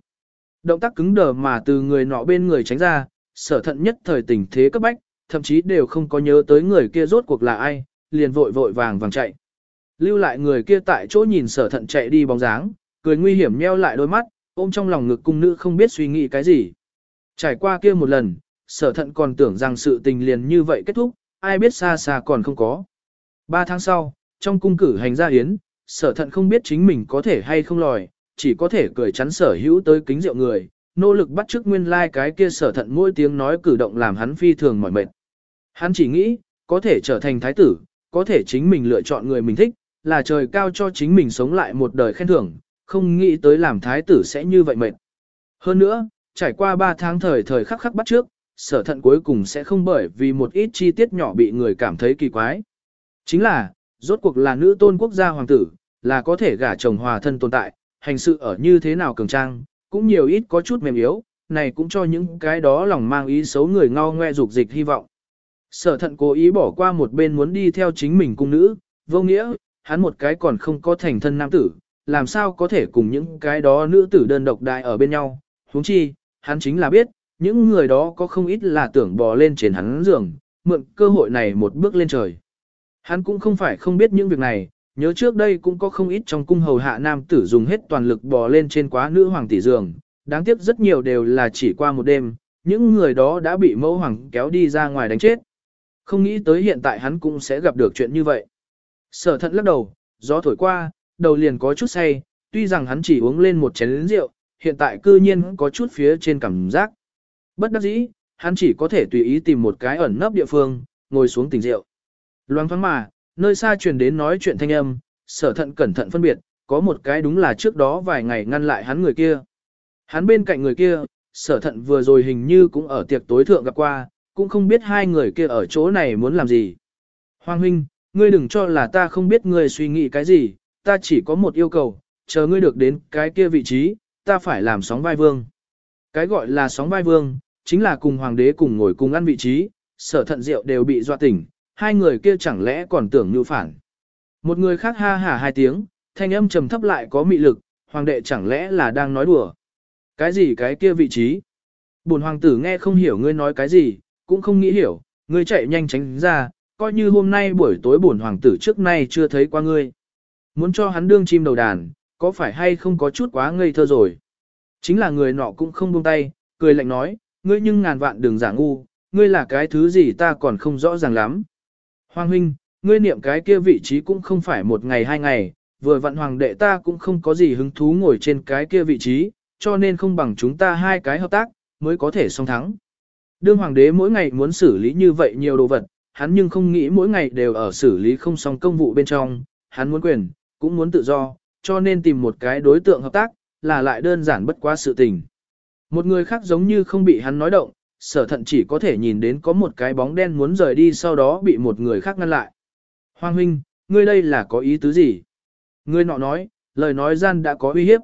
Động tác cứng đờ mà từ người nọ bên người tránh ra, sở thận nhất thời tình thế cấp bách, thậm chí đều không có nhớ tới người kia rốt cuộc là ai, liền vội vội vàng vàng chạy. Lưu lại người kia tại chỗ nhìn sở thận chạy đi bóng dáng, cười nguy hiểm nheo lại đôi mắt, ôm trong lòng ngực cung nữ không biết suy nghĩ cái gì. Trải qua kia một lần, sở thận còn tưởng rằng sự tình liền như vậy kết thúc, ai biết xa xa còn không có. Ba tháng sau, trong cung cử hành gia yến, sở thận không biết chính mình có thể hay không lòi, chỉ có thể cười chắn sở hữu tới kính rượu người, nỗ lực bắt chước nguyên lai like cái kia sở thận mỗi tiếng nói cử động làm hắn phi thường mỏi mệt. Hắn chỉ nghĩ, có thể trở thành thái tử, có thể chính mình lựa chọn người mình thích, là trời cao cho chính mình sống lại một đời khen thưởng, không nghĩ tới làm thái tử sẽ như vậy mệt. Hơn nữa, trải qua 3 tháng thời thời khắc khắc bắt trước, sở thận cuối cùng sẽ không bởi vì một ít chi tiết nhỏ bị người cảm thấy kỳ quái. Chính là, rốt cuộc là nữ tôn quốc gia hoàng tử, là có thể gả chồng hòa thân tồn tại, hành sự ở như thế nào cường trang, cũng nhiều ít có chút mềm yếu, này cũng cho những cái đó lòng mang ý xấu người ngao ngoe dục dịch hy vọng. Sở thận cố ý bỏ qua một bên muốn đi theo chính mình cung nữ, vô nghĩa, hắn một cái còn không có thành thân nam tử, làm sao có thể cùng những cái đó nữ tử đơn độc đại ở bên nhau, huống chi, hắn chính là biết, những người đó có không ít là tưởng bò lên trên hắn giường, mượn cơ hội này một bước lên trời. Hắn cũng không phải không biết những việc này, nhớ trước đây cũng có không ít trong cung hầu hạ nam tử dùng hết toàn lực bò lên trên quá nữ hoàng tỷ giường, đáng tiếc rất nhiều đều là chỉ qua một đêm, những người đó đã bị mẫu hoàng kéo đi ra ngoài đánh chết. Không nghĩ tới hiện tại hắn cũng sẽ gặp được chuyện như vậy. Sở thận lắc đầu, gió thổi qua, đầu liền có chút say, tuy rằng hắn chỉ uống lên một chén rượu, hiện tại cư nhiên có chút phía trên cảm giác. Bất đắc dĩ, hắn chỉ có thể tùy ý tìm một cái ẩn nấp địa phương, ngồi xuống tỉnh rượu. Loáng thoáng mà, nơi xa truyền đến nói chuyện thanh âm, sở thận cẩn thận phân biệt, có một cái đúng là trước đó vài ngày ngăn lại hắn người kia. Hắn bên cạnh người kia, sở thận vừa rồi hình như cũng ở tiệc tối thượng gặp qua, cũng không biết hai người kia ở chỗ này muốn làm gì. Hoàng huynh, ngươi đừng cho là ta không biết ngươi suy nghĩ cái gì, ta chỉ có một yêu cầu, chờ ngươi được đến cái kia vị trí, ta phải làm sóng vai vương. Cái gọi là sóng vai vương, chính là cùng hoàng đế cùng ngồi cùng ăn vị trí, sở thận rượu đều bị dọa tỉnh, hai người kia chẳng lẽ còn tưởng như phản. Một người khác ha hả hai tiếng, thanh âm trầm thấp lại có mị lực, hoàng đệ chẳng lẽ là đang nói đùa. Cái gì cái kia vị trí? Bồn hoàng tử nghe không hiểu ngươi nói cái gì, cũng không nghĩ hiểu, ngươi chạy nhanh tránh ra, coi như hôm nay buổi tối bổn hoàng tử trước nay chưa thấy qua ngươi. Muốn cho hắn đương chim đầu đàn, có phải hay không có chút quá ngây thơ rồi. Chính là người nọ cũng không buông tay, cười lạnh nói, ngươi nhưng ngàn vạn đừng giả ngu, ngươi là cái thứ gì ta còn không rõ ràng lắm. Hoàng huynh, ngươi niệm cái kia vị trí cũng không phải một ngày hai ngày, vừa vặn hoàng đệ ta cũng không có gì hứng thú ngồi trên cái kia vị trí, cho nên không bằng chúng ta hai cái hợp tác, mới có thể song thắng. Đương hoàng đế mỗi ngày muốn xử lý như vậy nhiều đồ vật, hắn nhưng không nghĩ mỗi ngày đều ở xử lý không xong công vụ bên trong, hắn muốn quyền, cũng muốn tự do, cho nên tìm một cái đối tượng hợp tác, là lại đơn giản bất quá sự tình. Một người khác giống như không bị hắn nói động, sở thận chỉ có thể nhìn đến có một cái bóng đen muốn rời đi sau đó bị một người khác ngăn lại. Hoàng huynh, ngươi đây là có ý tứ gì? Ngươi nọ nói, lời nói gian đã có uy hiếp.